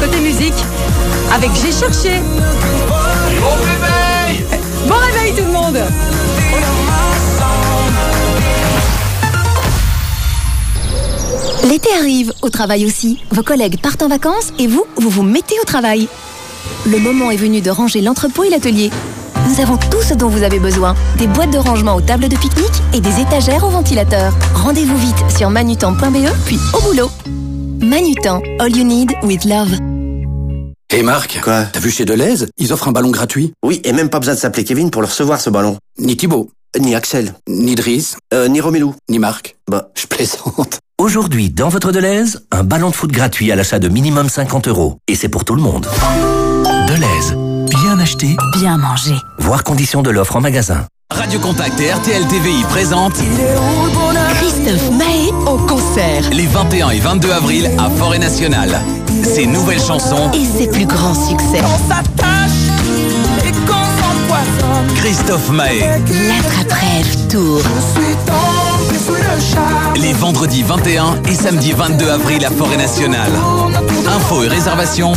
Côté musique avec J'ai cherché. L'été arrive, au travail aussi. Vos collègues partent en vacances et vous, vous vous mettez au travail. Le moment est venu de ranger l'entrepôt et l'atelier. Nous avons tout ce dont vous avez besoin. Des boîtes de rangement aux tables de pique-nique et des étagères au ventilateur. Rendez-vous vite sur manutan.be puis au boulot. Manutan, all you need with love. Hé Marc, Quoi? T'as vu chez Deleuze? Ils offrent un ballon gratuit. Oui, et même pas besoin de s'appeler Kevin pour le recevoir ce ballon. Ni Thibaut. Ni Axel. Ni Driss. Euh, ni Romélou. Ni Marc. Bah, Je plaisante. Aujourd'hui, dans votre Deleuze, un ballon de foot gratuit à l'achat de minimum 50 euros. Et c'est pour tout le monde. Deleuze. Bien acheté, Bien manger. voir conditions de l'offre en magasin. Radio Contact et RTL TVI présentent Christophe Maé en concert. les 21 et 22 avril à Forêt Nationale. ses nouvelles chansons, Et ses plus grands succès. On s'attache et qu'on s'empoisonne. Christophe Maé. L'attrape-rêve tour. Je suis Les vendredis 21 et samedi 22 avril à Forêt Nationale. Infos et réservations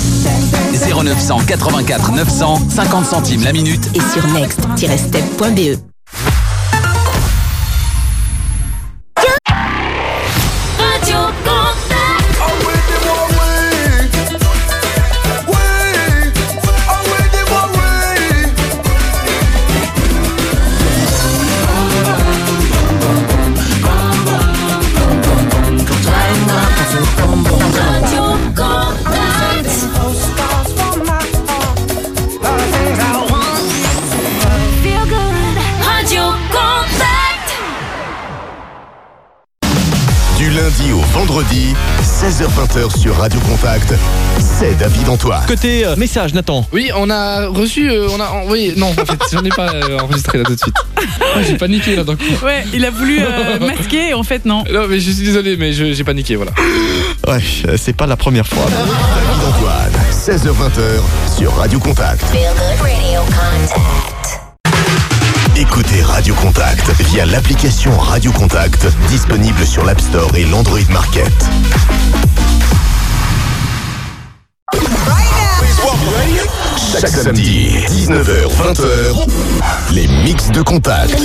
0900 84 900 50 centimes la minute Et sur next-step.be. lundi au vendredi, 16h20 sur Radio Contact, c'est David Antoine. Côté euh, message, Nathan. Oui, on a reçu, euh, on a envoyé. Non, en fait, j'en ai pas euh, enregistré là tout de suite. Ah, j'ai paniqué là d'un coup. Ouais, il a voulu euh, [LAUGHS] masquer et en fait non. Non, mais je suis désolé, mais je- j'ai paniqué, voilà. Ouais, euh, c'est pas la première fois. David Antoine, 16h20 sur Radio Contact. Écoutez Radio Contact via l'application Radio Contact disponible sur l'App Store et l'Android Market. Chaque samedi, 19h-20h, les mix de contact.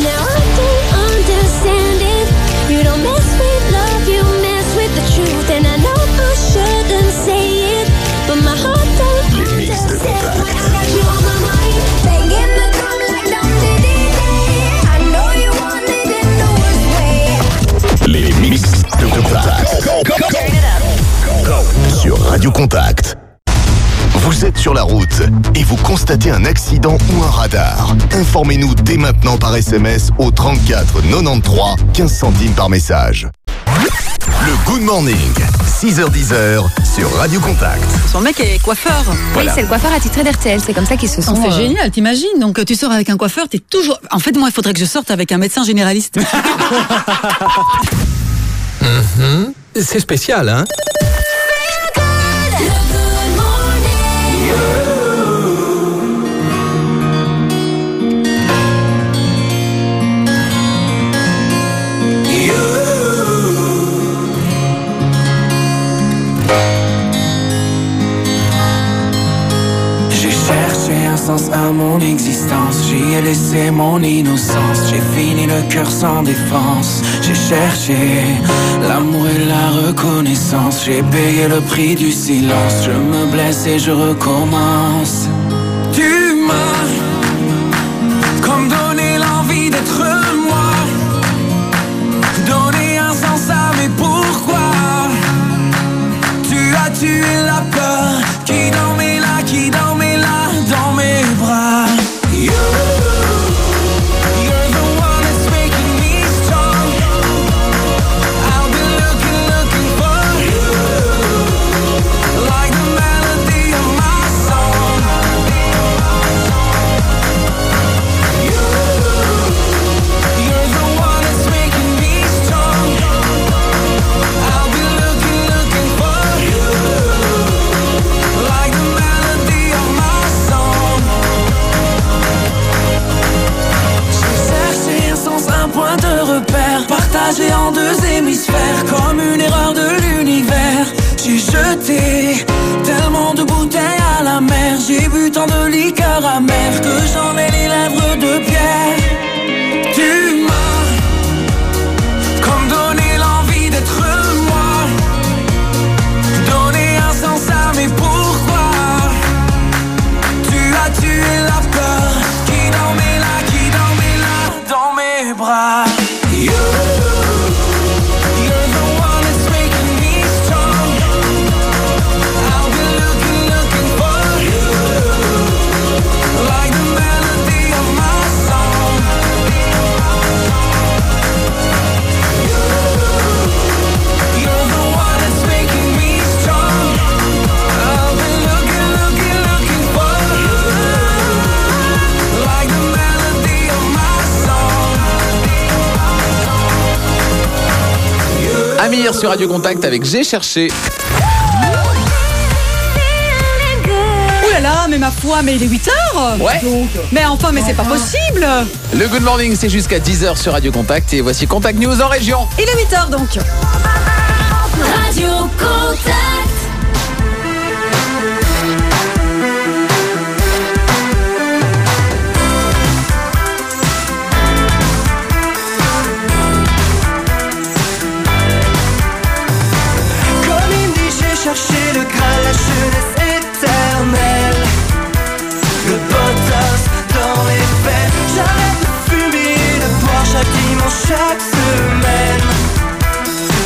De contact. Sur Radio Contact. Vous êtes sur la route et vous constatez un accident ou un radar. Informez-nous dès maintenant par SMS au 34 93 15 centimes par message. Le Good Morning, 6h10 sur Radio Contact. Son mec est coiffeur. Voilà. Oui, c'est le coiffeur attitré d'RTL. C'est comme ça qu'ils se sont. c'est euh, génial, t'imagines Donc tu sors avec un coiffeur, t'es toujours. En fait, moi, il faudrait que je sorte avec un médecin généraliste. [LAUGHS] C'est spécial, hein? Sens à mon existence, j'y ai laissé mon innocence, j'ai fini le cœur sans défense, j'ai cherché l'amour et la reconnaissance, j'ai payé le prix du silence, je me blesse et je recommence. Tu m'as comme donné l'envie d'être moi, donné un sens à mes pourquoi. Tu as tué la peur qui dormait là, une erreur de l'univers. J'ai jeté tellement de bouteilles à la mer, j'ai bu tant de liqueurs amères que j'en ai sur Radio Contact avec J'ai cherché. là, mais ma foi, mais il est 8h Ouais. Mais enfin, mais c'est pas possible. Le Good Morning, c'est jusqu'à 10h sur Radio Contact. Et voici Contact News en région. Il est 8h donc. Radio Contact. Chaque semaine.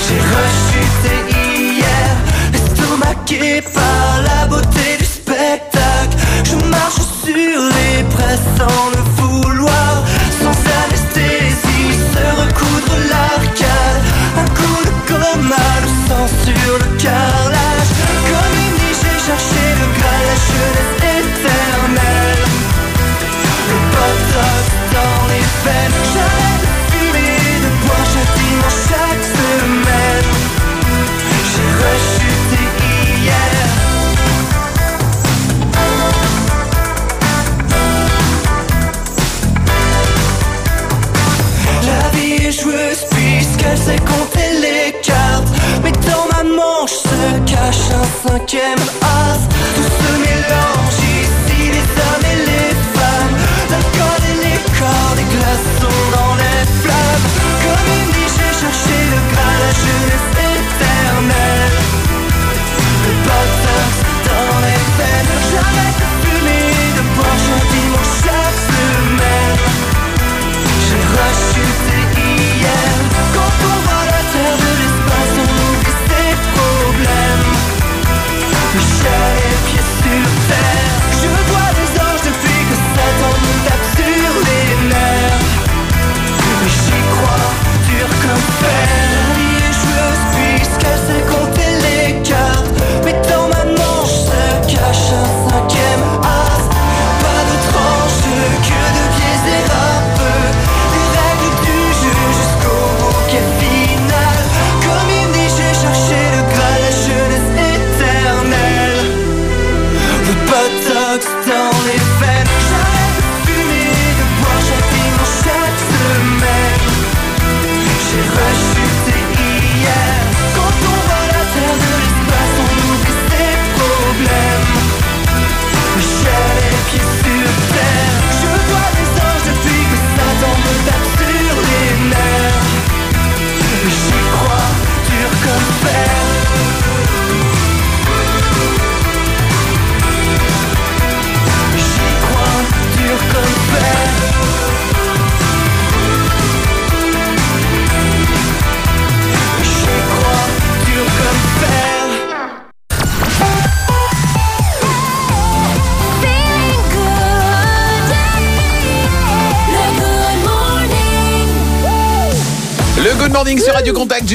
J'ai rechuté hier, estomaqué par la beauté du spectacle. Je marche sur les presses sans le cinquième as. Tout se mélange ici, les hommes et les femmes. L'alcool et les corps, des glaçons dans les flammes. Comme il dit, j'ai cherché le graal, la jeunesse éternelle. Le botox dans les veines. J'arrête de fumer, de boire chaque dimanche, chaque semaine. J'ai rechuté hier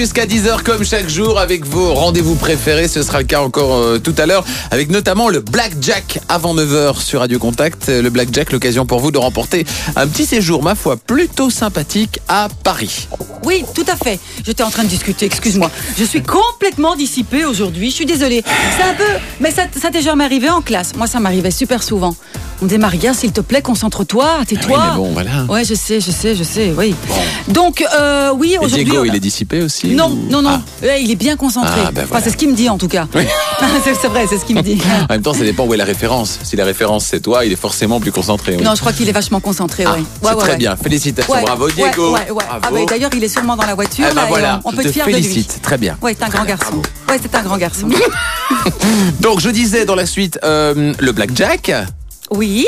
jusqu'à 10h comme chaque jour avec vos rendez-vous préférés. Ce sera le cas encore euh, tout à l'heure avec notamment le Blackjack avant 9h sur Radio Contact. Euh, Le Blackjack, l'occasion pour vous de remporter un petit séjour, ma foi, plutôt sympathique à Paris. Oui, tout à fait. J'étais en train de discuter, excuse-moi. Je suis complètement dissipée aujourd'hui, je suis désolée. C'est un peu... Mais ça, ça t'est jamais arrivé en classe Moi, ça m'arrivait super souvent. On dit, Maria, s'il te plaît, concentre-toi, tais-toi. Ah Oui, bon, voilà. Ouais, je sais, je sais, je sais, oui. Donc, euh, oui, aujourd'hui... Diego, il est dissipé aussi Non, ou- non, non. Ah. Ouais, il est bien concentré. Ah, ben Enfin, c'est ce qu'il me dit, en tout cas. [LAUGHS] c'est c'est vrai, c'est ce qu'il me dit. [LAUGHS] En même temps, ça dépend où est la référence. Si la référence c'est toi, il est forcément plus concentré. oui. Non, je crois qu'il est vachement concentré, Ah, oui. c'est très bien. Félicitations, Ouais, bravo ouais, Diego. ouais, ouais. Bravo. Ah bah, D'ailleurs, il est sûrement dans la voiture. Ah bah là, voilà, on, on je peut te être fier de lui. félicite. Très bien. Ouais, c'est un grand garçon. Ouais, c'est un grand garçon. [LAUGHS] Donc je disais dans la suite euh, le blackjack. Oui.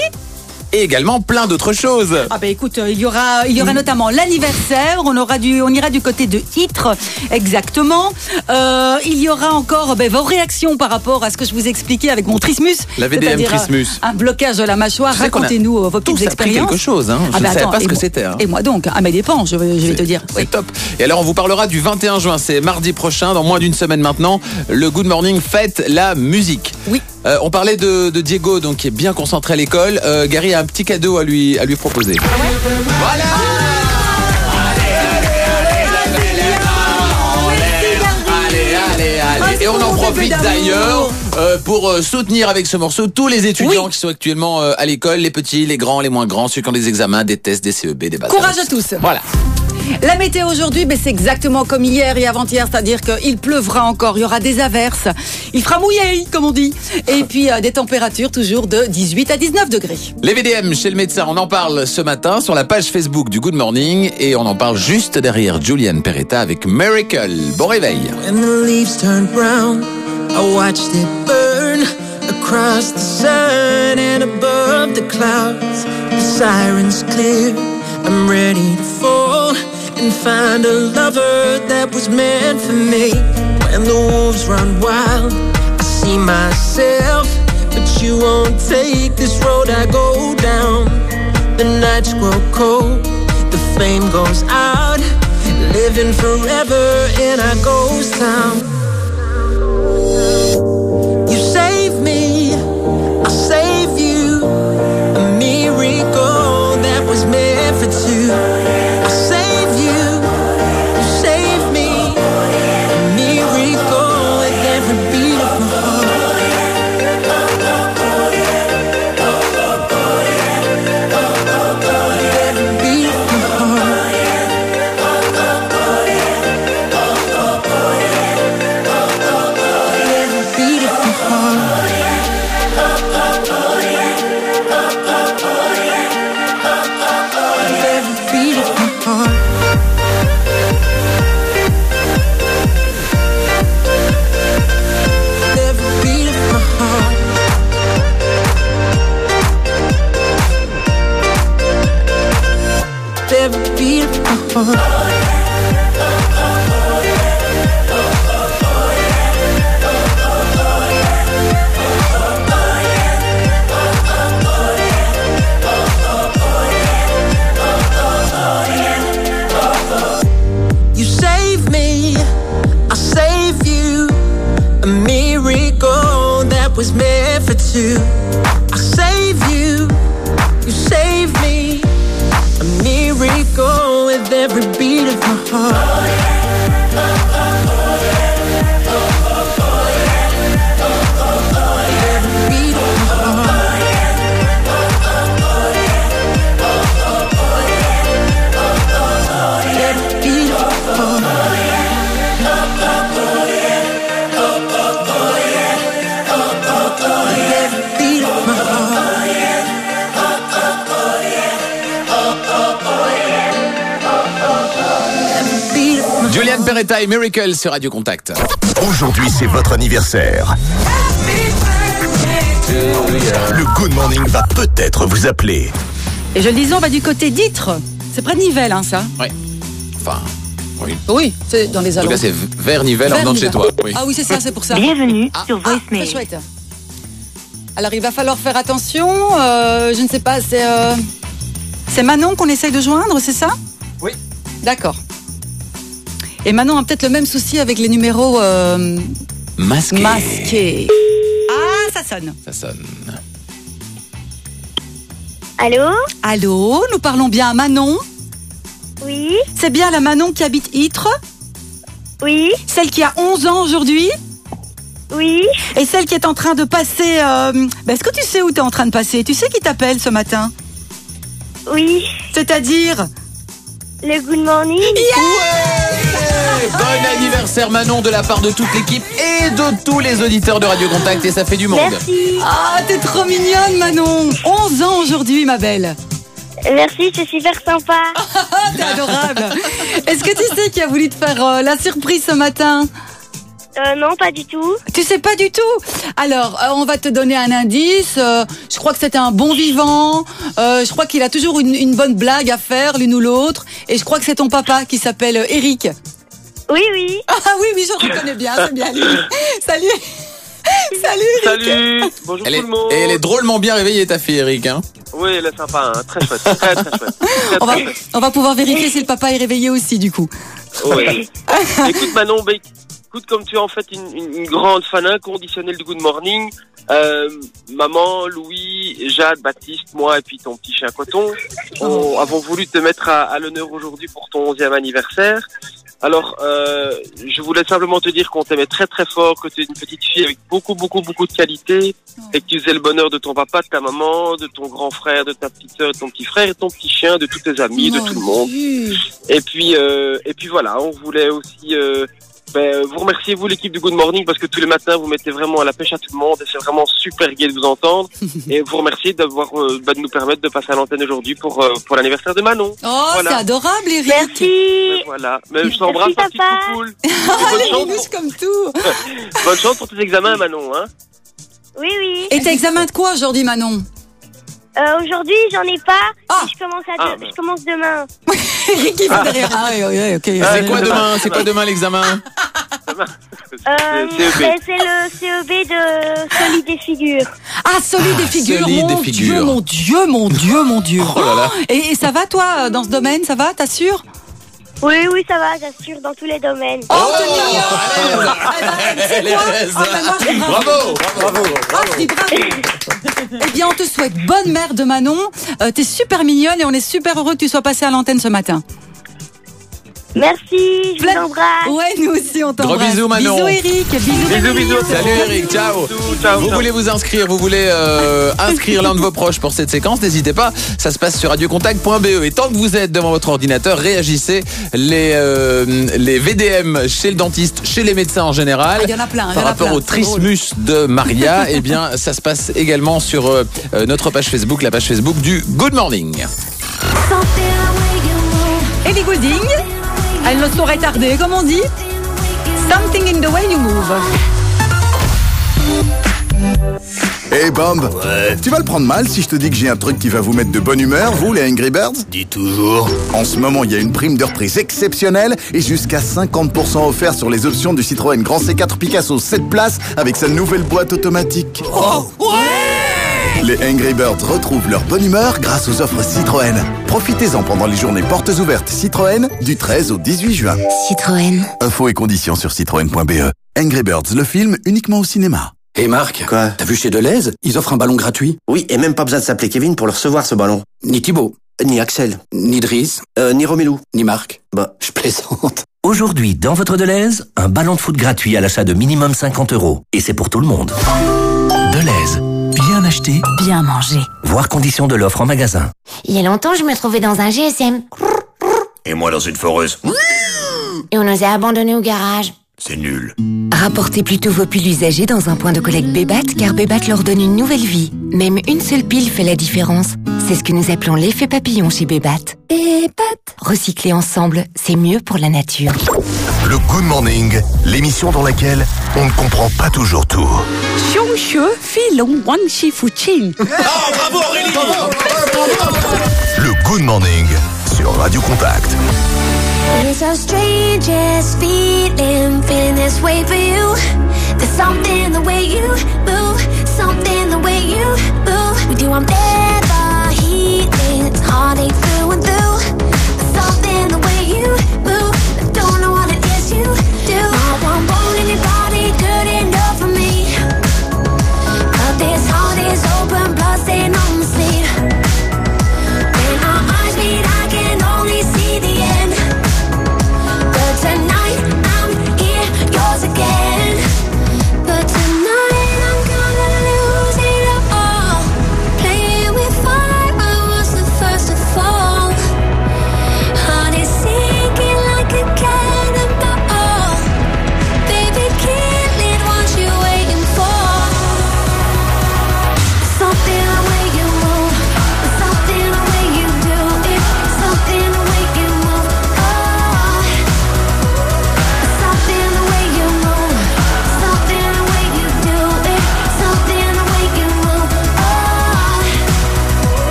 Et également plein d'autres choses. Ah bah écoute, euh, il y aura, il y aura notamment l'anniversaire. On aura du, on ira du côté de Ytre, exactement. Euh, il y aura encore ben, vos réactions par rapport à ce que je vous expliquais avec mon trismus. La VDM euh, trismus. Un blocage de la mâchoire. Racontez-nous vos tous petites appris expériences. quelque chose, hein. Je Ah ne bah savais pas ce que c'était, hein. Et moi donc, à mes dépens, je, vais- je vais te dire. C'est top. Et alors on vous parlera du 21 juin, c'est mardi prochain, dans moins d'une semaine maintenant. Le Good Morning fête la musique. Oui. Euh, on parlait de, de Diego, donc qui est bien concentré à l'école. Euh, Gary a un petit cadeau à lui à lui proposer. Voilà. Allez, allez, allez. Et on en profite d'ailleurs euh, pour euh, soutenir avec ce morceau tous les étudiants qui sont actuellement euh, à l'école, les petits, les grands, les moins grands, ceux qui ont des examens, des tests, des CEB, des bases. Courage à tous. Voilà. La météo aujourd'hui, ben, c'est exactement comme hier et avant-hier, c'est-à-dire qu'il pleuvra encore, il y aura des averses, il fera mouiller, comme on dit, et [LAUGHS] puis euh, des températures toujours de 18 à 19 degrés. Les VDM chez le médecin, on en parle ce matin sur la page Facebook du Good Morning et on en parle juste derrière Julian Peretta avec Miracle. Bon réveil. When the leaves turned brown, I watched it burn across the sun and above the clouds. The sirens clear, I'm ready to fall and find a lover that was meant for me. When the wolves run wild, I see myself, but you won't take this road I go down. The nights grow cold, the flame goes out. Living forever in our ghost town. For was meant for two. Every beat of my heart. Of my Julian Peretta et Miracle sur Radio Contact. Aujourd'hui, c'est votre anniversaire. Le Good Morning va peut-être vous appeler. Et je le disais, on va du côté d'Itre. C'est près de Nivelles, hein, ça Ouais. Enfin, oui. Oui, c'est dans les En tout cas, alentours. c'est vers Nivelles en venant de chez toi. Oui. Ah oui, c'est ça, c'est pour ça. Bienvenue Ah, sur ah, Voicemail. très chouette. Alors, il va falloir faire attention. euh, je ne sais pas, c'est euh, c'est Manon qu'on essaye de joindre, c'est ça? Oui. D'accord. Et Manon a peut-être le même souci avec les numéros euh, Masqué. masqués. Ah, ça sonne. Ça sonne. Allô Allô, nous parlons bien à Manon Oui C'est bien la Manon qui habite Ytre Oui Celle qui a 11 ans aujourd'hui Oui Et celle qui est en train de passer... euh, ben, Est-ce que tu sais où tu es en train de passer? Tu sais qui t'appelle ce matin? Oui. C'est-à-dire? Le Good Morning Bon anniversaire Manon de la part de toute l'équipe et de tous les auditeurs de Radio Contact et ça fait du monde. Merci. Ah, t'es trop mignonne Manon 11 ans aujourd'hui ma belle Merci, c'est super sympa. [LAUGHS] T'es adorable Est-ce que tu sais qui a voulu te faire euh, la surprise ce matin? Euh, non, pas du tout. Tu sais pas du tout Alors, euh, on va te donner un indice. euh, je crois que c'était un bon vivant. euh, je crois qu'il a toujours une, une bonne blague à faire, l'une ou l'autre. Et je crois que c'est ton papa qui s'appelle Eric. Oui, oui. Ah oui, oui, je le reconnais bien, c'est bien lui. [LAUGHS] Salut Salut Eric Salut Bonjour Elle est, tout le monde et elle est drôlement bien réveillée ta fille Eric. Hein Oui, elle est sympa, hein. très chouette, très très chouette. [LAUGHS] Très, on va, on va pouvoir vérifier si le papa est réveillé aussi du coup. Ouais. [LAUGHS] écoute Manon, écoute comme tu es en fait une, une- une grande fan inconditionnelle du Good Morning, euh, maman, Louis, Jade, Baptiste, moi et puis ton petit chien Coton, on, avons voulu te mettre à, à l'honneur aujourd'hui pour ton 11e anniversaire. Alors, euh, je voulais simplement te dire qu'on t'aimait très très fort, que tu es une petite fille avec beaucoup beaucoup beaucoup de qualités et que tu faisais le bonheur de ton papa, de ta maman, de ton grand frère, de ta petite sœur, de ton petit frère, et de ton petit chien, de tous tes amis, de tout le monde. Et puis euh, et puis voilà, on voulait aussi euh, ben, vous remercier vous l'équipe du Good Morning parce que tous les matins vous mettez vraiment à la pêche à tout le monde et c'est vraiment super gai de vous entendre [LAUGHS] et vous remercier d'avoir euh, ben, de nous permettre de passer à l'antenne aujourd'hui pour euh, pour l'anniversaire de Manon. Oh, Voilà. c'est adorable, Eric. Ben, voilà, mais je t'embrasse Merci, ma petite [LAUGHS] Bonne les chance minouches comme tout. [LAUGHS] Bonne chance pour tes examens Manon hein. Oui, oui. Et t'as examen de quoi aujourd'hui, Manon? Euh, Aujourd'hui, j'en ai pas. Ah. Je commence, à Ah, de- je commence demain. [LAUGHS] Eric, il derrière. Ah, oui, oui, ok. C'est quoi demain C'est quoi demain l'examen? [LAUGHS] Euh, CEB. ben, c'est le CEB de solide des figures. Ah, solide des figures. solide mon des figures. Dieu, mon Dieu, mon Dieu, mon Dieu. [LAUGHS] Oh là là. Et, et ça va, toi, dans ce domaine? Ça va, t'assures? Oui, oui, ça va, j'assure, dans tous les domaines. Oh, bravo. Bravo. Eh bien, on te souhaite bonne mère de Manon. Euh, T'es super mignonne et on est super heureux que tu sois passée à l'antenne ce matin. Merci, je vous embrasse. Ouais, nous aussi, on Gros t'embrasse. bisous Manon. Bisous, Eric. Bisous, Valérie. Salut Eric, ciao. vous voulez vous inscrire, vous voulez euh, inscrire l'un de vos proches pour cette séquence, n'hésitez pas. Ça se passe sur radiocontact.be. Et tant que vous êtes devant votre ordinateur, réagissez les euh, les VDM chez le dentiste, chez les médecins en général. Ah, il y en a plein, y Par en a rapport plein, au trismus de Maria, [LAUGHS] eh bien, ça se passe également sur euh, notre page Facebook, la page Facebook du Good Morning. Ellie Goulding. Elle ne saurait tarder, comme on dit. Something in the way you move. Hey Bomb, tu vas le prendre mal si je te dis que j'ai un truc qui va vous mettre de bonne humeur, vous les Angry Birds Dis toujours. En ce moment, il y a une prime de reprise exceptionnelle et jusqu'à 50% offert sur les options du Citroën Grand C4 Picasso 7 places avec sa nouvelle boîte automatique. Oh, Les Angry Birds retrouvent leur bonne humeur grâce aux offres Citroën. Profitez-en pendant les journées portes ouvertes Citroën du 13 au 18 juin. Citroën. Infos et conditions sur citroën.be. Angry Birds, le film uniquement au cinéma. Et Marc, Quoi t'as vu chez Deleuze Ils offrent un ballon gratuit. Oui, et même pas besoin de s'appeler Kevin pour le recevoir ce ballon. Ni Thibaut. Ni Axel. Ni Driss. Euh, ni Romilou. Ni Marc. Bah, je plaisante. [LAUGHS] Aujourd'hui, dans votre Deleuze, un ballon de foot gratuit à l'achat de minimum 50 euros. Et c'est pour tout le monde. Deleuze. Bien mangé. Voir conditions de l'offre en magasin. Il y a longtemps, je me trouvais dans un GSM. Et moi dans une foreuse. Et on nous a abandonnés au garage. C'est nul. Rapportez plutôt vos piles usagées dans un point de collecte Bébat car Bébat leur donne une nouvelle vie. Même une seule pile fait la différence. C'est ce que nous appelons l'effet papillon chez Bébat. Bébat. Recycler ensemble, c'est mieux pour la nature. Le Good Morning, l'émission dans laquelle on ne comprend pas toujours tout. bravo Le Good Morning sur Radio Contact. It's the strangest feeling, feeling this way for you. There's something the way you move, something the way you move. With you, I'm never healing, it's heartache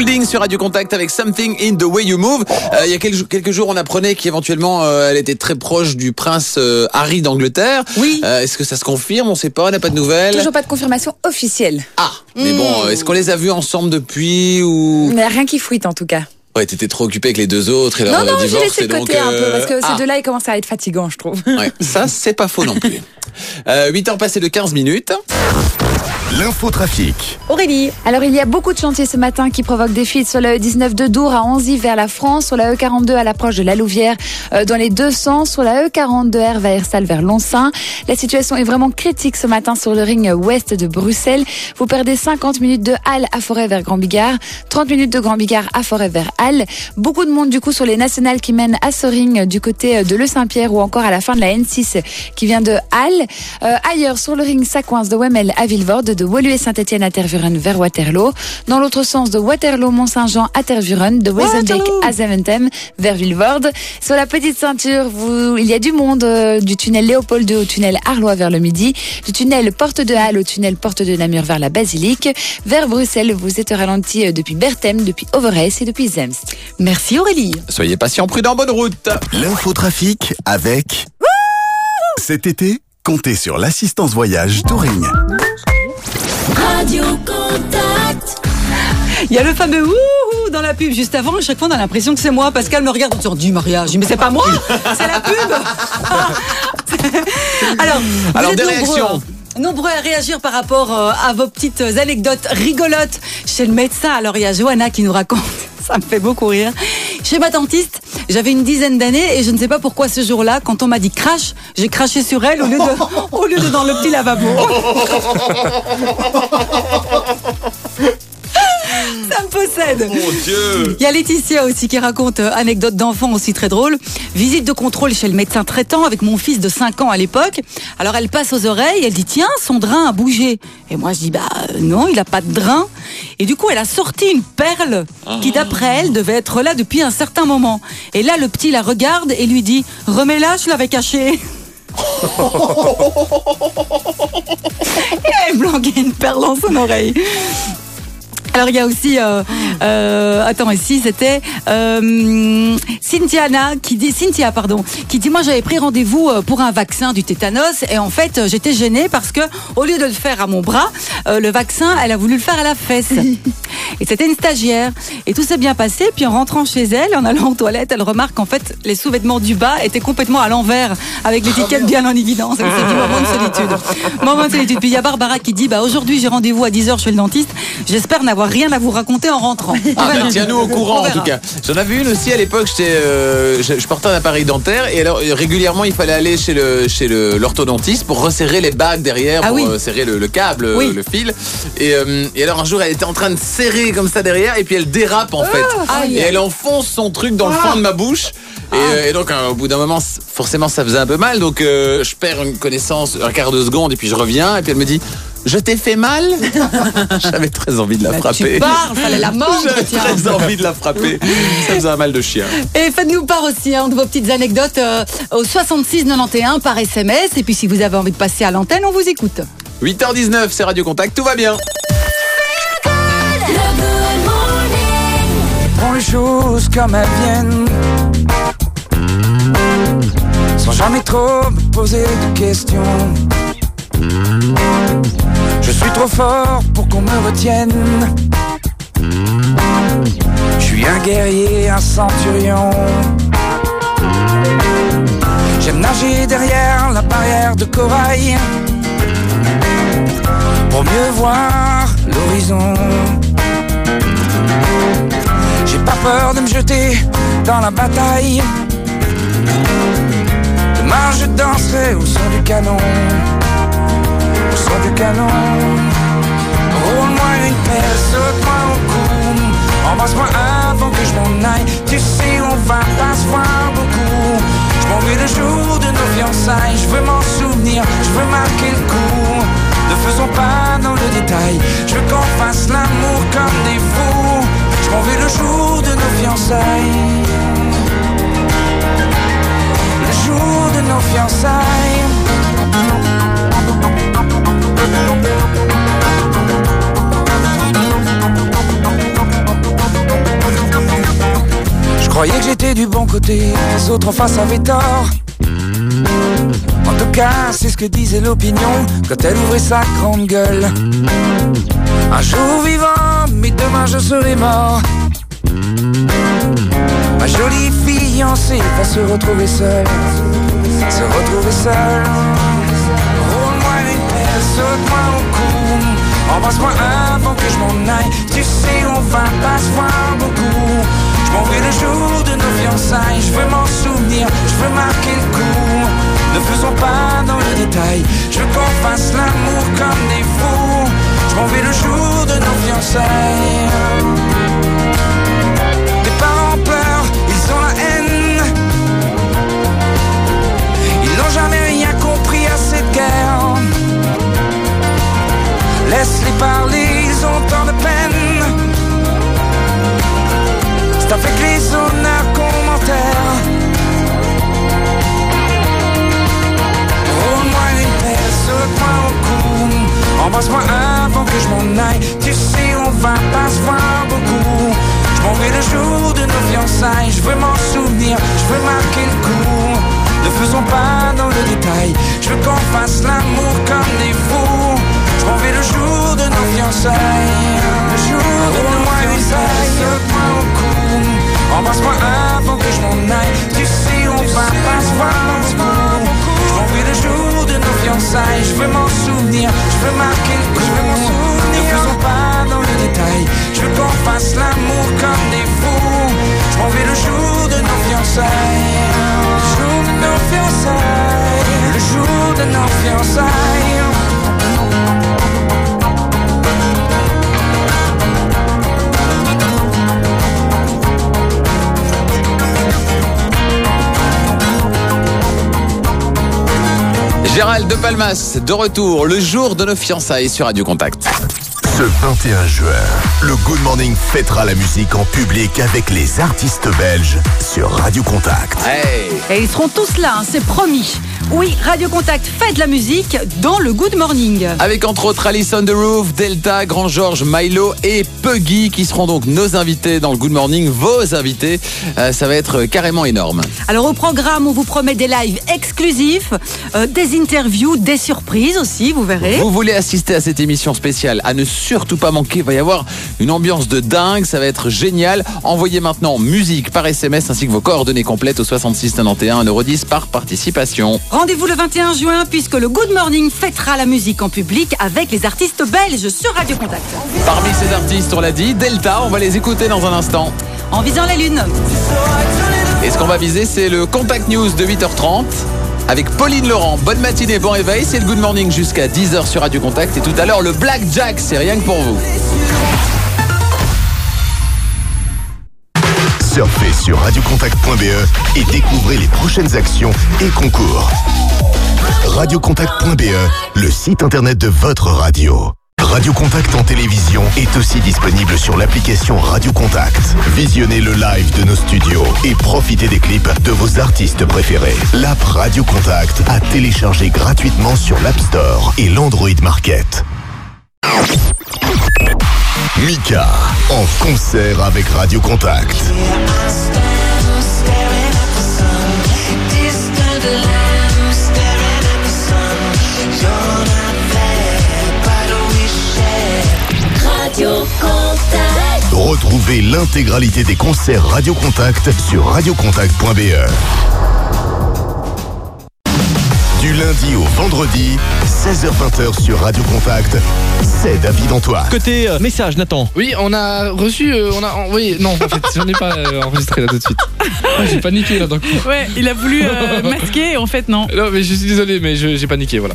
Goulding sur Radio Contact avec Something in the Way You Move. Euh, il y a quelques, quelques jours, on apprenait qu'éventuellement, euh, elle était très proche du prince euh, Harry d'Angleterre. Oui. Est-ce que ça se confirme? On sait pas, on n'a pas de nouvelles. Toujours pas de confirmation officielle. Ah, mais bon, Hmm. est-ce qu'on les a vus ensemble depuis ou Il n'y a rien qui fuite en tout cas. Ouais, t'étais trop occupé avec les deux autres et leur non, non, j'ai divorce. laissé et de donc, côté un peu euh, parce que ah. ces deux-là, ils commencent à être fatigants, je trouve. Ouais, [LAUGHS] ça, c'est pas faux non plus. Euh, 8 heures passées de 15 minutes. L'infotrafic. Aurélie. Alors il y a beaucoup de chantiers ce matin qui provoquent des fuites sur la E19 de Dour à Anzy vers la France, sur la E42 à l'approche de la Louvière euh, dans les deux sens, sur la E E42 R Vaersal vers Lonsin. La situation est vraiment critique ce matin sur le ring ouest de Bruxelles. Vous perdez 50 minutes de Halle à Forêt vers Grand Bigard, 30 minutes de Grand Bigard à Forêt vers Beaucoup de monde du coup sur les nationales qui mènent à ce ring du côté de Le Saint-Pierre ou encore à la fin de la N6 qui vient de Halle. Euh, ailleurs sur le ring ça de Wemmel à Villevorde, de Woluwe Saint-Etienne à Tervuren vers Waterloo. Dans l'autre sens de Waterloo Mont-Saint-Jean à Tervuren, de Wezenbeek à Zeventem vers Villevorde. Sur la petite ceinture, il y a du monde euh, du tunnel Léopold II au tunnel Arlois vers le midi, du tunnel Porte de Halle au tunnel Porte de Namur vers la Basilique. Vers Bruxelles, vous êtes ralenti euh, depuis Berthem, depuis Overijse et depuis Merci Aurélie. Soyez patients, prudents, bonne route. L'infotrafic avec... Cet été, comptez sur l'assistance voyage Touring. Radio Contact. Il y a le fameux ouhou dans la pub juste avant. À chaque fois, on a l'impression que c'est moi. Pascal me regarde en disant du mariage. Je dis, mais c'est pas moi, c'est la pub. [LAUGHS] [LAUGHS] Alors, vous Alors, êtes des nombreux, réactions. hein, Nombreux à réagir par rapport euh, à vos petites anecdotes rigolotes chez le médecin. Alors, il y a Johanna qui nous raconte, [LAUGHS] ça me fait beaucoup rire. Chez ma dentiste, j'avais une dizaine d'années et je ne sais pas pourquoi ce jour-là, quand on m'a dit crash, j'ai craché sur elle au lieu de, [LAUGHS] au lieu de dans le petit lavabo. [LAUGHS] [LAUGHS] Ça me possède. Mon Dieu. Il y a Laetitia aussi qui raconte euh, anecdote d'enfant aussi très drôle. Visite de contrôle chez le médecin traitant avec mon fils de 5 ans à l'époque. Alors elle passe aux oreilles, elle dit tiens, son drain a bougé. Et moi je dis bah euh, non, il a pas de drain. Et du coup elle a sorti une perle qui d'après elle devait être là depuis un certain moment. Et là le petit la regarde et lui dit remets-la, je l'avais cachée. [LAUGHS] [LAUGHS] Et elle blanquait une perle dans son oreille. Alors il y a aussi, euh, euh, attends ici c'était euh, Cynthiana qui dit Cynthia pardon qui dit moi j'avais pris rendez-vous euh, pour un vaccin du tétanos et en fait euh, j'étais gênée parce que au lieu de le faire à mon bras euh, le vaccin elle a voulu le faire à la fesse. Et c'était une stagiaire. Et tout s'est bien passé. Puis en rentrant chez elle en allant aux toilettes elle remarque qu'en fait les sous-vêtements du bas étaient complètement à l'envers avec l'étiquette bien en évidence. S'est dit moment de solitude. [LAUGHS] Moment de solitude. Puis il y a Barbara qui dit bah aujourd'hui j'ai rendez-vous à 10h chez le dentiste. J'espère n'avoir rien à vous raconter en rentrant Ah bah, tiens-nous au courant en tout cas. J'en avais une aussi à l'époque, euh, je, je portais un appareil dentaire et alors euh, régulièrement il fallait aller chez le chez le l'orthodontiste pour resserrer les bagues derrière, Ah pour oui. euh, serrer le, le câble, euh, Oui. le fil. Et, euh, et alors un jour elle était en train de serrer comme ça derrière et puis elle dérape en fait. aïe. Et elle enfonce son truc dans le Ah. fond de ma bouche. Et, et donc au bout d'un moment, forcément ça faisait un peu mal. Donc je perds une connaissance un quart de seconde et puis je reviens et puis elle me dit. Je t'ai fait mal [LAUGHS] J'avais très envie de la Bah, frapper. tu parles, fallait la mordre, J'avais très envie de la frapper. Ça faisait un mal de chien. Et faites-nous part aussi hein, de vos petites anecdotes euh, au 66 91 par SMS. Et puis si vous avez envie de passer à l'antenne, on vous écoute. 8h19, c'est Radio Contact, tout va bien. Prends les choses comme elles viennent. Sans jamais trop me poser de questions. Je suis trop fort pour qu'on me retienne. Je suis un guerrier, un centurion. J'aime nager derrière la barrière de corail. Pour mieux voir l'horizon. J'ai pas peur de me jeter dans la bataille. Demain je danserai au son du canon. Son du canon. Roule-moi une pelle, saute-moi au cou. Embrasse-moi avant que je m'en aille. Tu sais, on va pas se voir beaucoup. Je m'en vais le jour de nos fiançailles. Je veux m'en souvenir, je veux marquer le coup. Ne faisons pas dans le détail. Je veux qu'on fasse l'amour comme des fous. Je m'en vais le jour de nos fiançailles. Le jour de nos fiançailles. Je croyais que j'étais du bon côté, les autres en face avaient tort. En tout cas, c'est ce que disait l'opinion quand elle ouvrait sa grande gueule. Un jour vivant, mais demain je serai mort. Ma jolie fiancée va se retrouver seule, se retrouver seule. Embrasse-moi avant que je m'en aille. Tu sais, on va pas se voir beaucoup. Je m'en vais le jour de nos fiançailles, je veux m'en souvenir, je veux marquer le coup. Ne faisons pas dans le détail, je veux qu'on fasse l'amour comme des fous. Je m'en vais le jour de nos fiançailles. Laisse-les parler, ils ont tant de peine. C'est avec les honneurs qu'on m'enterre. Roule-moi une pelle, saute-moi au cou. Embrasse-moi avant que je m'en aille. Tu sais, on va pas se voir beaucoup. Je m'en vais le jour de nos fiançailles. Je veux m'en souvenir, je veux marquer le coup. Ne faisons pas dans le détail. Je veux qu'on fasse l'amour comme des fous. Je m'en vais le jour de nos fiançailles. Le jour de nos fiançailles. Saute-moi au cou. Embrasse-moi avant que je m'en aille. Tu sais, on va pas se voir beaucoup. Je m'en vais le jour de nos fiançailles. Je veux m'en souvenir, je veux marquer le coup. Je veux m'en souvenir. Ne faisons pas dans le détail. Je veux qu'on fasse l'amour comme des fous. Je m'en vais le jour de nos fiançailles. Le jour de nos fiançailles. Le jour de nos fiançailles. Gérald de Palmas, de retour, le jour de nos fiançailles sur Radio Contact. Ce 21 juin, le Good Morning fêtera la musique en public avec les artistes belges sur Radio Contact. Et ils seront tous là, hein, c'est promis. Oui, Radio Contact fait de la musique dans le Good Morning. Avec entre autres Alice on the Roof, Delta, Grand Georges, Milo et Puggy qui seront donc nos invités dans le Good Morning, vos invités. Euh, ça va être carrément énorme. Alors au programme, on vous promet des lives exclusifs, euh, des interviews, des surprises aussi, vous verrez. Vous voulez assister à cette émission spéciale À ne surtout pas manquer, il va y avoir une ambiance de dingue, ça va être génial. Envoyez maintenant musique par SMS ainsi que vos coordonnées complètes au 66 91 1,10€ par participation. Rendez-vous le 21 juin puisque le Good Morning fêtera la musique en public avec les artistes belges sur Radio Contact. Parmi ces artistes, on l'a dit, Delta, on va les écouter dans un instant. En visant la lune. Et ce qu'on va viser, c'est le Contact News de 8h30 avec Pauline Laurent. Bonne matinée, bon réveil, c'est le Good Morning jusqu'à 10h sur Radio Contact et tout à l'heure le Black Jack, c'est rien que pour vous. Surfez sur radiocontact.be et découvrez les prochaines actions et concours. Radiocontact.be, le site internet de votre radio. Radio Contact en télévision est aussi disponible sur l'application Radio Contact. Visionnez le live de nos studios et profitez des clips de vos artistes préférés. L'app Radio Contact à télécharger gratuitement sur l'App Store et l'Android Market. Mika en concert avec Radio Contact. Radio Contact. Retrouvez l'intégralité des concerts Radio Contact sur radiocontact.be. Du lundi au vendredi, 16h20 sur Radio Contact, c'est David Antoine. Côté euh, message, Nathan. Oui, on a reçu, euh, on a envoyé. Non, en fait, j'en ai pas euh, enregistré là tout de suite. Ah, j'ai paniqué là d'un coup. Ouais, il a voulu euh, [LAUGHS] masquer, en fait, non. Non, mais je suis désolé, mais je- j'ai paniqué, voilà.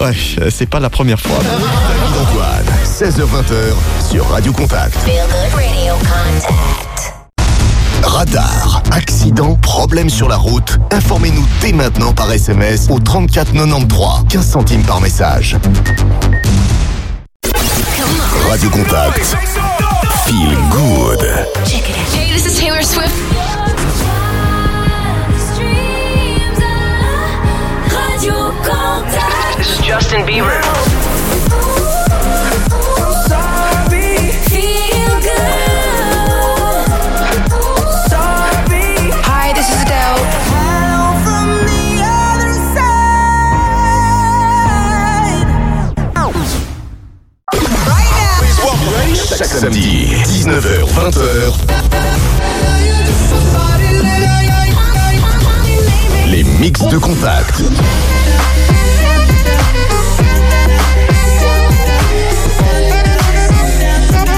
Ouais, euh, c'est pas la première fois. David Antoine, 16h20 sur Radio Contact. Radar, accident, problème sur la route. Informez-nous dès maintenant par SMS au 34 93, 15 centimes par message. Radio Contact. Feel good. Hey, this is Taylor Swift. Radio Contact. This is Justin Bieber. 19h, 20h. Les mix de contact.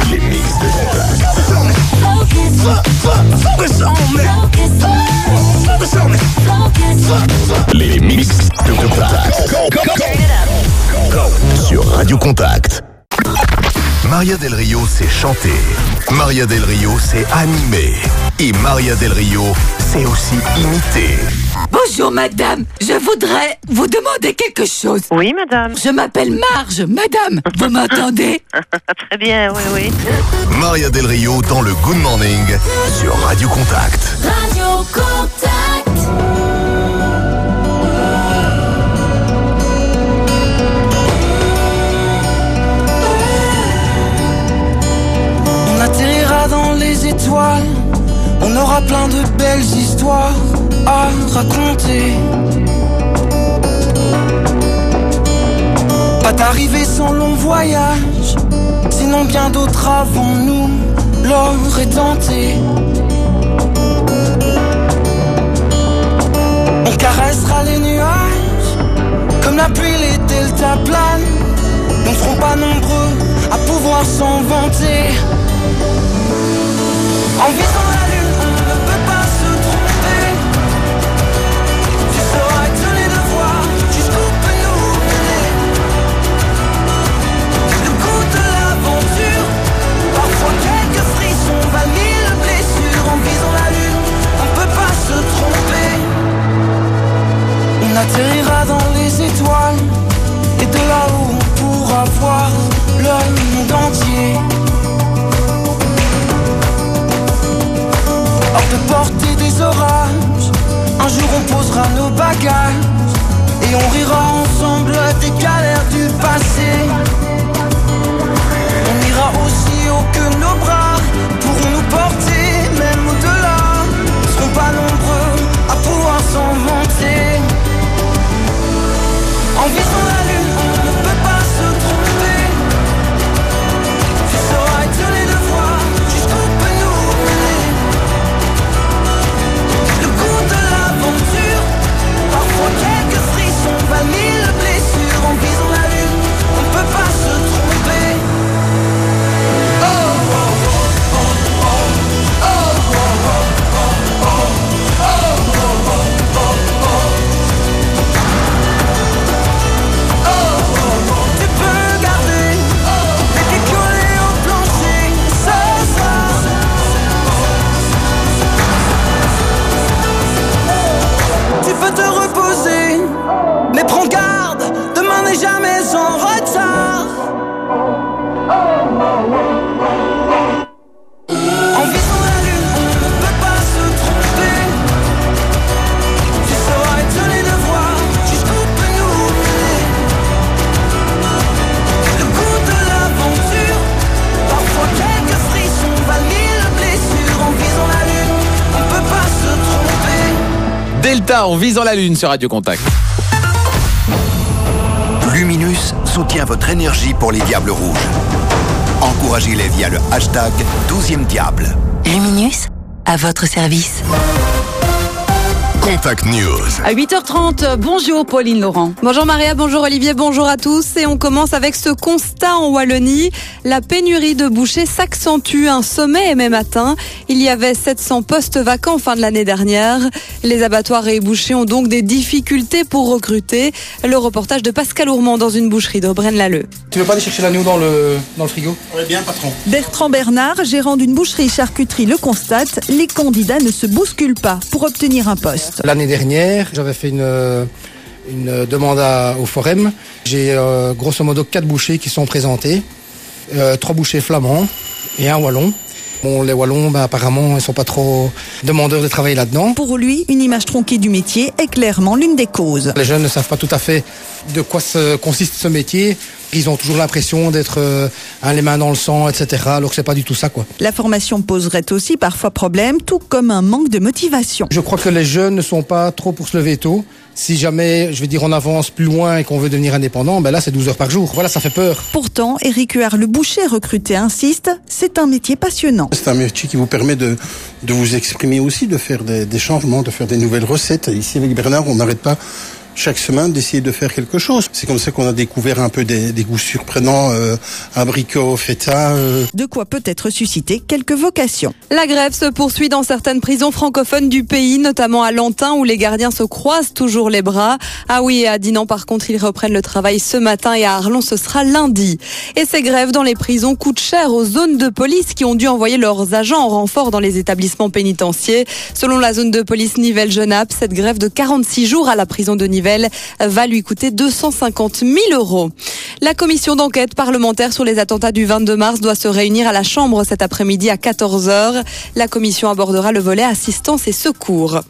Les mix de contact. Les mix de contact. Sur Radio Contact. Maria Del Rio, c'est chanter. Maria Del Rio, c'est animer. Et Maria Del Rio, c'est aussi imiter. Bonjour madame, je voudrais vous demander quelque chose. Oui madame. Je m'appelle Marge, madame, vous m'entendez? [LAUGHS] Très bien, oui, oui. Maria Del Rio dans le Good Morning sur Radio Contact. Radio Contact. On aura plein de belles histoires à raconter. Pas d'arrivée sans long voyage. Sinon bien d'autres avant nous l'auraient tenté. On caressera les nuages comme la pluie les deltaplanes. Nous ne serons pas nombreux à pouvoir s'en vanter. En visant la lune, on ne peut pas se tromper. Tu seras étonné de voir jusqu'où peut nous mener. Le goût de l'aventure, parfois quelques frissons valent mille blessures. En visant la lune, on ne peut pas se tromper. On atterrira dans les étoiles et de là-haut on pourra voir le monde entier. Hors de portée des orages, un jour on posera nos bagages et on rira ensemble des galères du passé. On ira aussi haut que nos bras pourront nous porter, même au-delà. Ne seront pas nombreux à pouvoir s'en vanter. En la Delta en visant la lune sur Radio Contact. Luminus soutient votre énergie pour les Diables Rouges. Encouragez-les via le hashtag 12e Diable. Luminus, à votre service. Contact News. À 8h30, bonjour Pauline Laurent. Bonjour Maria, bonjour Olivier, bonjour à tous. Et on commence avec ce constat en Wallonie. La pénurie de bouchers s'accentue. Un sommet est même atteint. Il y avait 700 postes vacants fin de l'année dernière. Les abattoirs et bouchers ont donc des difficultés pour recruter. Le reportage de Pascal Ourmand dans une boucherie d'Aubraine-l'Alleud. Tu veux pas aller chercher l'agneau dans le, dans le frigo? Oui, bien, patron. Bertrand Bernard, gérant d'une boucherie charcuterie, le constate, les candidats ne se bousculent pas pour obtenir un poste. L'année dernière, j'avais fait une, une demande à- au Forum. J'ai euh, grosso modo quatre bouchers qui sont présentés. Euh, trois bouchers flamands et un wallon. Bon, les wallons, bah, apparemment, ils sont pas trop demandeurs de travailler là-dedans. Pour lui, une image tronquée du métier est clairement l'une des causes. Les jeunes ne savent pas tout à fait de quoi se consiste ce métier Ils ont toujours l'impression d'être euh, hein, les mains dans le sang, etc. Alors que c'est pas du tout ça, quoi. La formation poserait aussi parfois problème, tout comme un manque de motivation. Je crois que les jeunes ne sont pas trop pour se lever tôt. Si jamais, je veux dire, on avance plus loin et qu'on veut devenir indépendant, ben là, c'est 12 heures par jour. Voilà, ça fait peur. Pourtant, Éric Huard, le boucher recruté, insiste, c'est un métier passionnant. C'est un métier qui vous permet de, de vous exprimer aussi, de faire des, des changements, de faire des nouvelles recettes. Ici, avec Bernard, on n'arrête pas chaque semaine d'essayer de faire quelque chose. C'est comme ça qu'on a découvert un peu des, des goûts surprenants, euh, abricots, feta. euh. De quoi peut-être susciter quelques vocations. La grève se poursuit dans certaines prisons francophones du pays, notamment à Lantin où les gardiens se croisent toujours les bras. Ah oui, et à Dinan par contre, ils reprennent le travail ce matin et à Arlon ce sera lundi. Et ces grèves dans les prisons coûtent cher aux zones de police qui ont dû envoyer leurs agents en renfort dans les établissements pénitentiaires. Selon la zone de police Nivelles-Genappe, cette grève de 46 jours à la prison de Nivelles va lui coûter 250 000 euros. La commission d'enquête parlementaire sur les attentats du 22 mars doit se réunir à la Chambre cet après-midi à 14h. La commission abordera le volet assistance et secours.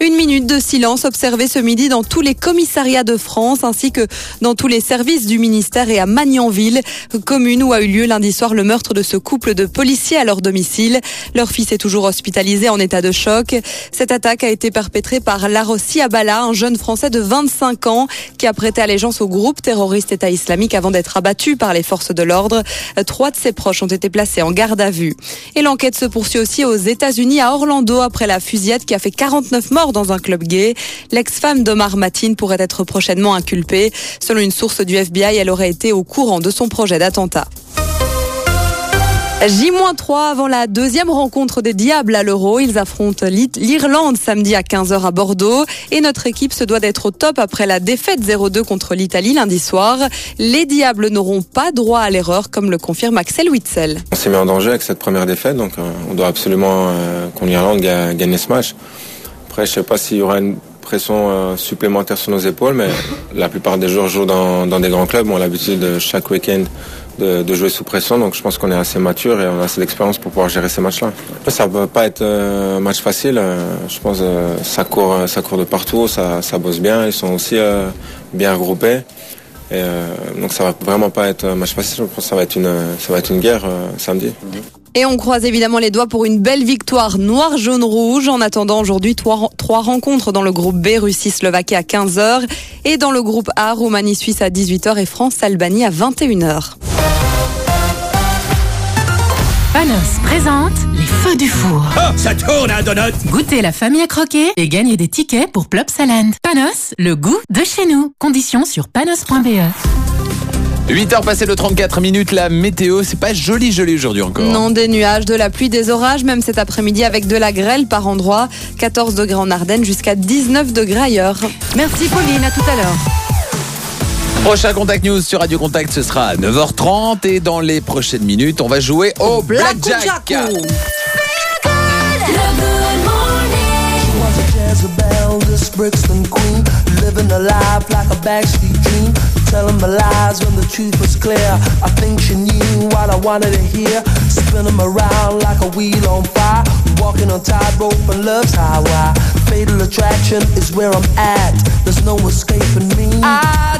Une minute de silence observée ce midi dans tous les commissariats de France ainsi que dans tous les services du ministère et à Magnanville, commune où a eu lieu lundi soir le meurtre de ce couple de policiers à leur domicile. Leur fils est toujours hospitalisé en état de choc. Cette attaque a été perpétrée par Larossi Abala, un jeune Français de 25 ans qui a prêté allégeance au groupe terroriste État islamique avant d'être abattu par les forces de l'ordre. Trois de ses proches ont été placés en garde à vue. Et l'enquête se poursuit aussi aux États-Unis à Orlando après la fusillade qui a fait 49 morts dans un club gay. L'ex-femme d'Omar Matin pourrait être prochainement inculpée. Selon une source du FBI, elle aurait été au courant de son projet d'attentat. J-3 avant la deuxième rencontre des Diables à l'Euro. Ils affrontent l'Irlande samedi à 15h à Bordeaux. Et notre équipe se doit d'être au top après la défaite 0-2 contre l'Italie lundi soir. Les Diables n'auront pas droit à l'erreur, comme le confirme Axel Witzel. On s'est mis en danger avec cette première défaite, donc euh, on doit absolument, euh, contre l'Irlande, ga- gagner ce match. Après, je sais pas s'il y aura une pression euh, supplémentaire sur nos épaules, mais la plupart des joueurs jouent dans, des grands clubs, ont l'habitude euh, chaque week-end de, jouer sous pression, donc je pense qu'on est assez mature et on a assez d'expérience pour pouvoir gérer ces matchs-là. Ça va pas être un match facile, euh, je pense euh, ça court, euh, ça court de partout, ça, ça bosse bien, ils sont aussi bien regroupés. Et, euh, donc ça va vraiment pas être facile, je pense que ça va être une, ça va être une guerre euh, samedi. Et on croise évidemment les doigts pour une belle victoire noir, jaune, rouge. En attendant aujourd'hui trois, trois rencontres dans le groupe B, Russie, Slovaquie à 15h. Et dans le groupe A, Roumanie, Suisse à 18h et France, Albanie à 21h. Panos présente les feux du four. Oh, ça tourne un donut Goûtez la famille à croquer et gagnez des tickets pour Plopsaland. Panos, le goût de chez nous. Conditions sur panos.be. 8h passées de 34 minutes, la météo, c'est pas joli joli aujourd'hui encore. Non, des nuages, de la pluie, des orages, même cet après-midi avec de la grêle par endroit. 14 degrés en Ardennes jusqu'à 19 degrés ailleurs. Merci Pauline, à tout à l'heure. Prochain Contact News sur Radio Contact, ce sera à 9h30 et dans les prochaines minutes, on va jouer au Blackjack. This Brixton queen, living a life like a backstreet dream, telling my lies when the truth was clear. I think she knew what I wanted to hear, spinning me around like a wheel on fire, walking on tightrope and love's highway. Fatal attraction is where I'm at. There's no escaping me. I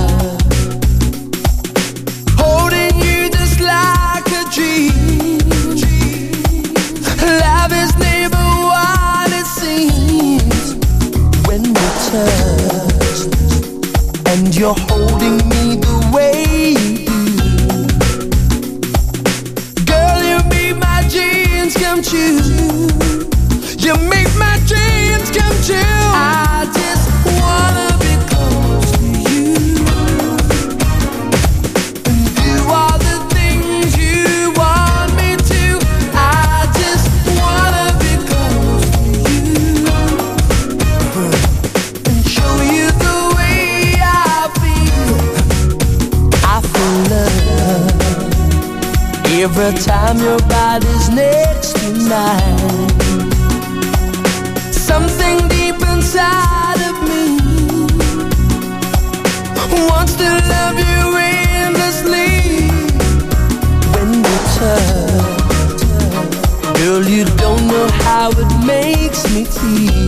Me feel.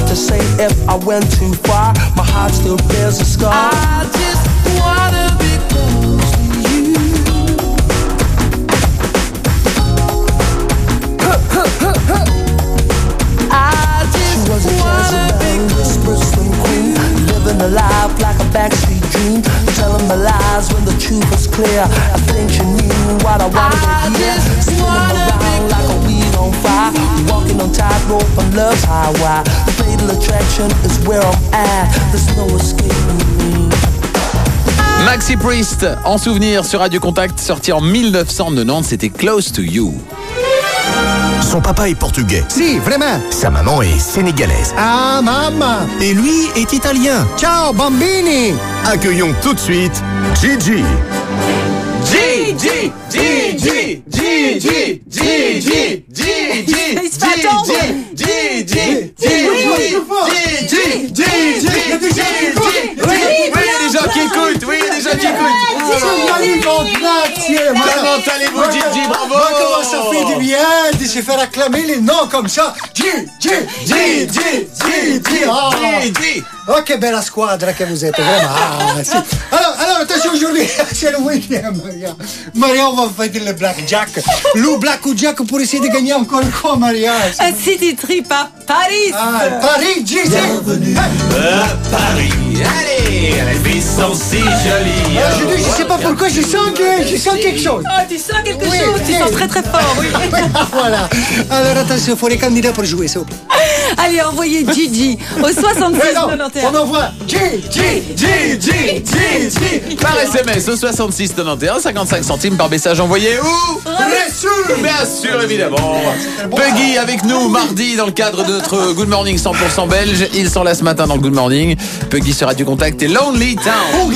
Hard to say if I went too far. My heart still bears a scar. I just wanna be close to you. I just she was a Jezebel, whisper slim queen, living a life like a backstreet dream, telling my lies when the truth was clear. I think she knew what I wanted to hear. Spinning around like a weed on fire, walking on tightrope on love's highway. The fatal attraction is where I'm at. There's no escaping me. Maxi Priest, en souvenir sur Radio Contact, sorti en 1990, c'était Close to You. Son papa est portugais. Si, vraiment. Sa maman est sénégalaise. Ah, maman. Et lui est italien. Ciao, bambini. Accueillons tout de suite. Gigi, faire acclamer les noms comme ça G, G, G, G, G, G. Oh, che bella squadra che vous êtes, vraiment. Ah. Alors, alors, attention, aujourd'hui, [LAUGHS] c'est le week-end, Maria. Maria, on va faire le blackjack. Le blackjack pour essayer de gagner encore quoi, Maria Un city trip à Paris. Ah, Paris, Gigi. Bienvenue à Paris. Allez, les filles sont si jolies. Ah, je dis, je sais pas pourquoi, je sens que, je sens quelque chose. Oh, tu sens quelque Oui, chose, tu oui. sens très très fort, oui. [LAUGHS] voilà. Alors, attention, il faut les candidats pour jouer, s'il vous plaît. Allez, envoyez Gigi au [LAUGHS] 66 Eh non, 91. on envoie G, G, G, G, G, G. Par SMS au 66 91, 55 centimes par message envoyé où? Bien sûr, évidemment. Peggy avec nous mardi dans le cadre de notre Good Morning 100% belge. Ils sont là ce matin dans le Good Morning. Peggy sera du contact et Lonely Town.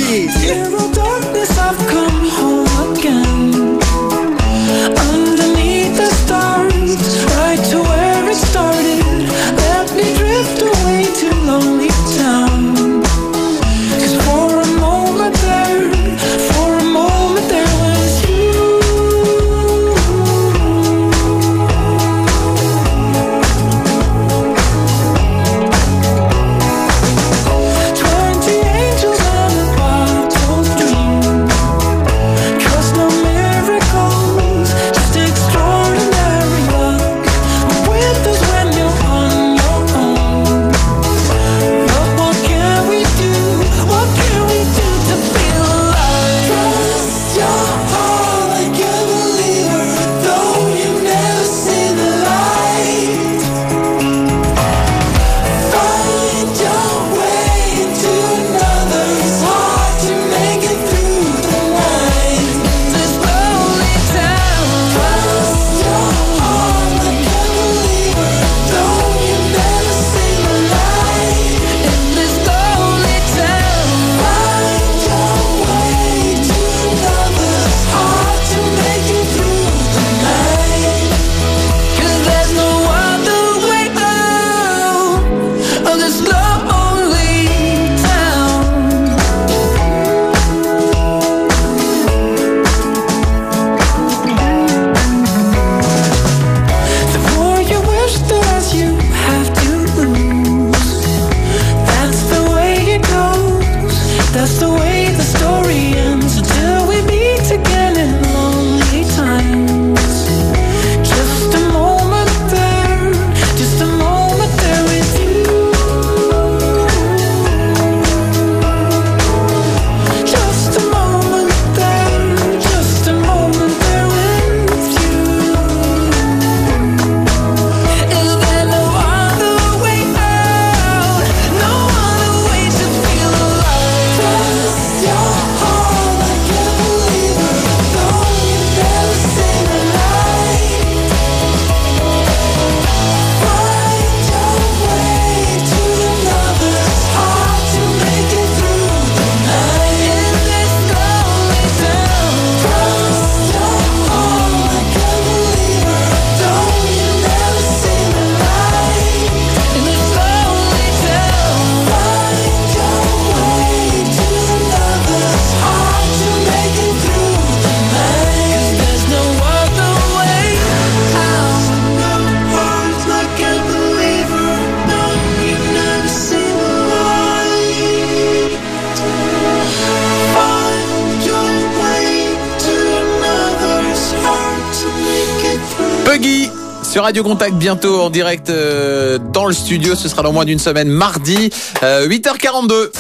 Radio Contact bientôt en direct euh, dans le studio. Ce sera dans moins d'une semaine, mardi, euh, 8h42.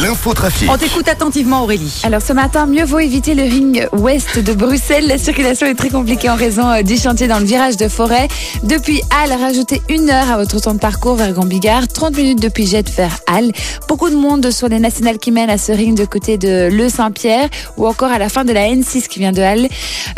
L'infotrafic. On t'écoute attentivement Aurélie. Alors ce matin, mieux vaut éviter le ring ouest de Bruxelles. La circulation est très compliquée en raison euh, du chantier dans le virage de forêt. Depuis Halle, rajoutez une heure à votre temps de parcours vers Gambigard, 30 minutes depuis Jette vers Halle. Beaucoup de monde sur les nationales qui mènent à ce ring de côté de Le Saint-Pierre ou encore à la fin de la N6 qui vient de Halle.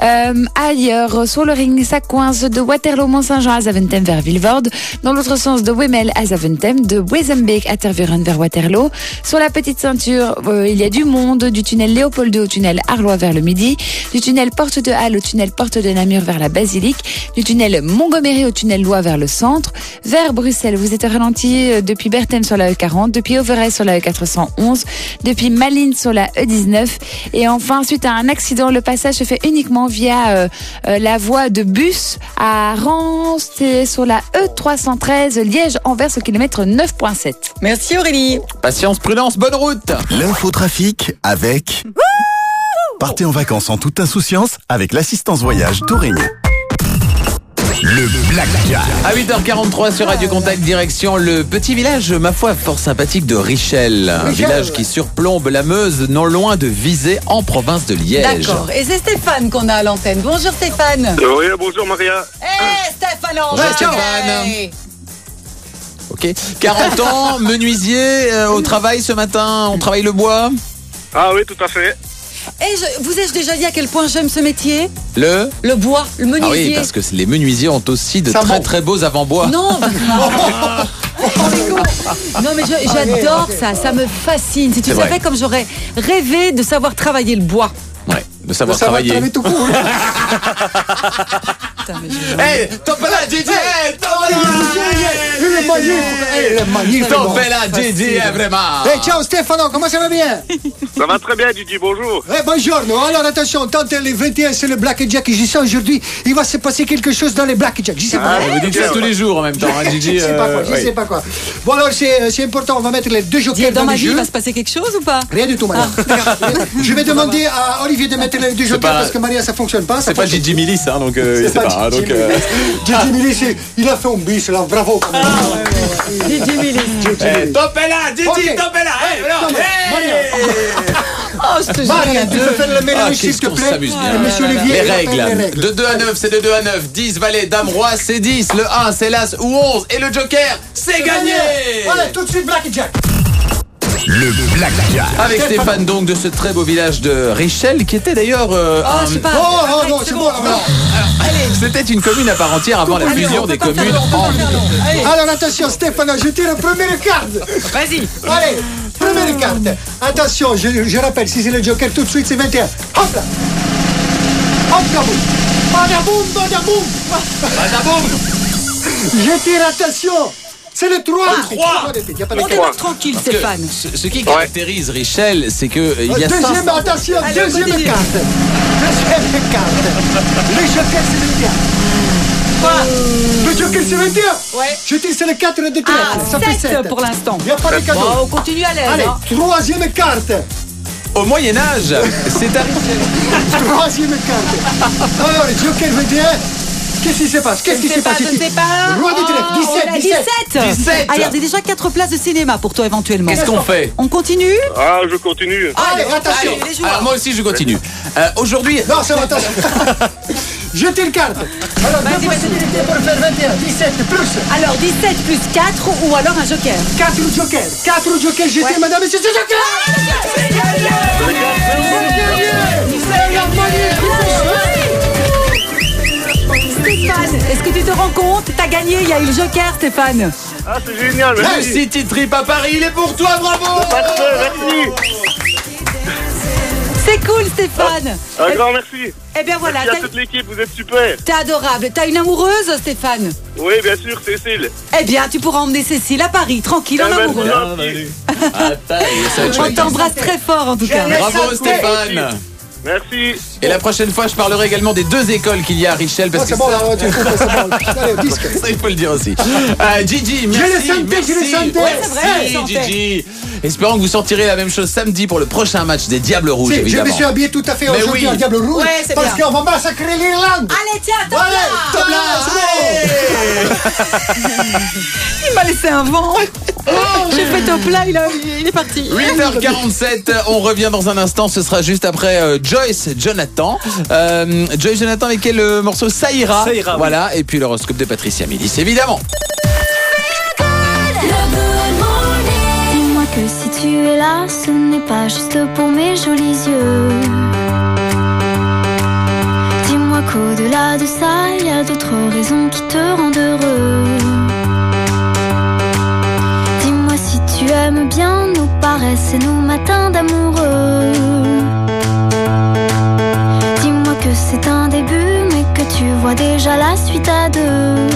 Euh, ailleurs, sur le ring, ça coince de Waterloo Mont-Saint-Jean à Zaventem vers Vilvoorde. Dans l'autre sens, de Wemel à Zaventem, de Wezenbeek à Tervuren vers Waterloo. Sur la petite ceinture, euh, il y a du monde, du tunnel Léopold II au tunnel Arlois vers le midi, du tunnel Porte de Halle au tunnel Porte de Namur vers la Basilique, du tunnel Montgomery au tunnel Loire vers le centre. Vers Bruxelles, vous êtes ralenti euh, depuis Berthème sur la E40, depuis Overay sur la E411, depuis Malines sur la E19. Et enfin, suite à un accident, le passage se fait uniquement via euh, euh, la voie de bus à Rance et sur la E313 Liège-Anvers au kilomètre 9.7. Merci Aurélie. Patience, prudence, bonne route. L'infotrafic avec. Partez en vacances en toute insouciance avec l'assistance voyage Touring. Le Blackjack. À 8h43 sur Radio Contact, direction le petit village, ma foi, fort sympathique de Richel. Un Richel. village qui surplombe la Meuse, non loin de Visé, en province de Liège. D'accord. Et c'est Stéphane qu'on a à l'antenne. Bonjour Stéphane. Oui, bonjour Maria. Eh Stéphane en Bonjour. Stéphane. Ok. 40 ans, [LAUGHS] menuisier, euh, au travail ce matin, on travaille le bois. Ah oui, tout à fait. Et je, vous ai-je déjà dit à quel point j'aime ce métier? Le Le bois, le Ah menuisier. oui, parce que les menuisiers ont aussi de Ça très bon. très beaux avant-bois. [LAUGHS] Non, non mais je- j'adore ça, ça me fascine. Si tu savais vrai. comme j'aurais rêvé de savoir travailler le bois. Ouais, de savoir De savoir travailler. travailler tout court. Hey, top là, Gigi, hey, top là Il est magnifique, il est magnifique. Top là, Gigi, eh, vraiment Eh, ciao Stefano, comment ça va bien? Ça va très bien, Didi, bonjour. Eh, buongiorno. Alors attention, tant les 21, c'est le Blackjack. J'y sais aujourd'hui, il va se passer quelque chose dans les Blackjack. J'y sais pas. Ah, vous dites ça tous les jours en même temps, hein, Gigi. Je sais pas quoi, euh, je ouais. sais pas quoi. Bon alors c'est euh, c'est important, on va mettre les deux jokers Dans dans, ma le vie, il jeu. va se passer quelque chose ou pas? Rien du tout, Maria. Je vais [LAUGHS] demander à Olivier de mettre jokers pas- parce que Maria ça fonctionne pas. C'est pas fonctionne- Gigi Milis, hein, donc euh, il C'est sait pas pas. hein, Gigi donc, euh, [LAUGHS] Gigi Milis, c'est- il a fait un bis là, bravo. quand même. Gigi Milis. Gigi, Oh. Maria, tu peux faire le Ah, mélange s'il te plaît. Monsieur Olivier, Les règles. les règles. De 2 à 9, c'est de 2 à 9. 10, valet, dame, roi, c'est 10. Le 1, c'est l'as ou 11. Et le joker, c'est gagné Allez, tout de suite Blackjack. Le Blackjack. Avec Stéphane donc de ce très beau village de Richel qui était d'ailleurs euh, Oh, un- je sais pas. Oh, oh, Arrête, non, c'est bon. C'était une commune à part entière avant la fusion on des communes en. Alors attention Stéphane, je tire la première carte. Vas-y. Allez, première carte. Attention, je, je rappelle, si c'est le joker tout de suite, c'est 21. Hop là. Hop là, boum. Badaboum, badaboum. Badaboum Je tire, attention. C'est le 3. Le trois. Il n'y a pas de tranquille, Stéphane. ce, ce qui caractérise Richel, c'est que euh, il y a Deuxième, 500 attention, Allez, deuxième carte. Deuxième carte. Le joker, c'est 21. Quoi Le joker, c'est 21. Ouais. Je tire, c'est le 4 de trèfle. Ah, Ça fait 7 7. pour l'instant. Il n'y a pas de cadeau. Bon, on continue à l'aise. Allez, hein. troisième carte. au Moyen Âge. C'est à Richel. [LAUGHS] Troisième carte. Alors, le Joker 21. Qu'est-ce qui se passe Qu'est-ce qui se passe je ne sais pas. Roi du trèfle, Oh, 17, on a 17. 17. 17. Ah, il y a déjà 4 places de cinéma pour toi éventuellement. Qu'est-ce qu'on fait On continue Ah, je continue. Allez, attention. Alors moi aussi je continue. Euh, Aujourd'hui, Non, ça va, attention. [LAUGHS] Jetez le carte. Alors, deux possibilités pour faire 21. 17 plus. Alors 17 plus 4 ou alors un joker 4 Joker. 4 Joker. Jetez, Ouais. madame et c'est Joker. Stéphane, est-ce que tu te rends compte? T'as gagné, il y a eu le joker Stéphane. Ah, c'est génial, le merci. City Trip à Paris, il est pour toi, bravo merci. C'est cool Stéphane. Un grand merci. Eh bien voilà, Merci à toute l'équipe, vous êtes super. t'es adorable. T'as une amoureuse Stéphane? Oui, bien sûr, Cécile. Eh bien, tu pourras emmener Cécile à Paris, tranquille, en Eh ben. Attends, ça va être On t'embrasse très fort en tout cas. Bravo Stéphane Merci. Et la prochaine fois, je parlerai également des deux écoles qu'il y a à Richel. Parce c'est que c'est bon. Ça, il faut le dire aussi. Euh, Gigi, merci. le sentais, merci. Ouais, C'est vrai, sentais. Gigi. Espérons que vous sortirez la même chose samedi pour le prochain match des Diables Rouges, Si, je me suis habillé tout à fait aujourd'hui oui. en diable rouge Ouais, parce qu'on va massacrer l'Irlande. Allez, tiens, top Allez, là top là, c'est bon. [LAUGHS] Il m'a laissé un vent. J'ai fait top là, il, a- il est parti. 8h47, on revient dans un instant, ce sera juste après euh, Joyce Jonathan. Euh, Joyce Jonathan avec quel euh, morceau Ça ira. Ça ira, oui. Voilà, et puis l'horoscope de Patricia Milis, évidemment. Dis-moi que si tu es là, ce n'est pas juste pour mes jolis yeux. Dis-moi qu'au-delà de ça, il y a d'autres raisons qui te rendent heureux. Dis-moi si tu aimes bien nos paresses et nos matins d'amoureux. Vois déjà la suite à deux.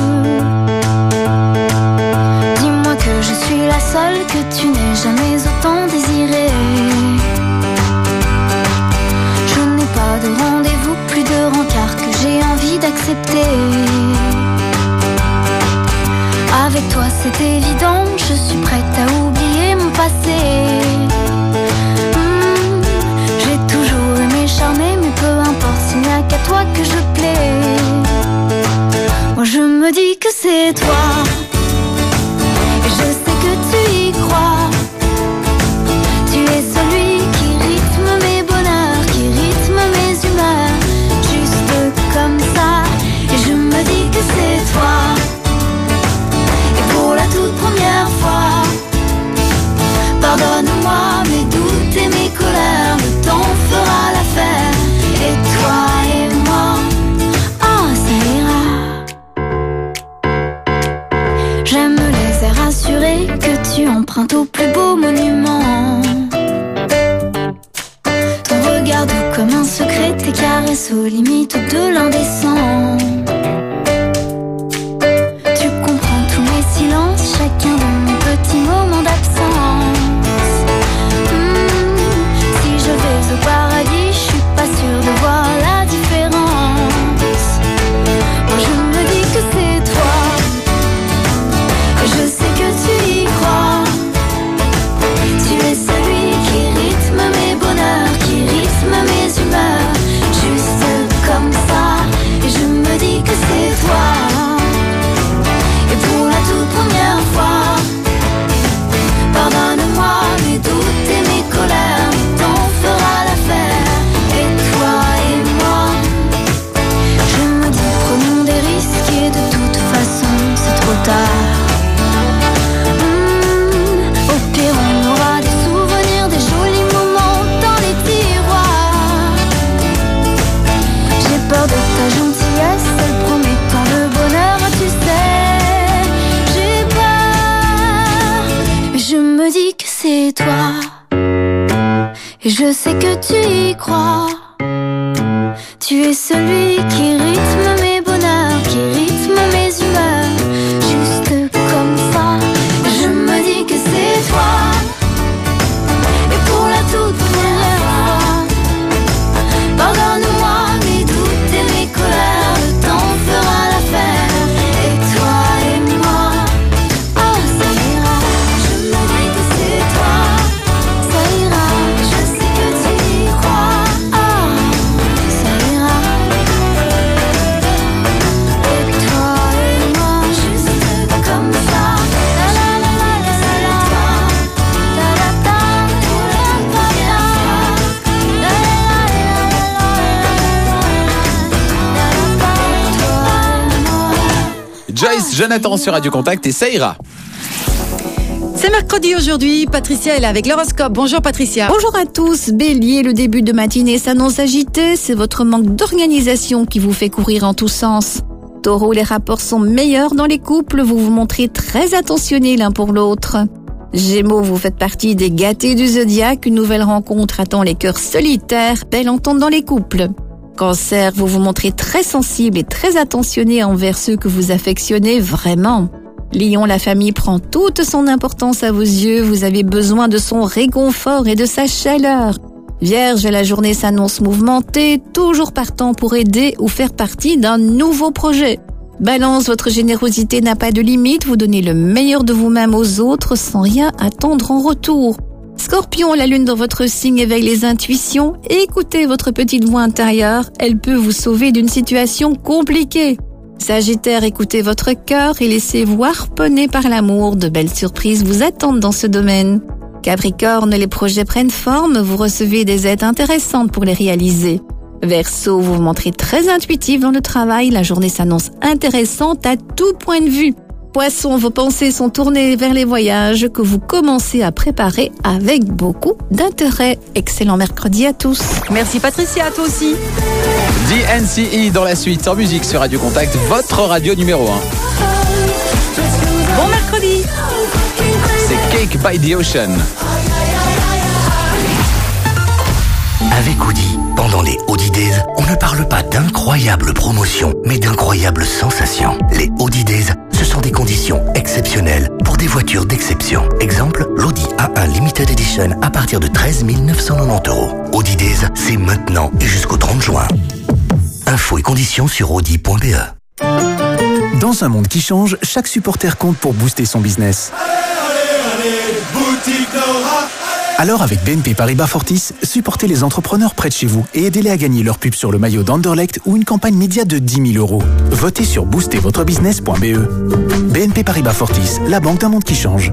Dis-moi que je suis la seule que tu n'aies jamais autant désirée. Je n'ai pas de rendez-vous, plus de rencard que j'ai envie d'accepter. Avec toi c'est évident, je suis prête à oublier mon passé. Hmm, j'ai toujours aimé charmer, mais peu importe s'il n'y a qu'à toi que je plais. Moi je me dis que c'est toi. Et je sais que tu y crois. Tu es celui qui rythme mes bonheurs, qui rythme mes humeurs, juste comme ça. Et je me dis que c'est toi. Et pour la toute première fois, pardonne-moi tu empruntes au plus beau monument. Ton regard doux comme un secret, tes caresses aux limites de l'indécent. Jonathan sur Radio Contact et ça ira. C'est mercredi aujourd'hui. Patricia est là avec l'horoscope. Bonjour Patricia. Bonjour à tous. Bélier, le début de matinée s'annonce agité. C'est votre manque d'organisation qui vous fait courir en tous sens. Taureau, les rapports sont meilleurs dans les couples. Vous vous montrez très attentionnés l'un pour l'autre. Gémeaux, vous faites partie des gâtés du zodiaque. Une nouvelle rencontre attend les cœurs solitaires. Belle entente dans les couples. Cancer, vous vous montrez très sensible et très attentionné envers ceux que vous affectionnez vraiment. Lion, la famille prend toute son importance à vos yeux. Vous avez besoin de son réconfort et de sa chaleur. Vierge, la journée s'annonce mouvementée, toujours partant pour aider ou faire partie d'un nouveau projet. Balance, votre générosité n'a pas de limite, vous donnez le meilleur de vous-même aux autres sans rien attendre en retour. Scorpion, la lune dans votre signe éveille les intuitions. Écoutez votre petite voix intérieure, elle peut vous sauver d'une situation compliquée. Sagittaire, écoutez votre cœur et laissez-vous harponner par l'amour. De belles surprises vous attendent dans ce domaine. Capricorne, les projets prennent forme, vous recevez des aides intéressantes pour les réaliser. Verseau, vous vous montrez très intuitif dans le travail, la journée s'annonce intéressante à tout point de vue. Poisson, vos pensées sont tournées vers les voyages que vous commencez à préparer avec beaucoup d'intérêt. Excellent mercredi à tous. Merci Patricia, à toi aussi. DNCE dans la suite en musique sur Radio Contact, votre radio numéro 1. Bon mercredi. C'est Cake by the Ocean. Avec Audi, pendant les Audi Days, on ne parle pas d'incroyables promotions, mais d'incroyables sensations. Les Audi Days, ce sont des conditions exceptionnelles pour des voitures d'exception. Exemple, l'Audi A1 Limited Edition à partir de 13 990 euros. Audi Days, c'est maintenant et jusqu'au 30 juin. Infos et conditions sur audi.be. Dans un monde qui change, chaque supporter compte pour booster son business. Alors avec BNP Paribas Fortis, supportez les entrepreneurs près de chez vous et aidez-les à gagner leur pub sur le maillot d'Anderlecht ou une campagne média de 10 000 euros. Votez sur boostervotrebusiness.be. BNP Paribas Fortis, la banque d'un monde qui change.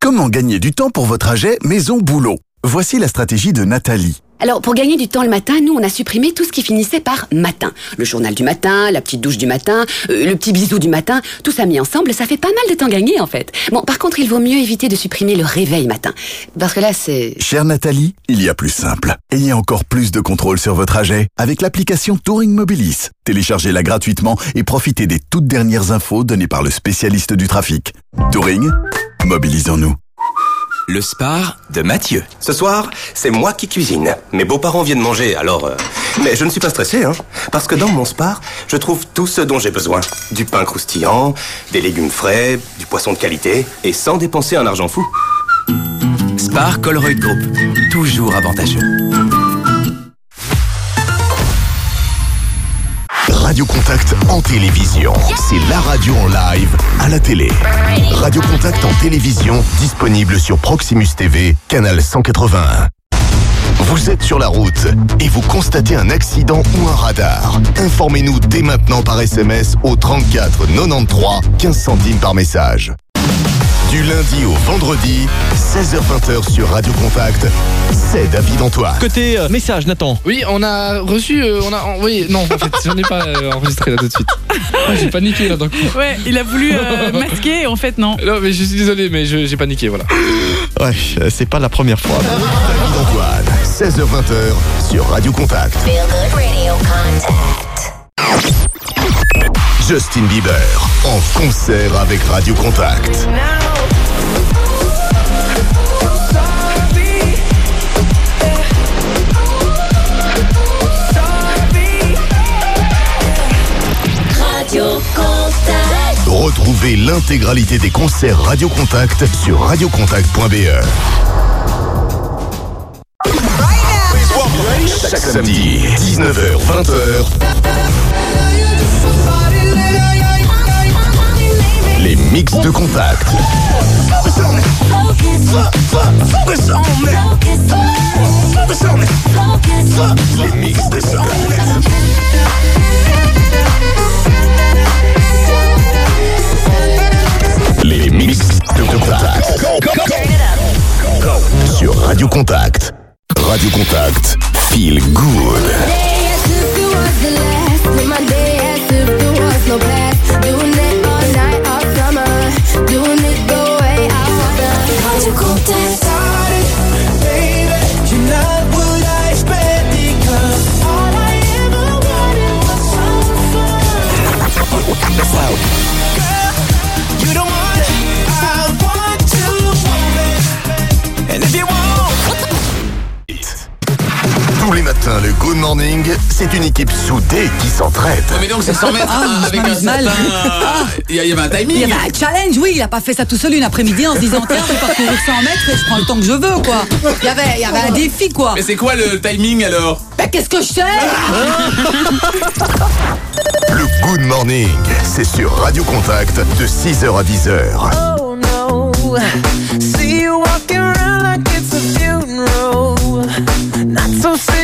Comment gagner du temps pour votre trajet maison-boulot Voici la stratégie de Nathalie. Alors, pour gagner du temps le matin, nous, on a supprimé tout ce qui finissait par matin. Le journal du matin, la petite douche du matin, euh, le petit bisou du matin, tout ça mis ensemble, ça fait pas mal de temps gagné, en fait. Bon, par contre, il vaut mieux éviter de supprimer le réveil matin. Parce que là, c'est... Chère Nathalie, il y a plus simple. Ayez encore plus de contrôle sur vos trajets avec l'application Touring Mobilis. Téléchargez-la gratuitement et profitez des toutes dernières infos données par le spécialiste du trafic. Touring, mobilisons-nous. Le spar de Mathieu. Ce soir, c'est moi qui cuisine. Mes beaux-parents viennent manger, alors... euh, Mais je ne suis pas stressé, hein. Parce que dans mon spar, je trouve tout ce dont j'ai besoin. Du pain croustillant, des légumes frais, du poisson de qualité, et sans dépenser un argent fou. Spar Colruyt Group. Toujours avantageux. Radio Contact en télévision. C'est la radio en live à la télé. Radio Contact en télévision, disponible sur Proximus TV, canal 181. Vous êtes sur la route et vous constatez un accident ou un radar. Informez-nous dès maintenant par SMS au 34 93 15 centimes par message. Du lundi au vendredi, 16h20 sur Radio Contact, c'est David Antoine. Côté euh, message, Nathan. Oui, on a reçu, euh, on a envoyé. Non, en fait, j'en ai pas euh, enregistré là tout de suite. Ah, j'ai paniqué là d'un coup. Ouais, il a voulu euh, [LAUGHS] masquer et en fait non. Non, mais je suis désolé, mais je- j'ai paniqué, voilà. Ouais, c'est pas la première fois. David Antoine, 16h20 sur Radio Contact. Justin Bieber en concert avec Radio Contact. Radio Contact. Retrouvez l'intégralité des concerts Radio Contact sur radiocontact.be. Chaque samedi, 19h, mix de contact. Les mix de Les mix de contact. Sur Radio Contact. Radio Contact. Feel good. Morning, c'est une équipe soudée qui s'entraide. Ouais, mais donc c'est 100 mètres Ah, hein, avec un mal. certain... Il y, avait un timing. Il y avait un challenge, oui, il a pas fait ça tout seul une après-midi en se disant tiens, je vais parcourir 100 mètres et je prends le temps que je veux, quoi. Il y avait, il y avait un défi, quoi. Mais c'est quoi le timing alors? Ben, qu'est-ce que je sais? Le Good Morning, c'est sur Radio Contact de 6h à 10h. Oh no, see you walking around like it's a funeral. Not so serious,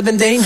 Living been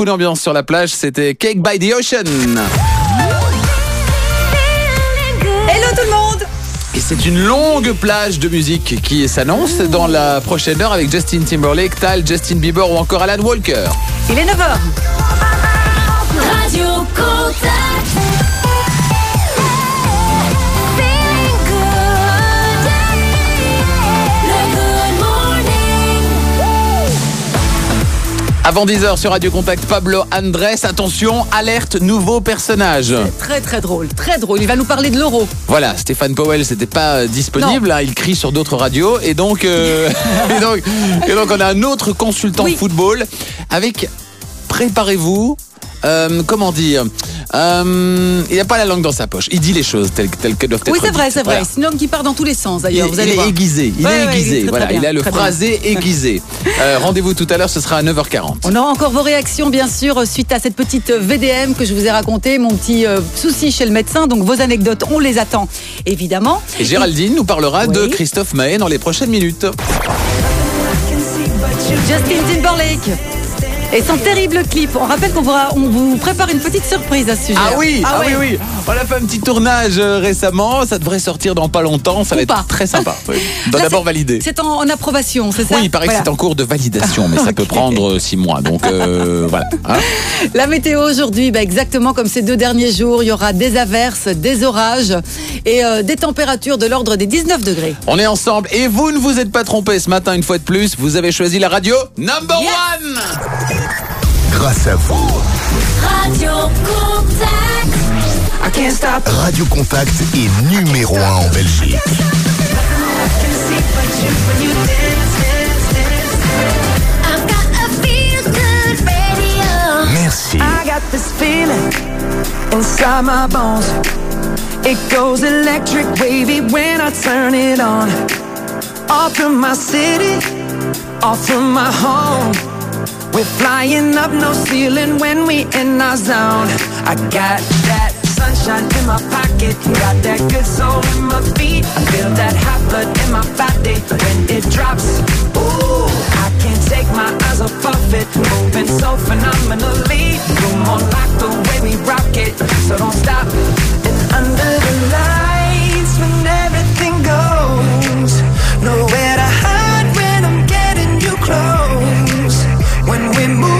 beaucoup d'ambiance sur la plage, c'était Cake by the Ocean. Hello tout le monde Et c'est une longue plage de musique qui s'annonce dans la prochaine heure avec Justin Timberlake, Tal, Justin Bieber ou encore Alan Walker. Il est 9h. Radio Contact. Avant 10h sur Radio Contact, Pablo Andrés, attention, alerte, nouveau personnage. Très très drôle, très drôle. Il va nous parler de l'euro. Voilà, Stéphane Powell, c'était pas euh, disponible, hein, il crie sur d'autres radios et donc, euh, [LAUGHS] [LAUGHS] et donc, et donc on a un autre consultant football avec, préparez-vous, euh, comment dire, euh, il n'a pas la langue dans sa poche, il dit les choses telles, telles qu'elles doivent être Oui, c'est vrai, c'est vrai. Voilà. C'est un homme qui part dans tous les sens Il, d'ailleurs. Vous allez il est voir. aiguisé, il Ouais, est ouais, aiguisé, très voilà, bien, il a le bien. phrasé aiguisé. Euh, Rendez-vous tout à l'heure, ce sera à 9h40. On aura encore vos réactions, bien sûr, suite à cette petite VDM que je vous ai racontée, mon petit euh, souci chez le médecin. Donc, vos anecdotes, on les attend, évidemment. Et Géraldine nous parlera de Oui. Christophe Mahé dans les prochaines minutes. Justin Timberlake. Et son terrible clip. On rappelle qu'on on vous prépare une petite surprise à ce sujet. Ah oui, ah, oui, ouais. oui. On a fait un petit tournage euh, récemment. Ça devrait sortir dans pas longtemps. Ça va être très sympa. [LAUGHS] Oui. D'abord valider. C'est en, en approbation, c'est ça Oui, il paraît Voilà. que c'est en cours de validation, mais [LAUGHS] ça peut prendre euh, six mois. Donc euh, [LAUGHS] voilà. hein. La météo aujourd'hui, bah, exactement comme ces deux derniers jours, il y aura des averses, des orages et euh, des températures de l'ordre des 19 degrés. On est ensemble et vous ne vous êtes pas trompé ce matin une fois de plus. Vous avez choisi la radio number one. Grâce à vous, Radio Contact. I can't stop. Radio Contact est numéro 1 en Belgique. Merci. I got this feeling inside my bones. It goes electric wavy when I turn it on. Off from my city, off from my home. We're flying up no ceiling when we in our zone. I got that sunshine in my pocket, got that good soul in my feet. I feel that hot blood in my body when it drops. Ooh, I can't take my eyes off of it, moving so phenomenally. You're more like the way we rock it, so don't stop. And under the lights, when everything goes, nowhere to hide when I'm getting you close. When we move,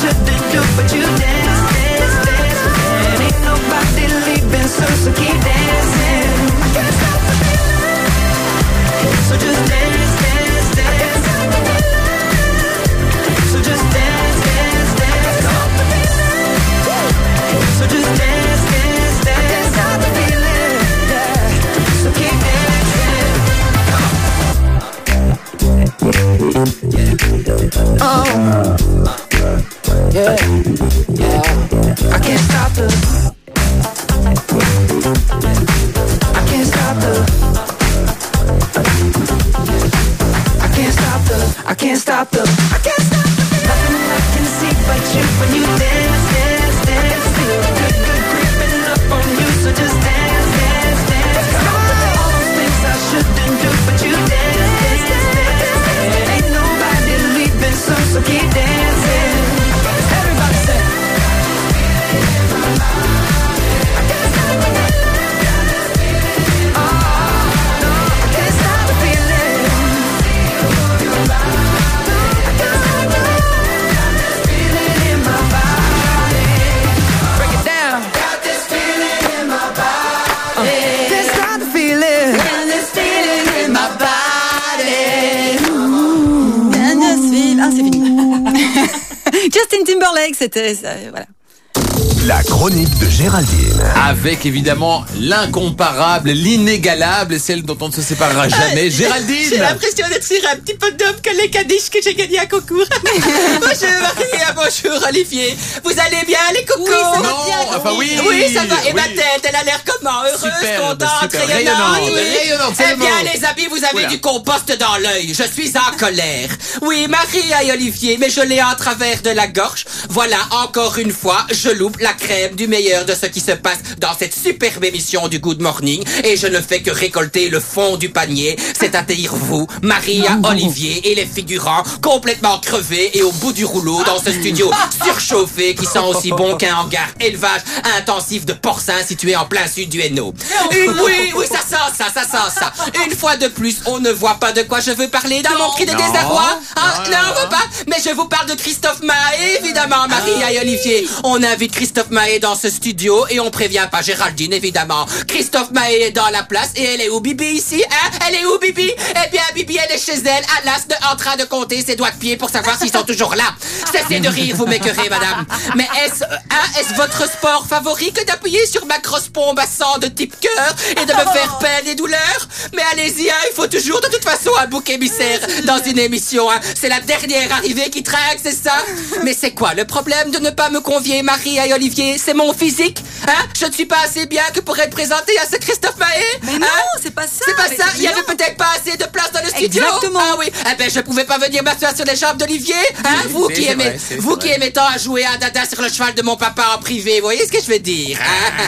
shouldn't do, but you dance, dance, dance. And ain't nobody leaving soon, so keep dancing. I can't stop the feeling. So just dance, dance, dance. So just dance, dance, dance. On. So just dance, dance, dance. I can't stop the feeling. Yeah. So keep dancing. Oh. Yeah. Yeah. Yeah. I can't stop the. C'était ça, voilà. La chronique de Géraldine. Avec évidemment l'incomparable, l'inégalable, celle dont on ne se séparera jamais, Géraldine. J'ai l'impression d'être sur un petit podium que les caniches que j'ai gagné un concours. [LAUGHS] bonjour Maria, bonjour Olivier. Vous allez bien les cocos? Ça va Non, bien, enfin oui. Oui, ça va. Et ma Oui. tête, elle a l'air comment Heureuse, Superbe, contente, super, rayonnante. rayonnante, rayonnante, c'est Eh bien les amis, vous avez Oula. du compost dans l'œil. Je suis en [LAUGHS] colère. Oui, Maria et Olivier, mais je l'ai en travers de la gorge. Voilà, encore une fois, je loupe la crème du meilleur de ce qui se passe dans cette superbe émission du Good Morning et je ne fais que récolter le fond du panier, c'est-à-dire vous, Maria, [LAUGHS] Olivier et les figurants complètement crevés et au bout du rouleau dans ce studio [LAUGHS] surchauffé qui sent aussi bon qu'un hangar élevage intensif de porcins situé en plein sud du Hainaut. Une- oui, oui, ça sent ça, ça sent ça. Une fois de plus, on ne voit pas de quoi je veux parler dans mon cri de désarroi. Ah, Non, on veut pas. Mais je vous parle de Christophe Mahé, évidemment, Maria et Olivier. On invite Christophe Mahé dans ce studio et on prévient pas Géraldine, évidemment. Christophe Mahé est dans la place et elle est où Bibi ici, hein? Elle est où Bibi? Eh bien, Bibi, elle est chez elle, à l'as de, en train de compter ses doigts de pied pour savoir s'ils sont toujours là. Cessez de rire, vous m'écœurez, madame. Mais est-ce, hein, est-ce votre sport favori que d'appuyer sur ma grosse pompe à sang de type cœur et de me faire peine et douleur? Mais allez-y, hein, il faut toujours de toute façon un bouc émissaire dans une émission. Hein. C'est la dernière arrivée qui traque, c'est ça? Mais c'est quoi le problème de ne pas me convier, Marie et Olivier? C'est mon physique Hein? Je ne suis pas assez bien que pour être présenté à ce Christophe Mahé Mais non, Hein c'est pas ça. C'est pas ça? Il y avait non. peut-être pas assez de place dans le studio? Exactement. Ah oui Eh ben je pouvais pas venir m'asseoir sur les jambes d'Olivier Hein? Vous qui aimez Vous qui aimez tant à jouer à dada sur le cheval de mon papa en privé Vous voyez ce que je veux dire hein?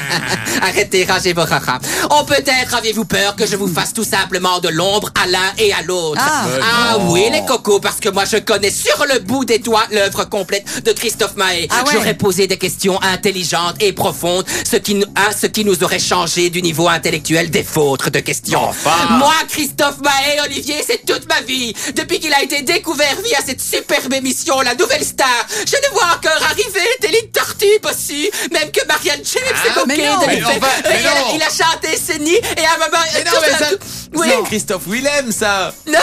[LAUGHS] Arrêtez, rangez vos raras. Oh, peut-être aviez-vous peur que je vous fasse tout simplement de l'ombre à l'un et à l'autre. Ah. Ah non. oui, les cocos, parce que moi je connais sur le bout des doigts l'œuvre complète de Christophe Mahé. Ah ouais. J'aurais posé des questions intelligentes et profondes, ce qui, nous- hein, ce qui nous aurait changé du niveau intellectuel des vôtres de questions. Enfin. Moi, Christophe Mahé, Olivier, c'est toute ma vie. Depuis qu'il a été découvert via cette superbe émission, La Nouvelle Star, je le vois encore arriver, des lignes tortues aussi, même que Marianne James Ah, s'est moquée non. de il, a, chanté Senny et à moment... Mais non, mais ça- Oui. c'est Christophe Willem, ça. Non,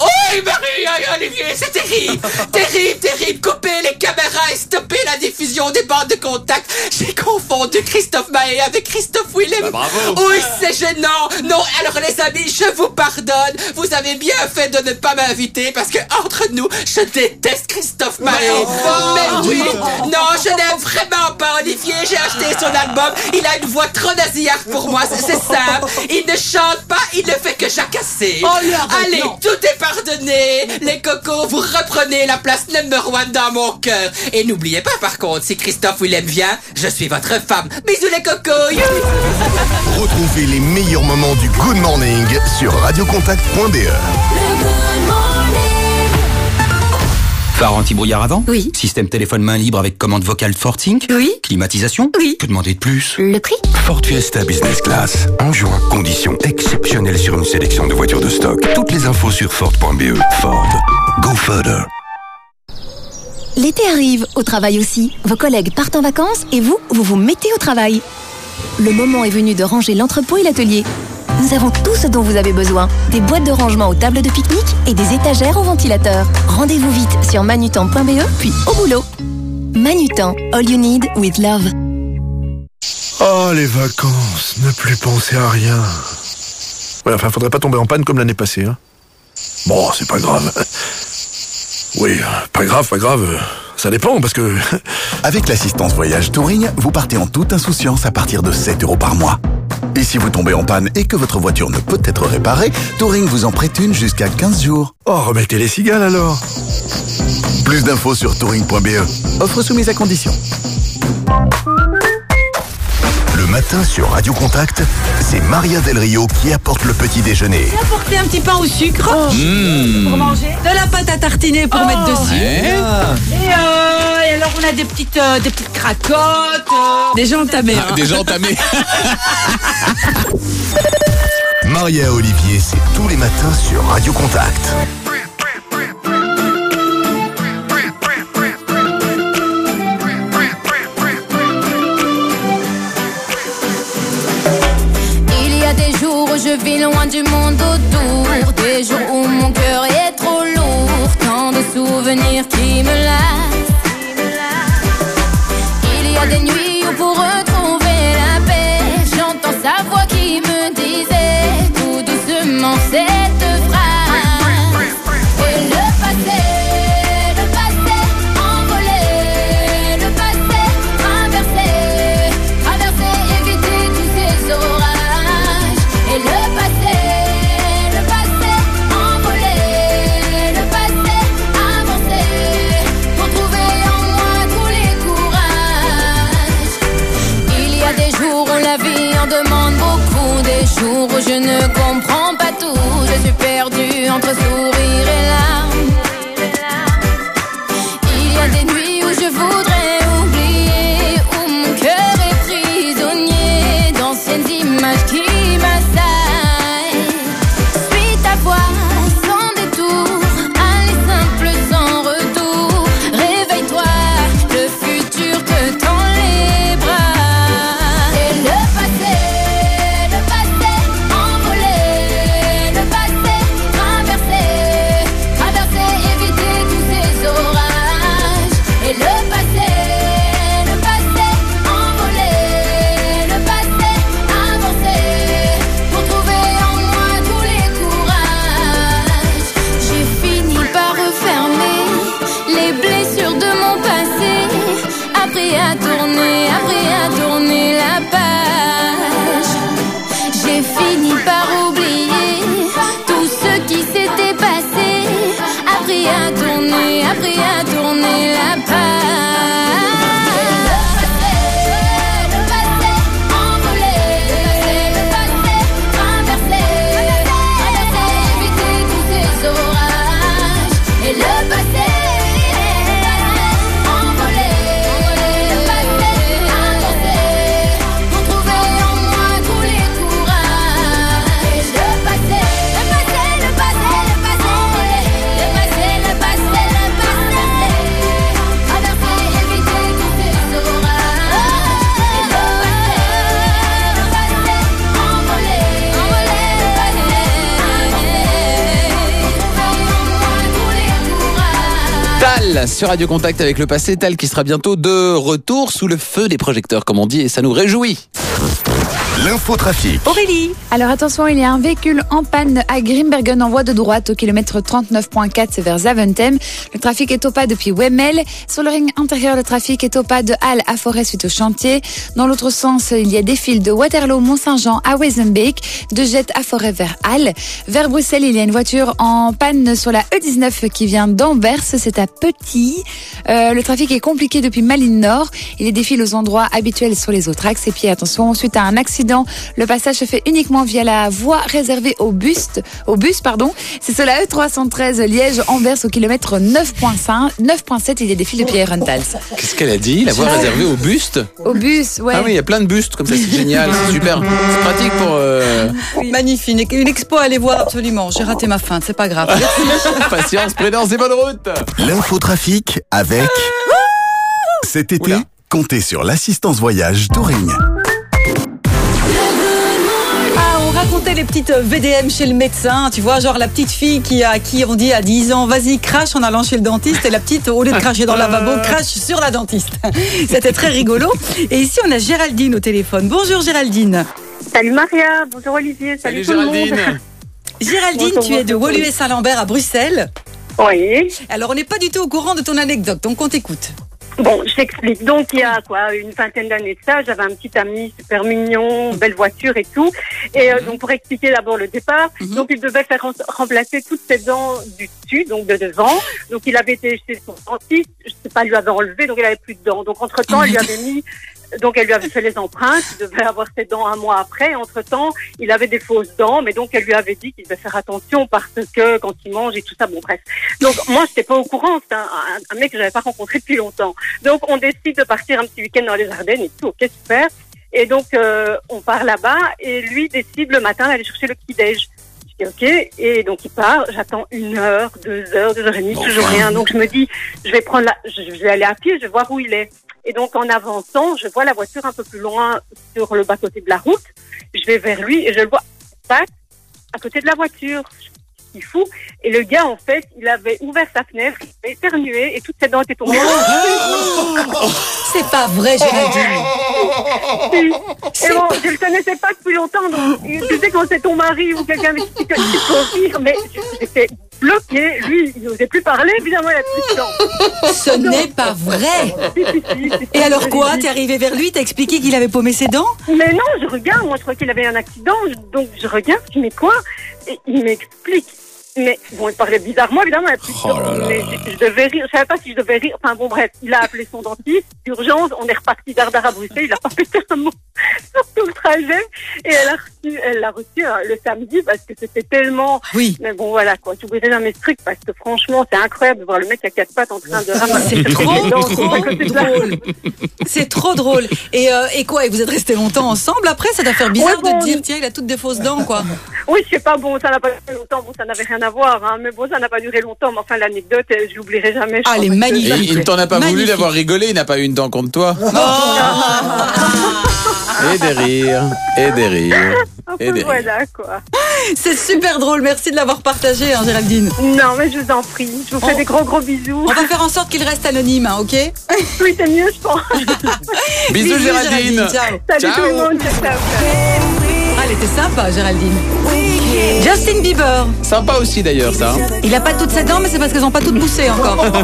oh, Marie, Olivier, c'est terrible, [LAUGHS] terrible, terrible. Coupez les caméras et stoppez la diffusion des bandes de contact. J'ai confondu Christophe Mahé avec Christophe Willem. Bah, bravo. Oui, c'est gênant. Non, alors les amis, je vous pardonne. Vous avez bien fait de ne pas m'inviter parce que entre nous, je déteste Christophe Mahé. Mais oui, non, je n'aime vraiment pas Olivier. J'ai acheté son album. Il a une voix trop nasillarde pour moi. C'est simple. Il ne chante pas, il ne fait que jacasser. Oh, Allez, non. tout est pardonné. Les cocos, vous reprenez la place number one dans mon cœur. Et n'oubliez pas, par contre, si Christophe Willem vient, je suis votre femme. Bisous les cocos. Retrouvez les meilleurs moments du Good Morning sur radiocontact.be. Phare anti-brouillard avant Oui. Système téléphone main libre avec commande vocale Fortink Oui. Climatisation Oui. Que demander de plus Le prix Ford Fiesta Business Class. En juin, conditions exceptionnelles sur une sélection de voitures de stock. Toutes les infos sur Ford.be. Ford. Go further. L'été arrive, au travail aussi. Vos collègues partent en vacances et vous, vous vous mettez au travail. Le moment est venu de ranger l'entrepôt et l'atelier. Nous avons tout ce dont vous avez besoin. Des boîtes de rangement aux tables de pique-nique et des étagères au ventilateur. Rendez-vous vite sur manutan.be puis au boulot. Manutan, all you need with love. Oh, les vacances, ne plus penser à rien. Ouais, enfin, faudrait pas tomber en panne comme l'année passée. Hein. Bon, c'est pas grave. Oui, pas grave, pas grave. Ça dépend, parce que... [LAUGHS] Avec l'assistance voyage Touring, vous partez en toute insouciance à partir de 7 euros par mois. Et si vous tombez en panne et que votre voiture ne peut être réparée, Touring vous en prête une jusqu'à 15 jours. Oh, remettez les cigales alors Plus d'infos sur touring.be. Offre soumise à condition. Le matin sur Radio Contact, c'est Maria Del Rio qui apporte le petit déjeuner. J'ai apporté un petit pain au sucre Mmh. pour manger, de la pâte à tartiner pour mettre dessus. Ouais. Et, euh, et alors on a des petites, euh, des petites cracottes, euh, des gens entamés. Ah, Déjà entamé. [LAUGHS] Maria Olivier, c'est tous les matins sur Radio Contact. Je vis loin du monde autour, des jours où mon cœur est trop lourd, tant de souvenirs qui me lassent. Il y a des nuits où Tal sur Radio Contact avec le passé. Tal qui sera bientôt de retour sous le feu des projecteurs, comme on dit, et ça nous réjouit. L'infotrafic. Aurélie Alors attention, il y a un véhicule en panne à Grimbergen en voie de droite au kilomètre 39.4, c'est vers Zaventem. Le trafic est au pas depuis Wemmel. Sur le ring intérieur, le trafic est au pas de Halle à Forêt suite au chantier. Dans l'autre sens, il y a des fils de Waterloo, Mont-Saint-Jean à Wezenbeek, de Jet à Forêt vers Halle. Vers Bruxelles, il y a une voiture en panne sur la E19 qui vient d'Anvers, c'est à Petit. Euh, le trafic est compliqué depuis Malines Nord. Il y a des fils aux endroits habituels sur les autres axes. Et puis attention, suite à un accident, le passage se fait uniquement via la voie réservée au bus. Au bus pardon. C'est sur la E313 Liège-Anvers au kilomètre 9.5. 9.7, il y a des fils de Pierre Rentals. Qu'est-ce qu'elle a dit La voie réservée au buste Au bus, ouais. Ah oui, il y a plein de bustes comme ça, c'est génial, c'est super. C'est pratique pour. euh, Magnifique. Une expo à aller voir absolument. J'ai raté ma fin, c'est pas grave. [LAUGHS] Patience, prudence et bonne route. L'infotrafic avec. Cet été, comptez sur l'assistance voyage Touring. Racontait les petites euh, VDM chez le médecin, tu vois, genre la petite fille qui a qui on dit à 10 ans, vas-y, crache en allant chez le dentiste, et la petite, au lieu de cracher dans le lavabo, [LAUGHS] crache sur la dentiste. [LAUGHS] C'était très rigolo. Et ici, on a Géraldine au téléphone. Bonjour Géraldine. Salut Maria, bonjour Olivier, salut, tout le monde. [LAUGHS] Géraldine, Bonjour, tu es de. Woluwe Saint-Lambert à Bruxelles. Oui. Alors, on n'est pas du tout au courant de ton anecdote, donc on t'écoute. Bon, je t'explique. Donc, il y a quoi, une vingtaine d'années de ça, j'avais un petit ami super mignon, belle voiture et tout. Et euh, donc, pour expliquer d'abord le départ, donc il devait faire rem- remplacer toutes ses dents du dessus, donc de devant. Donc, il avait été chez son dentiste, je sais pas, il lui avait enlevé, donc il avait plus de dents. Donc, entre-temps, il lui avait mis donc elle lui avait fait les empreintes, il devait avoir ses dents un mois après. Entre temps, il avait des fausses dents, mais donc elle lui avait dit qu'il devait faire attention parce que quand il mange et tout ça, bon bref. Donc moi, j'étais pas au courant, c'est un, mec que j'avais pas rencontré depuis longtemps. Donc on décide de partir un petit week-end dans les Ardennes et tout, ok super. Et donc euh, on part là-bas et lui décide le matin d'aller chercher le petit déj. Je dis ok et donc il part. J'attends une heure, deux heures, deux heures et demie, toujours rien. Donc je me dis je vais prendre la, je vais aller à pied, je vais voir où il est. Et donc en avançant, je vois la voiture un peu plus loin sur le bas côté de la route. Je vais vers lui et je le vois tac, à côté de la voiture. Il fou. Et le gars, en fait, il avait ouvert sa fenêtre, il avait éternué et toutes ses dents étaient tombées. [LAUGHS] C'est pas vrai, Géraldine. Et bon, je le connaissais pas depuis longtemps, donc tu sais quand c'est ton mari ou quelqu'un qui tu peux rire, mais j'étais bloquée. Lui, il n'osait plus parler, évidemment, il a plus de dents. Ce n'est pas vrai. [LAUGHS] Et alors quoi T'es arrivé vers lui, t'as expliqué qu'il avait paumé ses dents? Mais non, je regarde, moi je crois qu'il avait un accident, je- donc je regarde, je dis mais quoi? Et il m'explique. Mais bon, il parlait bizarrement, évidemment, il a plus de dents, mais je, je devais rire, je savais pas si je devais rire. Enfin bon, bref, il a appelé son dentiste, d'urgence, on est reparti d'Ardar à Bruxelles, il a pas [LAUGHS] pété un mot sur tout le trajet, et elle a reçu, elle l'a reçu euh, le samedi parce que c'était tellement. Oui. Mais bon, voilà quoi, j'oublierai jamais ce truc parce que franchement, c'est incroyable de voir le mec à quatre pattes en train de ramasser C'est [LAUGHS] trop, dents, trop drôle. C'est trop drôle. Et, euh, et quoi Et vous êtes restés longtemps ensemble après? Ça doit faire bizarre Ouais, bon, de dire tiens, il a toutes des fausses dents, quoi. Oui, je sais pas, bon, ça n'a pas duré longtemps, bon, ça n'avait rien à voir, hein, mais bon, ça n'a pas duré longtemps, mais enfin, l'anecdote, euh, je l'oublierai jamais. je Ah, elle est que- magnifique. Il ne t'en a pas voulu d'avoir rigolé, il n'a pas eu une dent contre toi. Oh. Et des rires, et des rires, des rires. Voilà, quoi. C'est super drôle. Merci de l'avoir partagé, hein, Géraldine. Non, mais je vous en prie. Je vous fais On- des gros, gros bisous. On va faire en sorte qu'il reste anonyme, hein, ok [LAUGHS] Oui, c'est mieux, je pense. [LAUGHS] Bisous, Géraldine. Ciao. Salut tout le monde. Ciao, ciao. Ah, elle était sympa, Géraldine. Justin Bieber. Sympa aussi d'ailleurs ça. hein. Il a pas toutes ses dents, mais c'est parce qu'elles ont pas toutes poussé encore. [LAUGHS]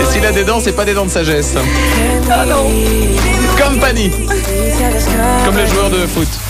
Et s'il a des dents, c'est pas des dents de sagesse. Company. Comme les joueurs de foot.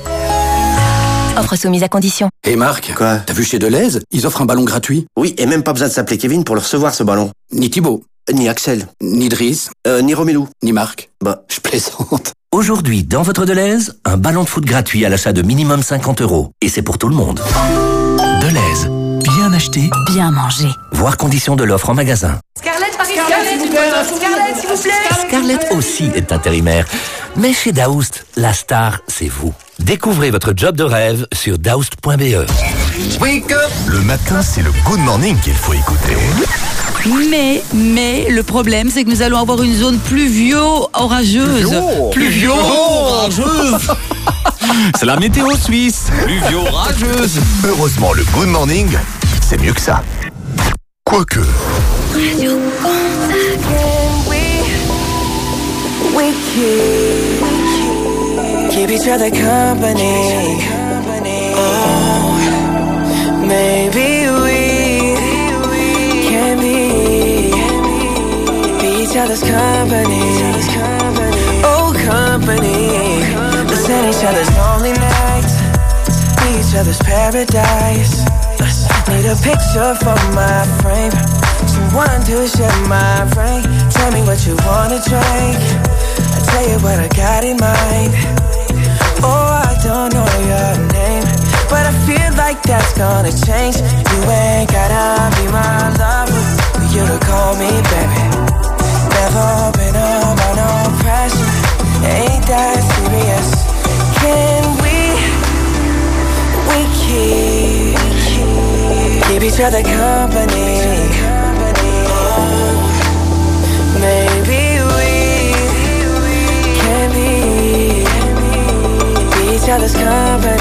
Offre soumise à condition. Et Marc Quoi T'as vu chez Deleuze Ils offrent un ballon gratuit. Oui, et même pas besoin de s'appeler Kevin pour le recevoir, ce ballon. Ni Thibaut. Ni Axel. Ni Driss. ni Romilou. Ni Marc. Bah, je plaisante. [LAUGHS] Aujourd'hui, dans votre Deleuze, un ballon de foot gratuit à l'achat de minimum 50 euros. Et c'est pour tout le monde. Deleuze. Bien acheté. Bien mangé. Voir conditions de l'offre en magasin. Sky Scarlett aussi est intérimaire. Mais chez Daoust, la star, c'est vous. Découvrez votre job de rêve sur daoust.be. Le matin, c'est le good morning qu'il faut écouter. Mais, mais, le problème, c'est que nous allons avoir une zone pluvio-orageuse. Pluvio-orageuse. [LAUGHS] C'est la météo suisse. Pluvio-orageuse. Heureusement, le good morning, c'est mieux que ça. Quoique. We keep, keep each other company. Oh, maybe we can be, be each other's company. Oh, company. Listen each other's lonely nights, be each other's paradise. Need a picture for my frame. Someone to share my brain. Tell me what you wanna drink. I tell you what I got in mind. Oh, I don't know your name, but I feel like that's gonna change. You ain't gotta be my lover for you to call me baby. Never been under no pressure. Ain't that serious? Can we? We keep keep each other company. Oh, maybe other's company.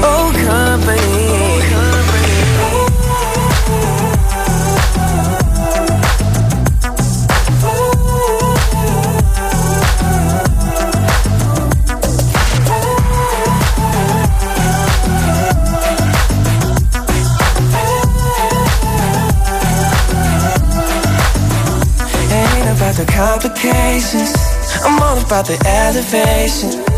Oh, company. Ain't about the complications. I'm all about the elevation.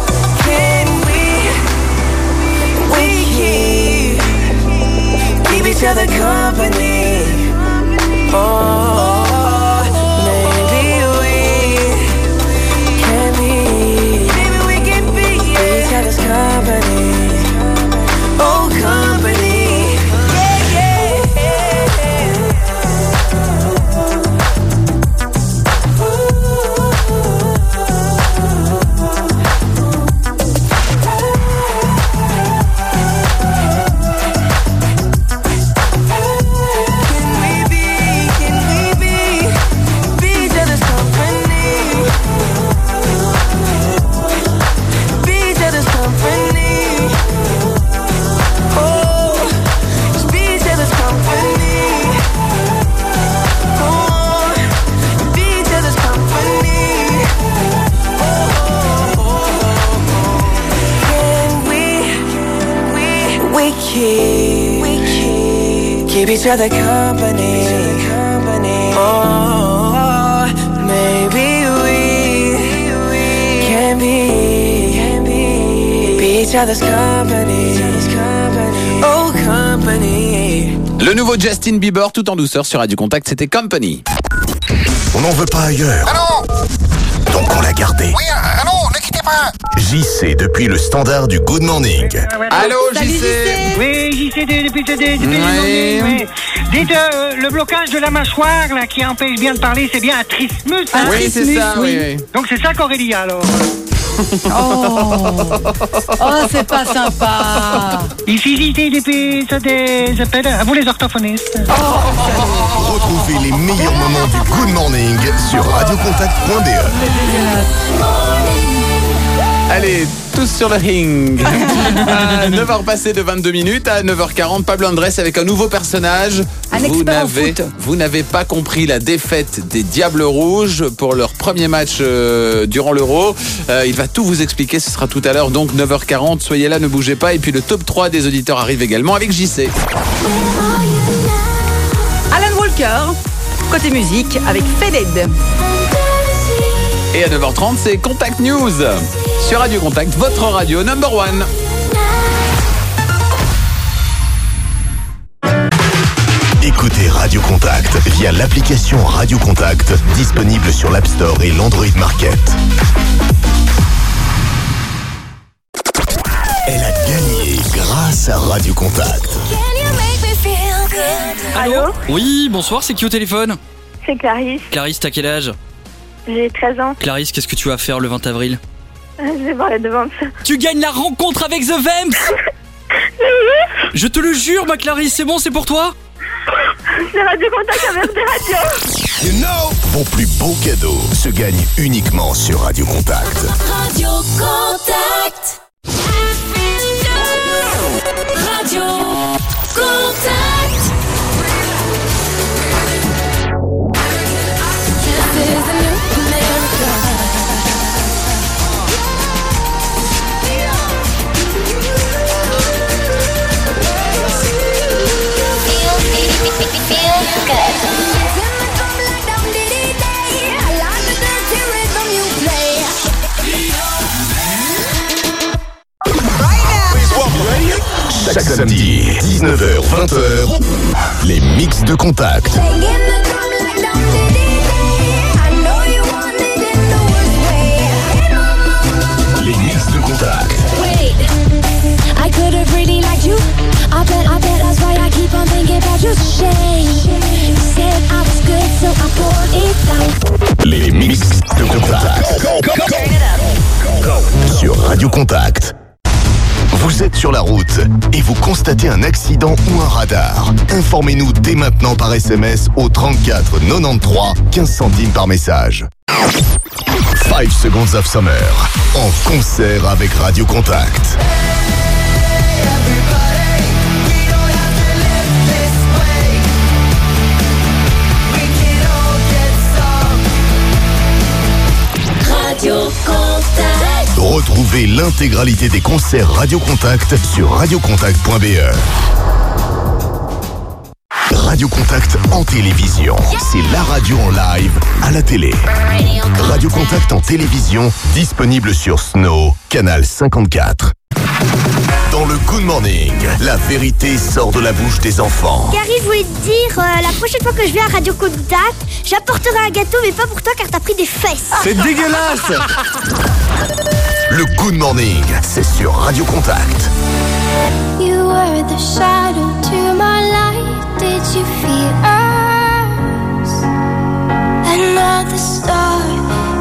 Other company. Oh, maybe we can be, can be, be each other's company. Oh, company. Le nouveau Justin Bieber tout en douceur sur Radio Contact, c'était Company. On n'en veut pas ailleurs. Donc on l'a gardé. Oui, allô, ne quittez pas. JC depuis le standard du Good Morning. Allô, JC Oui, JC de- depuis, de- depuis Oui. le morning, oui. Dites, euh, le blocage de la mâchoire là, qui empêche bien de parler, c'est bien un trismus. hein? Oui, c'est ça, oui, oui. Donc c'est ça qu'Aurélie a alors. Oh, oh c'est pas sympa. Ici, JC depuis, des appels à vous les orthophonistes. Retrouvez les meilleurs moments du Good Morning sur radiocontact.be. Allez, tous sur le ring. [LAUGHS] à 9h passées de 22 minutes, à 9h40, Pablo Andrés avec un nouveau personnage. Un vous n'avez, foot. vous n'avez pas compris la défaite des Diables Rouges pour leur premier match euh, durant l'Euro. Euh, il va tout vous expliquer, ce sera tout à l'heure, donc 9h40. Soyez là, ne bougez pas. Et puis le top 3 des auditeurs arrive également avec JC. Alan Walker, côté musique avec Faded. Et à 9h30, c'est Contact News sur Radio Contact, votre radio number one. Écoutez Radio Contact via l'application Radio Contact disponible sur l'App Store et l'Android Market. Elle a gagné grâce à Radio Contact. Allô Oui, bonsoir, c'est qui au téléphone? C'est Clarisse. Clarisse, t'as quel âge? J'ai 13 ans. Clarisse, qu'est-ce que tu vas faire le 20 avril Je vais voir les demandes. Tu gagnes la rencontre avec The Vamps [LAUGHS] Je te le jure, ma Clarisse, c'est bon, c'est pour toi [LAUGHS] C'est Radio Contact avec des radios. You know Vos plus beaux cadeaux se gagnent uniquement sur Radio Contact. Radio Contact. Radio Contact. This is Good. Chaque samedi, 19h-20h, les mix de contact. I bet, I bet that's why I keep on thinking about you. Shame. Said I was good, so I poured it down. Les mix de contact. Sur Radio Contact. Vous êtes sur la route et vous constatez un accident ou un radar. Informez-nous dès maintenant par SMS au 34 93 15 centimes par message. 5 Seconds of Summer en concert avec Radio Contact. Retrouvez l'intégralité des concerts Radio Contact sur radiocontact.be. Radio Contact en télévision, c'est la radio en live à la télé. Radio Contact en télévision, disponible sur Snow, canal 54. Dans le Good Morning, la vérité sort de la bouche des enfants. Gary, je voulais te dire, euh, la prochaine fois que je viens à Radio Contact, j'apporterai un gâteau, mais pas pour toi car t'as pris des fesses. [LAUGHS] C'est dégueulasse [LAUGHS] Le Good Morning, c'est sur Radio Contact. You were the shadow to my light. Did you feel us? Another star,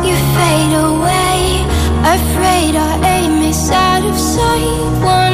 you fade away. Afraid our aim is out of sight. Wanna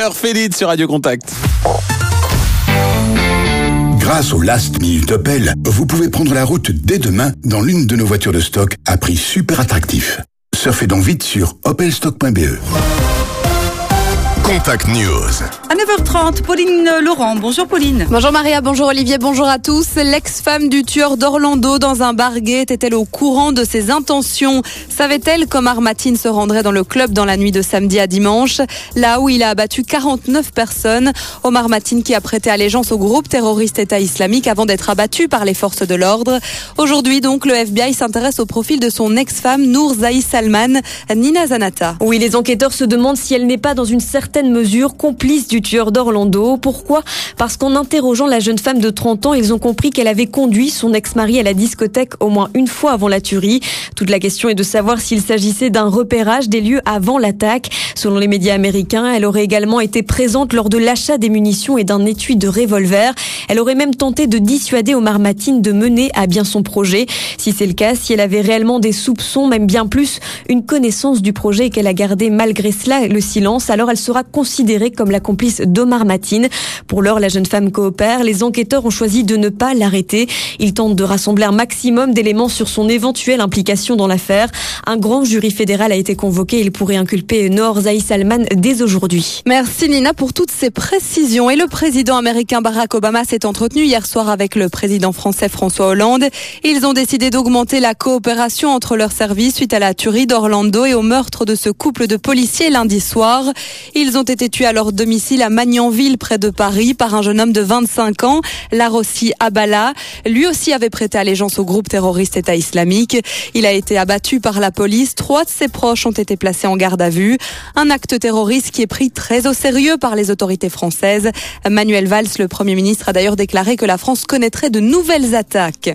Walker, Félix sur Radio Contact. Grâce au Last Minute Opel, vous pouvez prendre la route dès demain dans l'une de nos voitures de stock à prix super attractif. Surfez donc vite sur opelstock.be. Contact News. À 9h30, Pauline Laurent. Bonjour Pauline. Bonjour Maria, bonjour Olivier, bonjour à tous. L'ex-femme du tueur d'Orlando dans un bar gay était-elle au courant de ses intentions? Savait-elle qu'Omar Matine se rendrait dans le club dans la nuit de samedi à dimanche? Là où il a abattu 49 personnes. Omar Matine qui a prêté allégeance au groupe terroriste État islamique avant d'être abattu par les forces de l'ordre. Aujourd'hui donc, le FBI s'intéresse au profil de son ex-femme Nour Zaï Salman, Nina Zanata. Oui, les enquêteurs se demandent si elle n'est pas dans une certaine mesure complice du tueur d'Orlando. Pourquoi? Parce qu'en interrogeant la jeune femme de 30 ans, ils ont compris qu'elle avait conduit son ex-mari à la discothèque au moins une fois avant la tuerie. Toute la question est de savoir s'il s'agissait d'un repérage des lieux avant l'attaque. Selon les médias américains, elle aurait également été présente lors de l'achat des munitions et d'un étui de revolver. Elle aurait même tenté de dissuader Omar Matine de mener à bien son projet. Si c'est le cas, si elle avait réellement des soupçons, même bien plus une connaissance du projet et qu'elle a gardé malgré cela le silence, alors elle sera considérée comme la complice d'Omar Matine. Pour l'heure, la jeune femme coopère. Les enquêteurs ont choisi de ne pas l'arrêter. Ils tentent de rassembler un maximum d'éléments sur son éventuelle implication dans l'affaire. Un grand jury fédéral a été convoqué. Il pourrait inculper Noor Zaï Salman dès aujourd'hui. Merci Nina pour toutes ces précisions. Et le président américain Barack Obama s'est entretenu hier soir avec le président français François Hollande. Ils ont décidé d'augmenter la coopération entre leurs services suite à la tuerie d'Orlando et au meurtre de ce couple de policiers lundi soir. Ils ont été tués à leur domicile à Magnanville, près de Paris, par un jeune homme de 25 ans, Larossi Abala. Lui aussi avait prêté allégeance au groupe terroriste État islamique. Il a été abattu par la police. Trois de ses proches ont été placés en garde à vue. Un acte terroriste qui est pris très au sérieux par les autorités françaises. Manuel Valls, le Premier ministre, a d'ailleurs déclaré que la France connaîtrait de nouvelles attaques.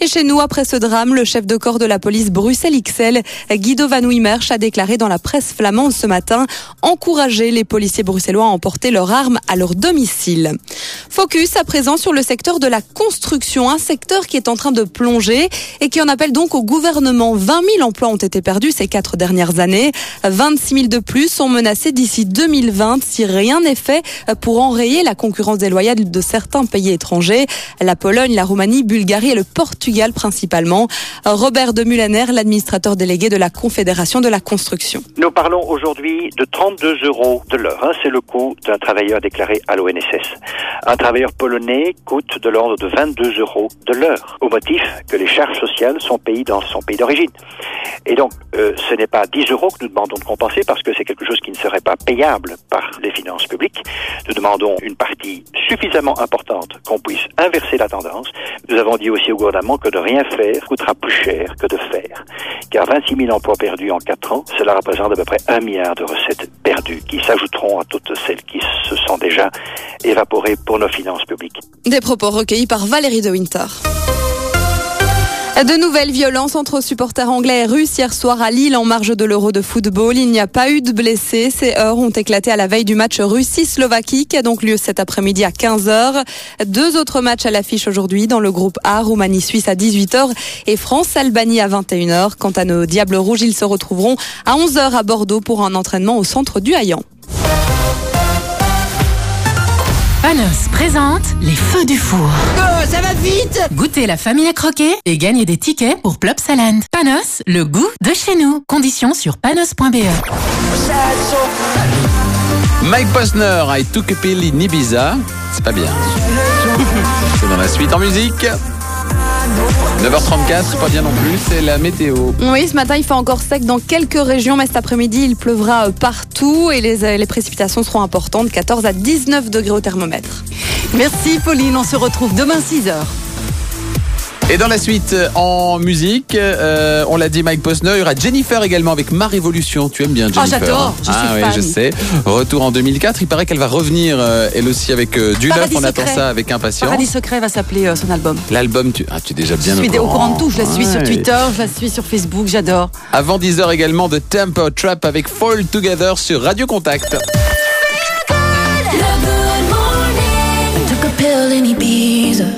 Et chez nous, après ce drame, le chef de corps de la police Bruxelles XL, Guido Van Wimmersch, a déclaré dans la presse flamande ce matin encourager les policiers bruxellois à emporter leurs armes à leur domicile. Focus à présent sur le secteur de la construction, un secteur qui est en train de plonger et qui en appelle donc au gouvernement. 20 000 emplois ont été perdus ces quatre dernières années. 26 000 de plus sont menacés d'ici 2020 si rien n'est fait pour enrayer la concurrence déloyale de certains pays étrangers. La Pologne, la Roumanie, Bulgarie et le Portugal principalement. Robert de Mulaner, l'administrateur délégué de la Confédération de la construction. Nous parlons aujourd'hui de 32 euros de l'heure. hein. C'est le coût d'un travailleur déclaré à l'ONSS. Un travailleur polonais coûte de l'ordre de 22 euros de l'heure, au motif que les charges sociales sont payées dans son pays d'origine. Et donc, euh, ce n'est pas 10 euros que nous demandons de compenser parce que c'est quelque chose qui ne serait pas payable par les finances publiques. Nous demandons une partie suffisamment importante qu'on puisse inverser la tendance. Nous avons dit aussi au gouvernement que de rien faire coûtera plus cher que de faire. Car 26 000 emplois perdus en 4 ans, cela représente à peu près un milliard de recettes perdues qui s'ajouteront à toutes celles qui se sont déjà évaporées pour nos finances publiques. Des propos recueillis par Valérie de Winter. De nouvelles violences entre supporters anglais et russes hier soir à Lille en marge de l'Euro de football. Il n'y a pas eu de blessés. Ces heures ont éclaté à la veille du match Russie-Slovaquie qui a donc lieu cet après-midi à 15h. Deux autres matchs à l'affiche aujourd'hui dans le groupe A, Roumanie-Suisse à 18h et France-Albanie à 21h. Quant à nos Diables Rouges, ils se retrouveront à 11h à Bordeaux pour un entraînement au centre du Hayan. Panos présente les feux du four. Oh, ça va vite Goûtez la famille à croquer et gagnez des tickets pour Plopsaland. Panos, le goût de chez nous. Conditions sur panos.be. Mike Posner, I took a pill in Ibiza. C'est pas bien. [LAUGHS] C'est dans la suite en musique. 9h34, c'est pas bien non plus, c'est la météo. Oui, ce matin, il fait encore sec dans quelques régions, mais cet après-midi, il pleuvra euh, partout et les, euh, les précipitations seront importantes, 14 à 19 degrés au thermomètre. Merci Pauline, on se retrouve demain 6h. Et dans la suite, euh, en musique, euh, on l'a dit, Mike Posner, il y aura Jennifer également avec Ma Révolution. Tu aimes bien Ah, Jennifer j'adore, hein je suis Ah oui, fan. je sais. Retour en 2004, il paraît qu'elle va revenir, euh, elle aussi, avec euh, du neuf. On attend ça avec impatience. Paradis Secret va s'appeler euh, son album. L'album, tu... Ah, tu es déjà bien Je suis au au courant de tout, je la suis sur. Twitter, je la suis sur Facebook, j'adore. Avant 10h également, de Tempo Trap avec Fall Together sur Radio Contact. Took a pill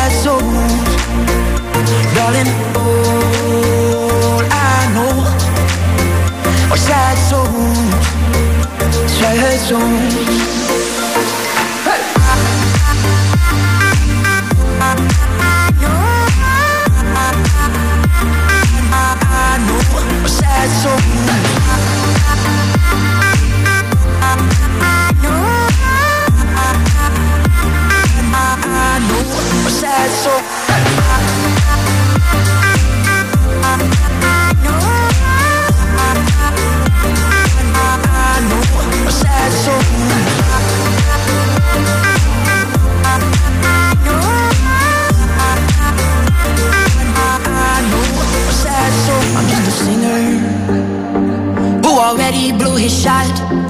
sad souls, darling. All I know are sad souls, sad souls. I already blew his shot.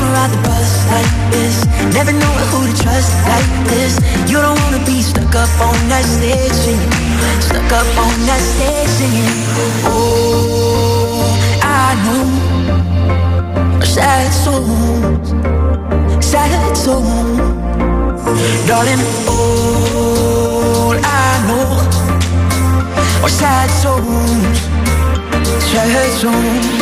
like this. Never know who to trust like this. You don't wanna be stuck up on that stage Stuck up on that stage Oh, I know. Sad souls. Sad souls. Darling, all I know Are sad souls. Sad souls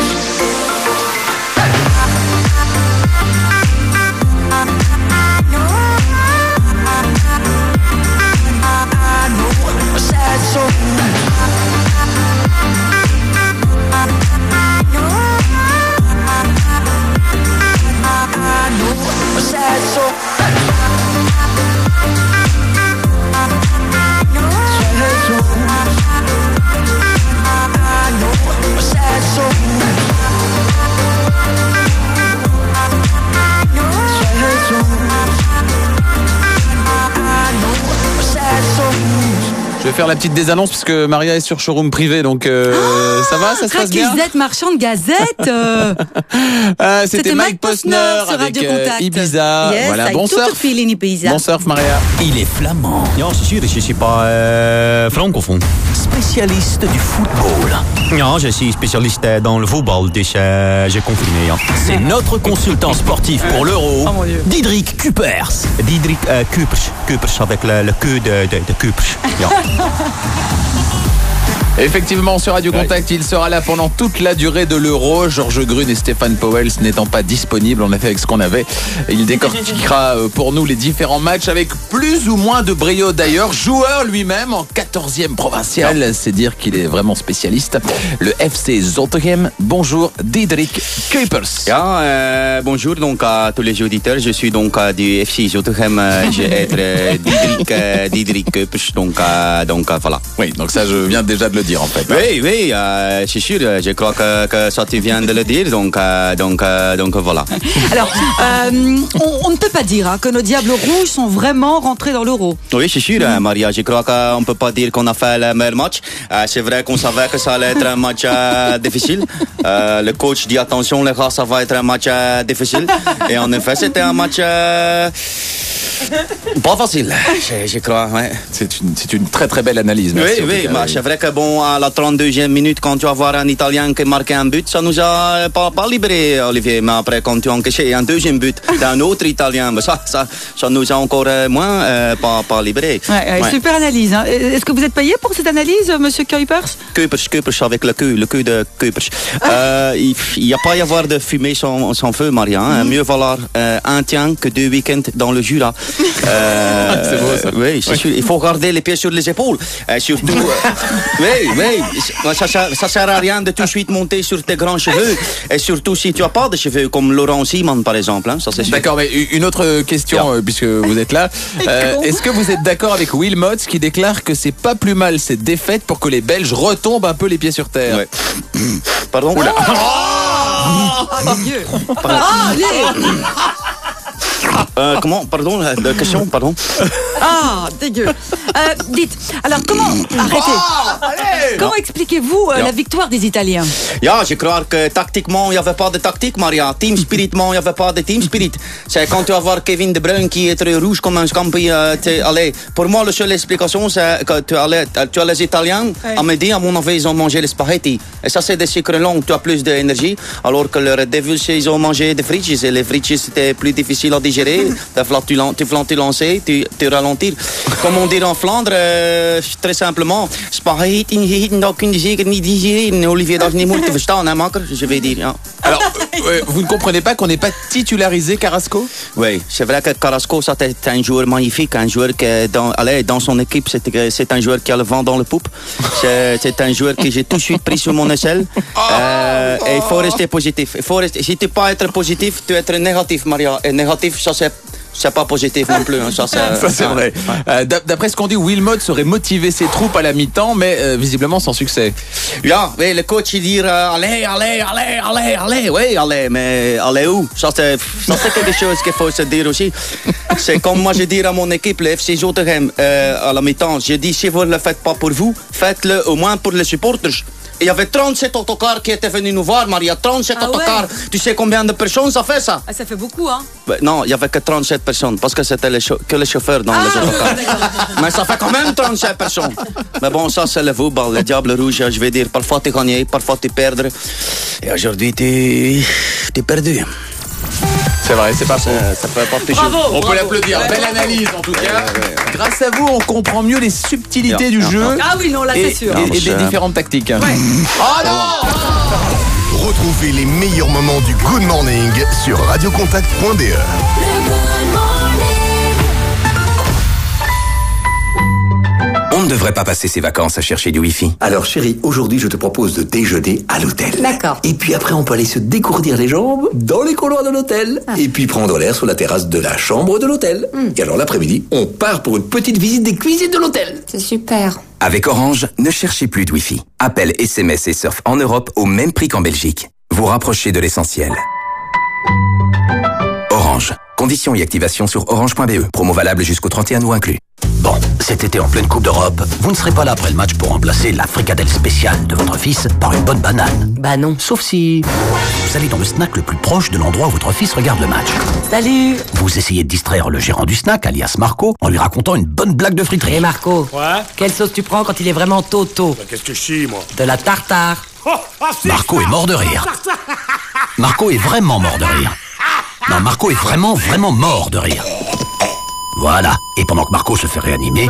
faire la petite désannonce parce que Maria est sur showroom privé, donc euh, ça va, ça se passe bien. Raquisette, marchand de gazette. euh. [LAUGHS] Ah, C'était Mike Posner sur avec Radio euh, Contact. Ibiza. Yes, voilà, avec bon tout surf. Ibiza. Bon surf, Maria. Il est flamand. Ja, c'est sûr, je suis pas euh, francophone. Spécialiste du football. Ja, je suis spécialiste dans le football, dus euh, j'ai confirmé. Ja. C'est notre consultant sportif pour l'Euro, Oh. Diedrich Kupers. Diedrich euh, Kupers. Kupers avec le, le queue de, de, de Kupers. Ja. [LAUGHS] ハハハハ! Effectivement, sur Radio Contact, il sera là pendant toute la durée de l'Euro. Georges Grune et Stéphane Powell n'étant pas disponibles, on a fait avec ce qu'on avait. Il décortiquera euh, pour nous les différents matchs avec plus ou moins de brio d'ailleurs. Joueur lui-même en 14e provincial, c'est dire qu'il est vraiment spécialiste. Le FC Zoltegem. Bonjour, Diedrich Kuipers. Ja, euh, bonjour donc à tous les auditeurs. Je suis donc euh, du FC Zottegem. Euh, je vais être euh, Diedrich, Diedrich Kuipers. Donc, donc voilà. Oui, donc ça, je viens déjà de le dire en fait. hein. Oui, oui, euh, c'est sûr. Je crois que, que ça tu viens de le dire. Donc, euh, donc, euh, donc voilà. [LAUGHS] Alors, euh, on, on ne peut pas dire hein, que nos Diables Rouges sont vraiment rentrés dans l'euro. Oui, c'est sûr, euh, Maria. Je crois qu'on peut pas dire qu'on a fait le meilleur match. Euh, c'est vrai qu'on savait que ça allait être un match euh, [LAUGHS] difficile. Euh, le coach dit attention, les gars, ça va être un match euh, difficile. Et en effet, c'était un match euh, pas facile. [LAUGHS] Je, je crois, ouais. C'est une, c'est une très très belle analyse. Oui, merci, oui, bah, oui. c'est vrai que bon, à la 32e minute, quand tu vas voir un Italien qui marque un but, ça nous a euh, pas, pas libéré, Olivier. Mais après, quand tu as encaissé un deuxième but d'un autre Italien, bah, ça, ça, ça nous a encore euh, moins euh, pas, pas libéré. Ouais, ouais, Ouais. Super analyse. hein. Est-ce que vous êtes payé pour cette analyse, Monsieur Kuipers? Kuipers, Kuipers avec le cul, le cul de Kuipers. Euh, il n'y a pas y avoir de fumée sans, sans feu, Maria. hein. Mieux valoir euh, un tien que deux week-ends dans le Jura. [LAUGHS] Euh, C'est beau, ça. Oui, c'est Oui. sûr. Il faut garder les pieds sur les épaules. Euh, surtout. euh, [LAUGHS] oui, oui. Ça, ça, ça sert à rien de tout de suite monter sur tes grands cheveux. Et surtout si tu as pas de cheveux, comme Laurent Simon par exemple. hein, ça c'est sûr. D'accord, mais une autre question, euh, puisque vous êtes là. [LAUGHS] Euh, Est-ce que vous êtes d'accord avec Will Motz qui déclare que c'est pas plus mal cette défaite pour que les Belges retombent un peu les pieds sur terre? Pardon? Oula. Oh, Dieu. Ah, allez. Euh, comment Pardon, la, la question, pardon. [LAUGHS] Ah, dégueu. Euh, dites, alors comment arrêtez Comment expliquez-vous euh, la victoire des Italiens Ja, je crois que tactiquement, il n'y avait pas de tactique, Maria. Team spiritement, il n'y avait pas de team spirit. C'est quand tu vas voir Kevin De Bruyne qui est très rouge comme un scampi. euh, allez, pour moi, la seule explication, c'est que tu as, les, tu as les Italiens, Ouais. à midi, à mon avis, ils ont mangé les spaghettis. Et ça, c'est des sucres longs, tu as plus d'énergie. Alors que le Red Devils, ils ont mangé des frites. Et les frites, c'était plus difficile à digérer. Tu flatulen- tu flantulencer, tu, tu ralentir. Comme on dit en Flandre, euh, très simplement, dat kun je zeker niet digeren. Olivier, dat is niet moeilijk te verstaan, hè, makker? Je vais dire, ja. Alors, euh, vous ne comprenez pas qu'on n'ait pas titularisé Carrasco? Oui, c'est vrai que Carrasco, c'est un joueur magnifique, un joueur qui, est dans, allez, dans son équipe, c'est un joueur qui a le vent dans le poupe. C'est un joueur que j'ai tout de suite pris sur mon échelle. Euh, et il faut rester positif. Il faut rester, si tu peux pas être positif, tu es être négatif, Maria. Et négatif, ça, c'est c'est pas positif non plus. hein. Ça, [LAUGHS] c'est Ça c'est vrai. Euh, d'ap- D'après ce qu'on dit, Wilmot serait motivé ses troupes à la mi-temps, mais euh, visiblement sans succès. Oui, le coach il dit euh, allez, allez, allez, allez, allez, oui, allez, mais allez où? Ça c'est quelque chose qu'il faut se dire aussi. C'est comme moi je dis à mon équipe, le FC euh, à la mi-temps, je dis si vous ne le faites pas pour vous, faites-le au moins pour les supporters. Il y avait 37 autocars qui étaient venus nous voir, Maria. 37 Ah ouais autocars. Tu sais combien de personnes ça fait ça? Ah, Ça fait beaucoup, hein Ben, Non, il n'y avait que 37 personnes, parce que c'était les que les chauffeurs dans les autocars. Mais ça fait quand même 37 personnes. Mais bon, ça, c'est le football, le diable rouge. Je vais dire, parfois tu gagnes, parfois tu perds. Et aujourd'hui, tu es perdu. C'est vrai, c'est pas faux. Ça peut pas toujours. Bravo, On peut l'applaudir. Ouais, Belle analyse en tout cas. Grâce à vous, on comprend mieux les subtilités du jeu. Ah oui, non, là, et, c'est sûr. et- et Non, des différentes tactiques. Oh non Retrouvez les meilleurs moments du Good Morning sur radiocontact.be. devrait pas passer ses vacances à chercher du Wi-Fi. Alors chérie, aujourd'hui je te propose de déjeuner à l'hôtel. D'accord. Et puis après on peut aller se décourdir les jambes dans les couloirs de l'hôtel. Et puis prendre l'air sur la terrasse de la chambre de l'hôtel. Et alors l'après-midi, on part pour une petite visite des cuisines de l'hôtel. C'est super. Avec Orange, ne cherchez plus de Wi-Fi. Appel, SMS et surf en Europe au même prix qu'en Belgique. Vous rapprochez de l'essentiel. Orange. Conditions et activation sur orange.be. Promo valable jusqu'au 31 août inclus. Bon, cet été en pleine Coupe d'Europe, vous ne serez pas là après le match pour remplacer la fricadelle spéciale de votre fils par une bonne banane. Bah non. Sauf si vous allez dans le snack le plus proche de l'endroit où votre fils regarde le match. Salut Vous essayez de distraire le gérant du snack, alias Marco, en lui racontant une bonne blague de friterie. Et Marco Ouais Quelle sauce tu prends quand il est vraiment toto? Bah, Qu'est-ce que je chie, moi? De la tartare Marco est mort de rire. Marco est vraiment mort de rire. Non, Marco est vraiment, vraiment mort de rire. Voilà. Et pendant que Marco se fait réanimer,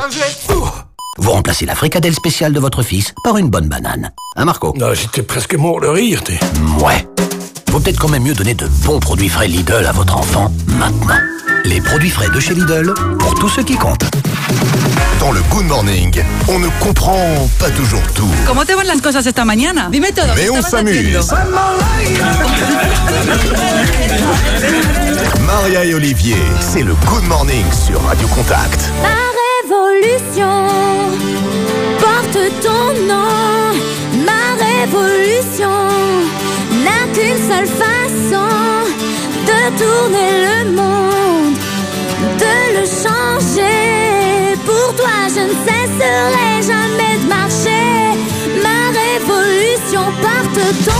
vous remplacez la fricadelle spéciale de votre fils par une bonne banane. Hein, Marco? Non, j'étais presque mort de rire, t'es. Ouais. Vaut peut-être quand même mieux donner de bons produits frais Lidl à votre enfant maintenant. Les produits frais de chez Lidl, pour tous ceux qui comptent. Dans le Good Morning, on ne comprend pas toujours tout. ¿Cómo te van las cosas esta mañana? Dime todo. Mais ¿qué on s'amuse. [LAUGHS] Maria et Olivier, c'est le Good Morning sur Radio Contact. Ma révolution porte ton nom. Ma révolution n'a qu'une seule façon de tourner le monde, de le changer. Pour toi, je ne cesserai jamais de marcher. Ma révolution porte ton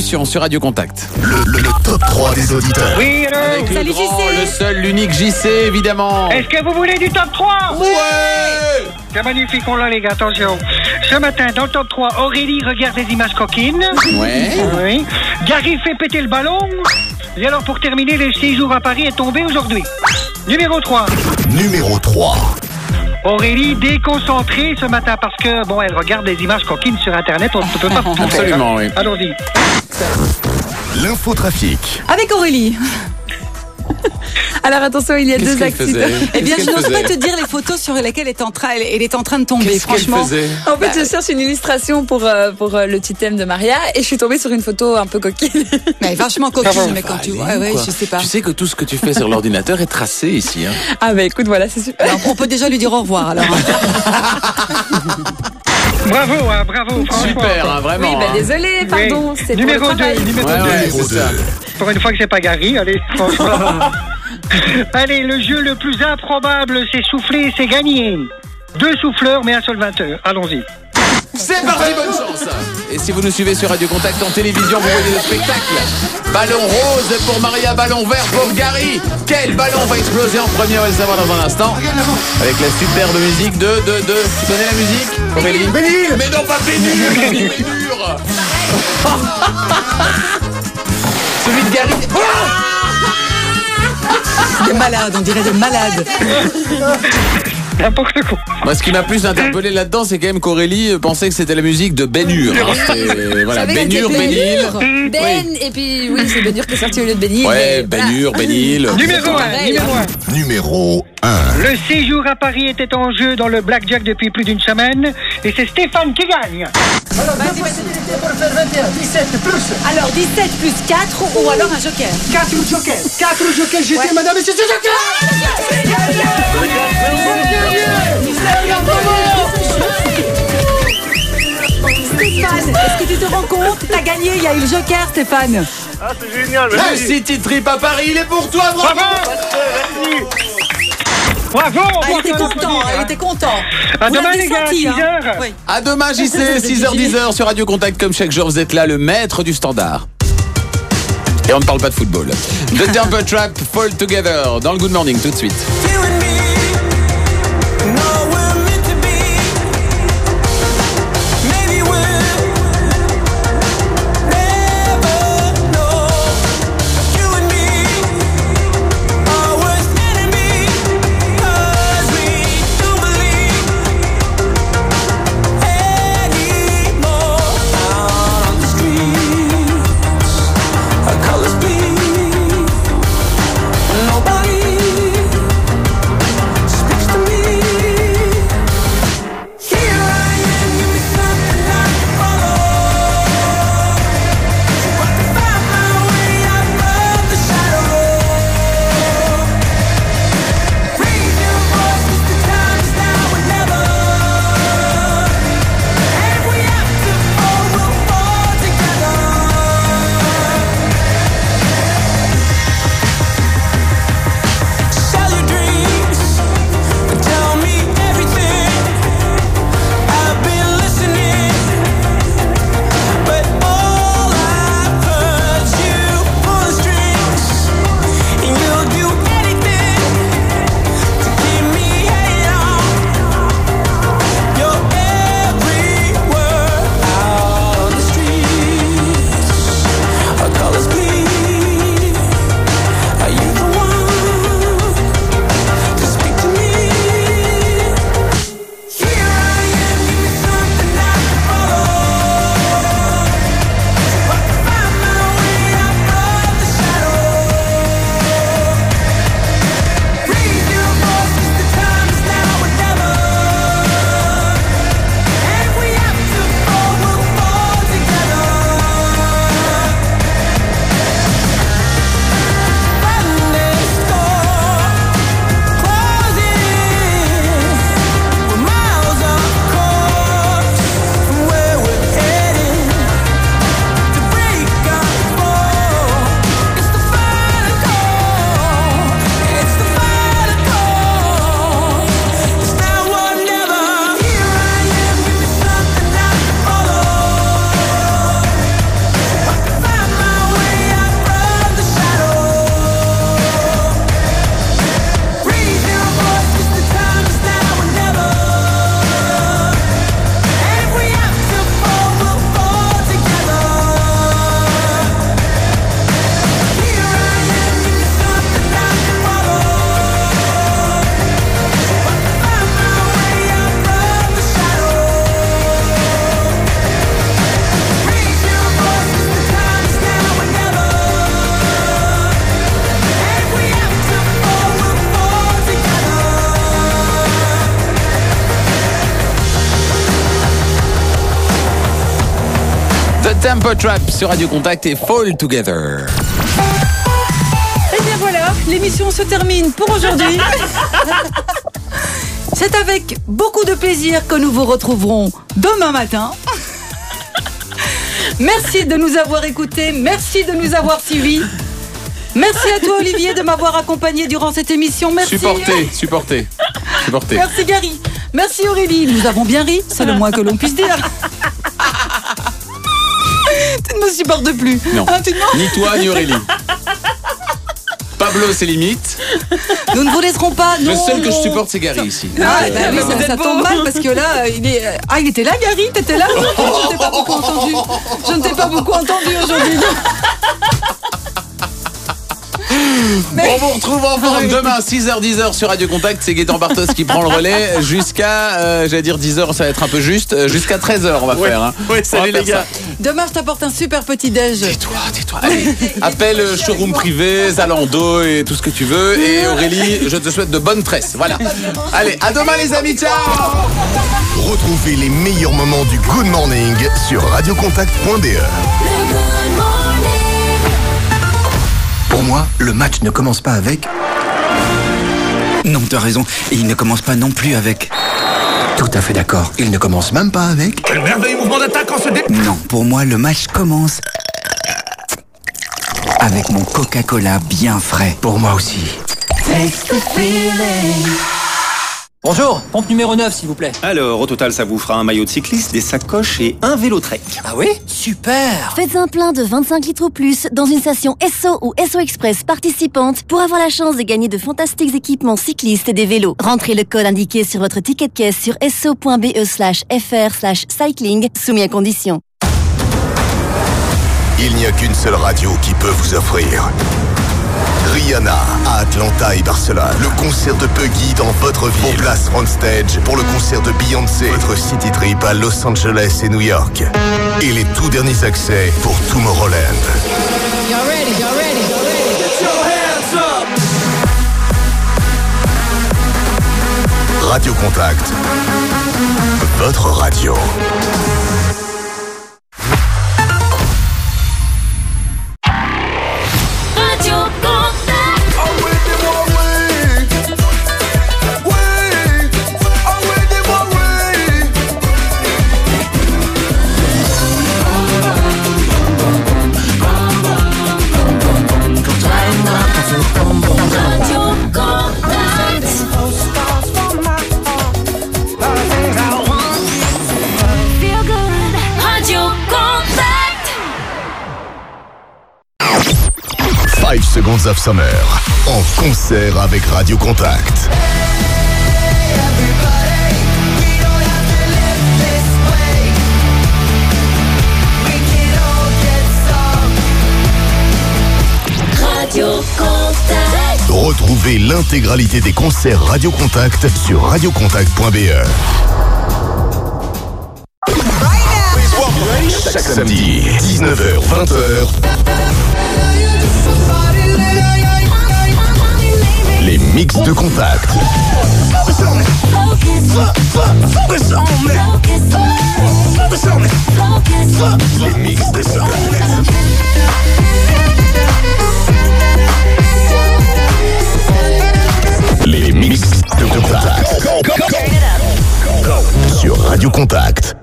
sur Radio Contact. Le, le top 3 des auditeurs. Oui, allô Avec le grand, le seul, l'unique JC, évidemment. Est-ce que vous voulez du top 3 Ouais C'est magnifique, on l'a les gars, attention. Ce matin, dans le top 3, Aurélie regarde des images coquines. Ouais. Oui. Gary fait péter le ballon. Et alors, pour terminer, le séjour à Paris est tombé aujourd'hui. Numéro 3. Numéro 3. Aurélie déconcentrée ce matin parce que, bon, elle regarde des images coquines sur Internet, on ne peut pas tout [LAUGHS] faire, Absolument, hein. oui. Allons-y. L'infotrafic. Avec Aurélie. Alors attention, il y a deux accidents. Eh bien, je n'ose pas te dire les photos sur lesquelles elle est en train, elle, elle est en train de tomber. Franchement, En fait, je cherche une illustration pour, euh, pour euh, le petit thème de Maria et je suis tombée sur une photo un peu coquine. mais vachement coquine. Mais quand tu vois, ouais, je sais pas. Tu sais que tout ce que tu fais sur l'ordinateur est tracé ici. Hein. Ah bah écoute, voilà, c'est super. Alors, on peut déjà lui dire au revoir. Alors. [LAUGHS] Bravo, hein, bravo, franchement. Super, hein, vraiment. Oui, bah hein. désolé, pardon, c'est pour Numéro le 2, travail. numéro Ouais, 2. ouais, c'est ça. Pour une fois que c'est pas Gary, allez, franchement. [LAUGHS] allez, le jeu le plus improbable, c'est souffler, c'est gagner. Deux souffleurs, mais un seul vainqueur. Allons-y. C'est parti, bonne chance Et si vous nous suivez sur Radio Contact en télévision, vous voyez le spectacle. Ballon rose pour Maria, ballon vert pour Gary. Quel ballon va exploser en premier On va le savoir dans un instant. Avec la superbe musique de... de, de... Tu connais la musique Aurélie Bénil Mais non, pas Bénur [LAUGHS] Celui de Gary... Des malades, on dirait des malades. [LAUGHS] N'importe quoi. Moi, ce qui m'a plus interpellé là-dedans, c'est quand même qu'Aurélie pensait que c'était la musique de Bénur. hein. C'était- [LAUGHS] Voilà, J'avais Bénur, noté Bénil. Ben, et puis oui, c'est Bénur qui est sorti au lieu de Bénil. Ouais, mais voilà. Bénur, Bénil. [LAUGHS] Numéro 1, pareil, numéro 1. Numéro 1. Le séjour à Paris était en jeu dans le Blackjack depuis plus d'une semaine et c'est Stéphane qui gagne. Alors 17 plus. 4 ou alors un joker? 4 jokers, 4 jokers, j'étais madame et c'est joker. Stéphane, est-ce que tu te rends compte? T'as gagné, il y a eu le joker Stéphane. Ah, c'est génial, Le City Trip à Paris, il est pour toi, bravo. Bravo Ah, il était content, il était content. À Vous demain les gars, senti, 6 hein. heures. Oui. À demain, JC, 6h-10h sur Radio Contact. Comme chaque jour, vous êtes là, le maître du standard. Et on ne parle pas de football. [LAUGHS] The Temple Trap, Fall Together, dans le Good Morning, tout de suite. Trap sur Radio Contact et Fall Together. Et bien voilà, l'émission se termine pour aujourd'hui. [LAUGHS] C'est avec beaucoup de plaisir que nous vous retrouverons demain matin. Merci de nous avoir écoutés, merci de nous avoir suivis. Merci à toi Olivier de m'avoir accompagné durant cette émission. Merci. Supportez, supportez, supportez. Merci Gary. Merci Aurélie. Nous avons bien ri, c'est le moins que l'on puisse dire. Tu ne me supportes plus. Non, tu ne- ni toi ni Aurélie. [LAUGHS] Pablo, c'est limite. Nous ne vous laisserons pas. Le non, seul que je supporte, c'est Gary ici. Ah, Euh, bah oui, ça, ça tombe mal parce que là, il est. Ah, il était là, Gary T'étais là? Je ne t'ai pas beaucoup entendu. Je ne t'ai pas beaucoup entendu aujourd'hui. [LAUGHS] [LAUGHS] On vous retrouve en forme [LAUGHS] demain 6h-10h sur Radio Contact. C'est Gaëtan Bartos qui prend le relais jusqu'à, euh, j'allais dire 10h, ça va être un peu juste. euh, Jusqu'à 13h, on va Ouais. faire. Hein. Ouais, salut les gars. Demain, je t'apporte un super petit déj. Tais-toi, tais-toi. Allez, [LAUGHS] appelle euh, showroom privé, Zalando et tout ce que tu veux. Et Aurélie, je te souhaite de bonnes tresses. Voilà. Allez, à demain les amis, ciao Retrouvez les meilleurs moments du Good Morning sur radiocontact.be. moi, le match ne commence pas avec. Non, t'as raison. Et il ne commence pas non plus avec. Tout à fait d'accord. Il ne commence même pas avec. Quel merveilleux mouvement d'attaque en ce dé... Non, pour moi, le match commence. Avec mon Coca-Cola bien frais. Pour moi aussi. Bonjour, pompe numéro 9 s'il vous plaît. Alors, au total, ça vous fera un maillot de cycliste, des sacoches et un vélo trek. Ah oui Super Faites un plein de 25 litres ou plus dans une station Esso ou Esso Express participante pour avoir la chance de gagner de fantastiques équipements cyclistes et des vélos. Rentrez le code indiqué sur votre ticket de caisse sur esso.be slash fr slash cycling, soumis à condition. Il n'y a qu'une seule radio qui peut vous offrir. Rihanna à Atlanta et Barcelone. Le concert de Puggy dans votre ville. Vos places on stage pour le concert de Beyoncé. Votre city trip à Los Angeles et New York. Et les tout derniers accès pour Tomorrowland. Y'all ready, y'all ready, y'all ready? Get your hands up. Radio Contact. Votre. Radio 5 Seconds of Summer. En concert avec Radio Contact. Radio Contact. Retrouvez l'intégralité des concerts Radio Contact sur radiocontact.be. Chaque samedi, 19h-20h, les mix de contact. Les mix de Les mix de contact. Sur Radio Contact.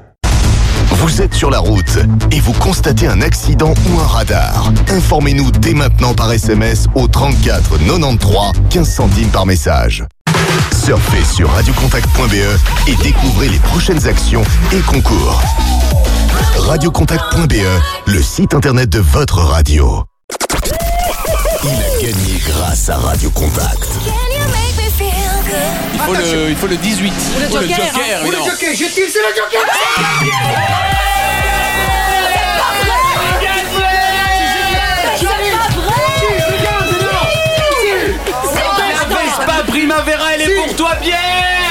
Vous êtes sur la route et vous constatez un accident ou un radar. Informez-nous dès maintenant par SMS au 34 93 15 centimes par message. Surfez sur radiocontact.be et découvrez les prochaines actions et concours. Radiocontact.be, le site internet de votre radio. Il a gagné grâce à Radio Contact. Il faut, le, il faut le 18. Ou le Il faut joker, hein. Ou le joker, je tire, c'est le joker. Primavera, elle est pour toi, Pierre.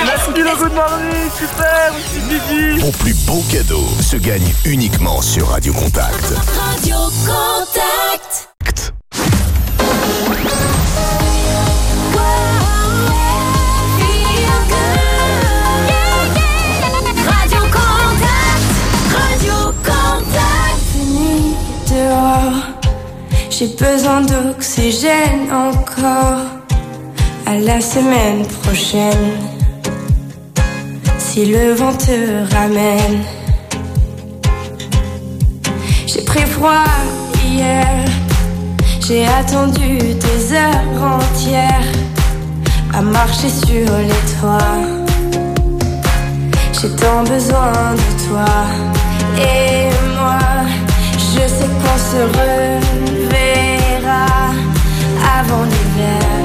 Merci le morning, super, merci Vos plus beaux cadeaux se gagnent uniquement sur. Radio Contact. Radio Contact. J'ai besoin d'oxygène encore. À la semaine prochaine. Si le vent te ramène. J'ai pris froid hier. J'ai attendu des heures entières à marcher sur les toits. J'ai tant besoin de toi et moi. Je sais qu'on se reverra avant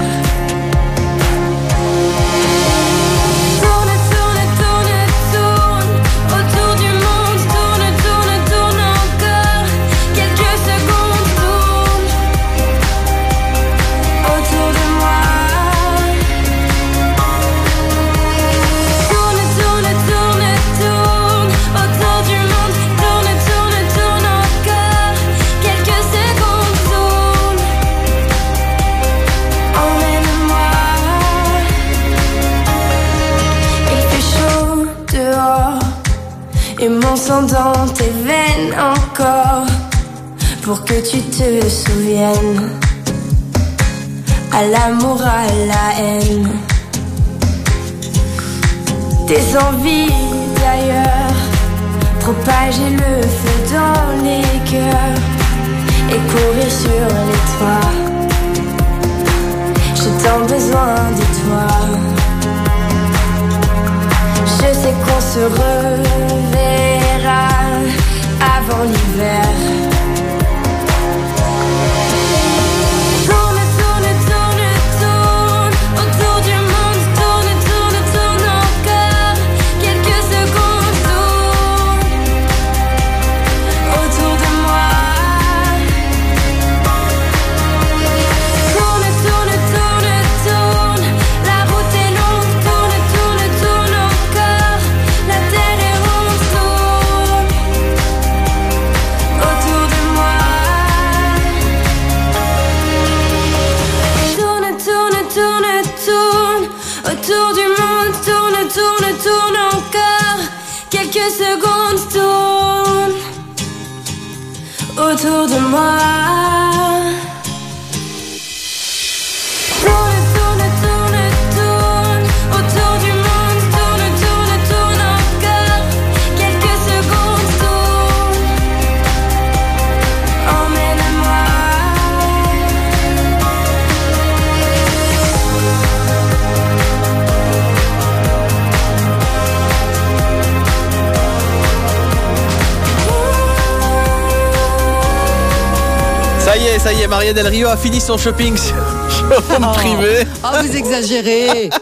dans tes veines encore pour que tu te souviennes à l'amour, à la haine. Tes envies d'ailleurs, propager le feu dans les cœurs et courir sur les toits. J'ai tant besoin de toi. Je sais qu'on se reverra avant l'hiver. Ça y est, Maria Del Rio a fini son shopping sur showroom privé. Oh, vous exagérez. [LAUGHS]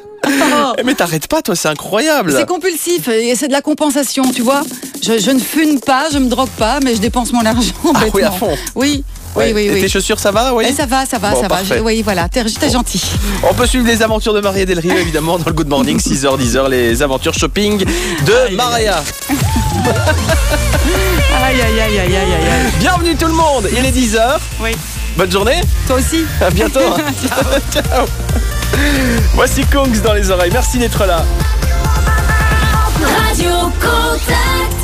Eh, Mais t'arrêtes pas, toi, c'est incroyable. C'est compulsif et c'est de la compensation, tu vois. Je, je ne fume pas, je me drogue pas, mais je dépense mon argent. Ah oui, à fond. Oui, oui, oui, Et oui. tes chaussures, ça va, oui Eh, ça va, ça va, Bon, ça parfait. va. Oui, voilà, t'es gentil. On peut suivre les aventures de Maria Del Rio, évidemment, dans le Good Morning, [LAUGHS] 6h, 10h, les aventures shopping de Maria. Aïe, [LAUGHS] aïe, aïe, aïe, aïe, aïe. aïe. Bienvenue tout le monde, il est 10h. Oui. Bonne journée. Toi aussi. À bientôt. [LAUGHS] Ciao. Voici Kongs dans les oreilles. Merci d'être là. Radio Contact.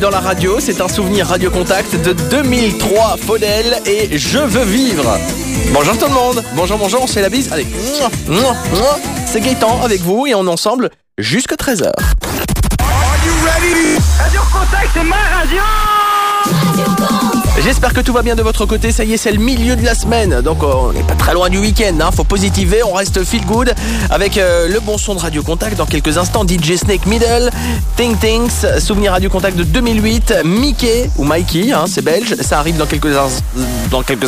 Dans la radio, c'est un souvenir Radio Contact de 2003, Faudel et Je veux vivre. Bonjour tout le monde, bonjour, bonjour, on se fait la bise. Allez, c'est Gaëtan avec vous et on ensemble jusqu'à 13h. Radio Contact, c'est ma radio J'espère que tout va bien de votre côté. Ça y est, c'est le milieu de la semaine. Donc euh, on n'est pas très loin du week-end. Hein. Faut positiver. On reste feel good avec euh, le bon son de Radio Contact. Dans quelques instants, DJ Snake Middle, Think Things, souvenir Radio Contact de 2008, Mickey ou Mikey, hein, c'est belge. Ça arrive dans quelques,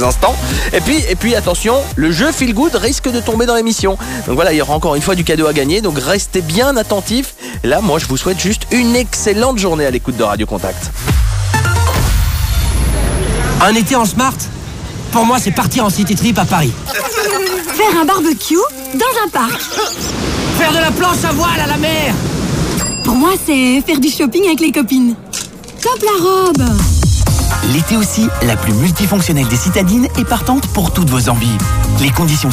instants. Et puis, et puis attention, le jeu feel good risque de tomber dans l'émission. Donc voilà, il y aura encore une fois du cadeau à gagner. Donc restez bien attentifs. Là, moi, je vous souhaite juste une excellente journée à l'écoute de Radio Contact. Un été en smart Pour moi, c'est partir en city trip à Paris. Faire un barbecue dans un parc. Faire de la planche à voile à la mer Pour moi, c'est faire du shopping avec les copines. Top la robe L'été aussi, la plus multifonctionnelle des citadines est partante pour toutes vos envies. Les conditions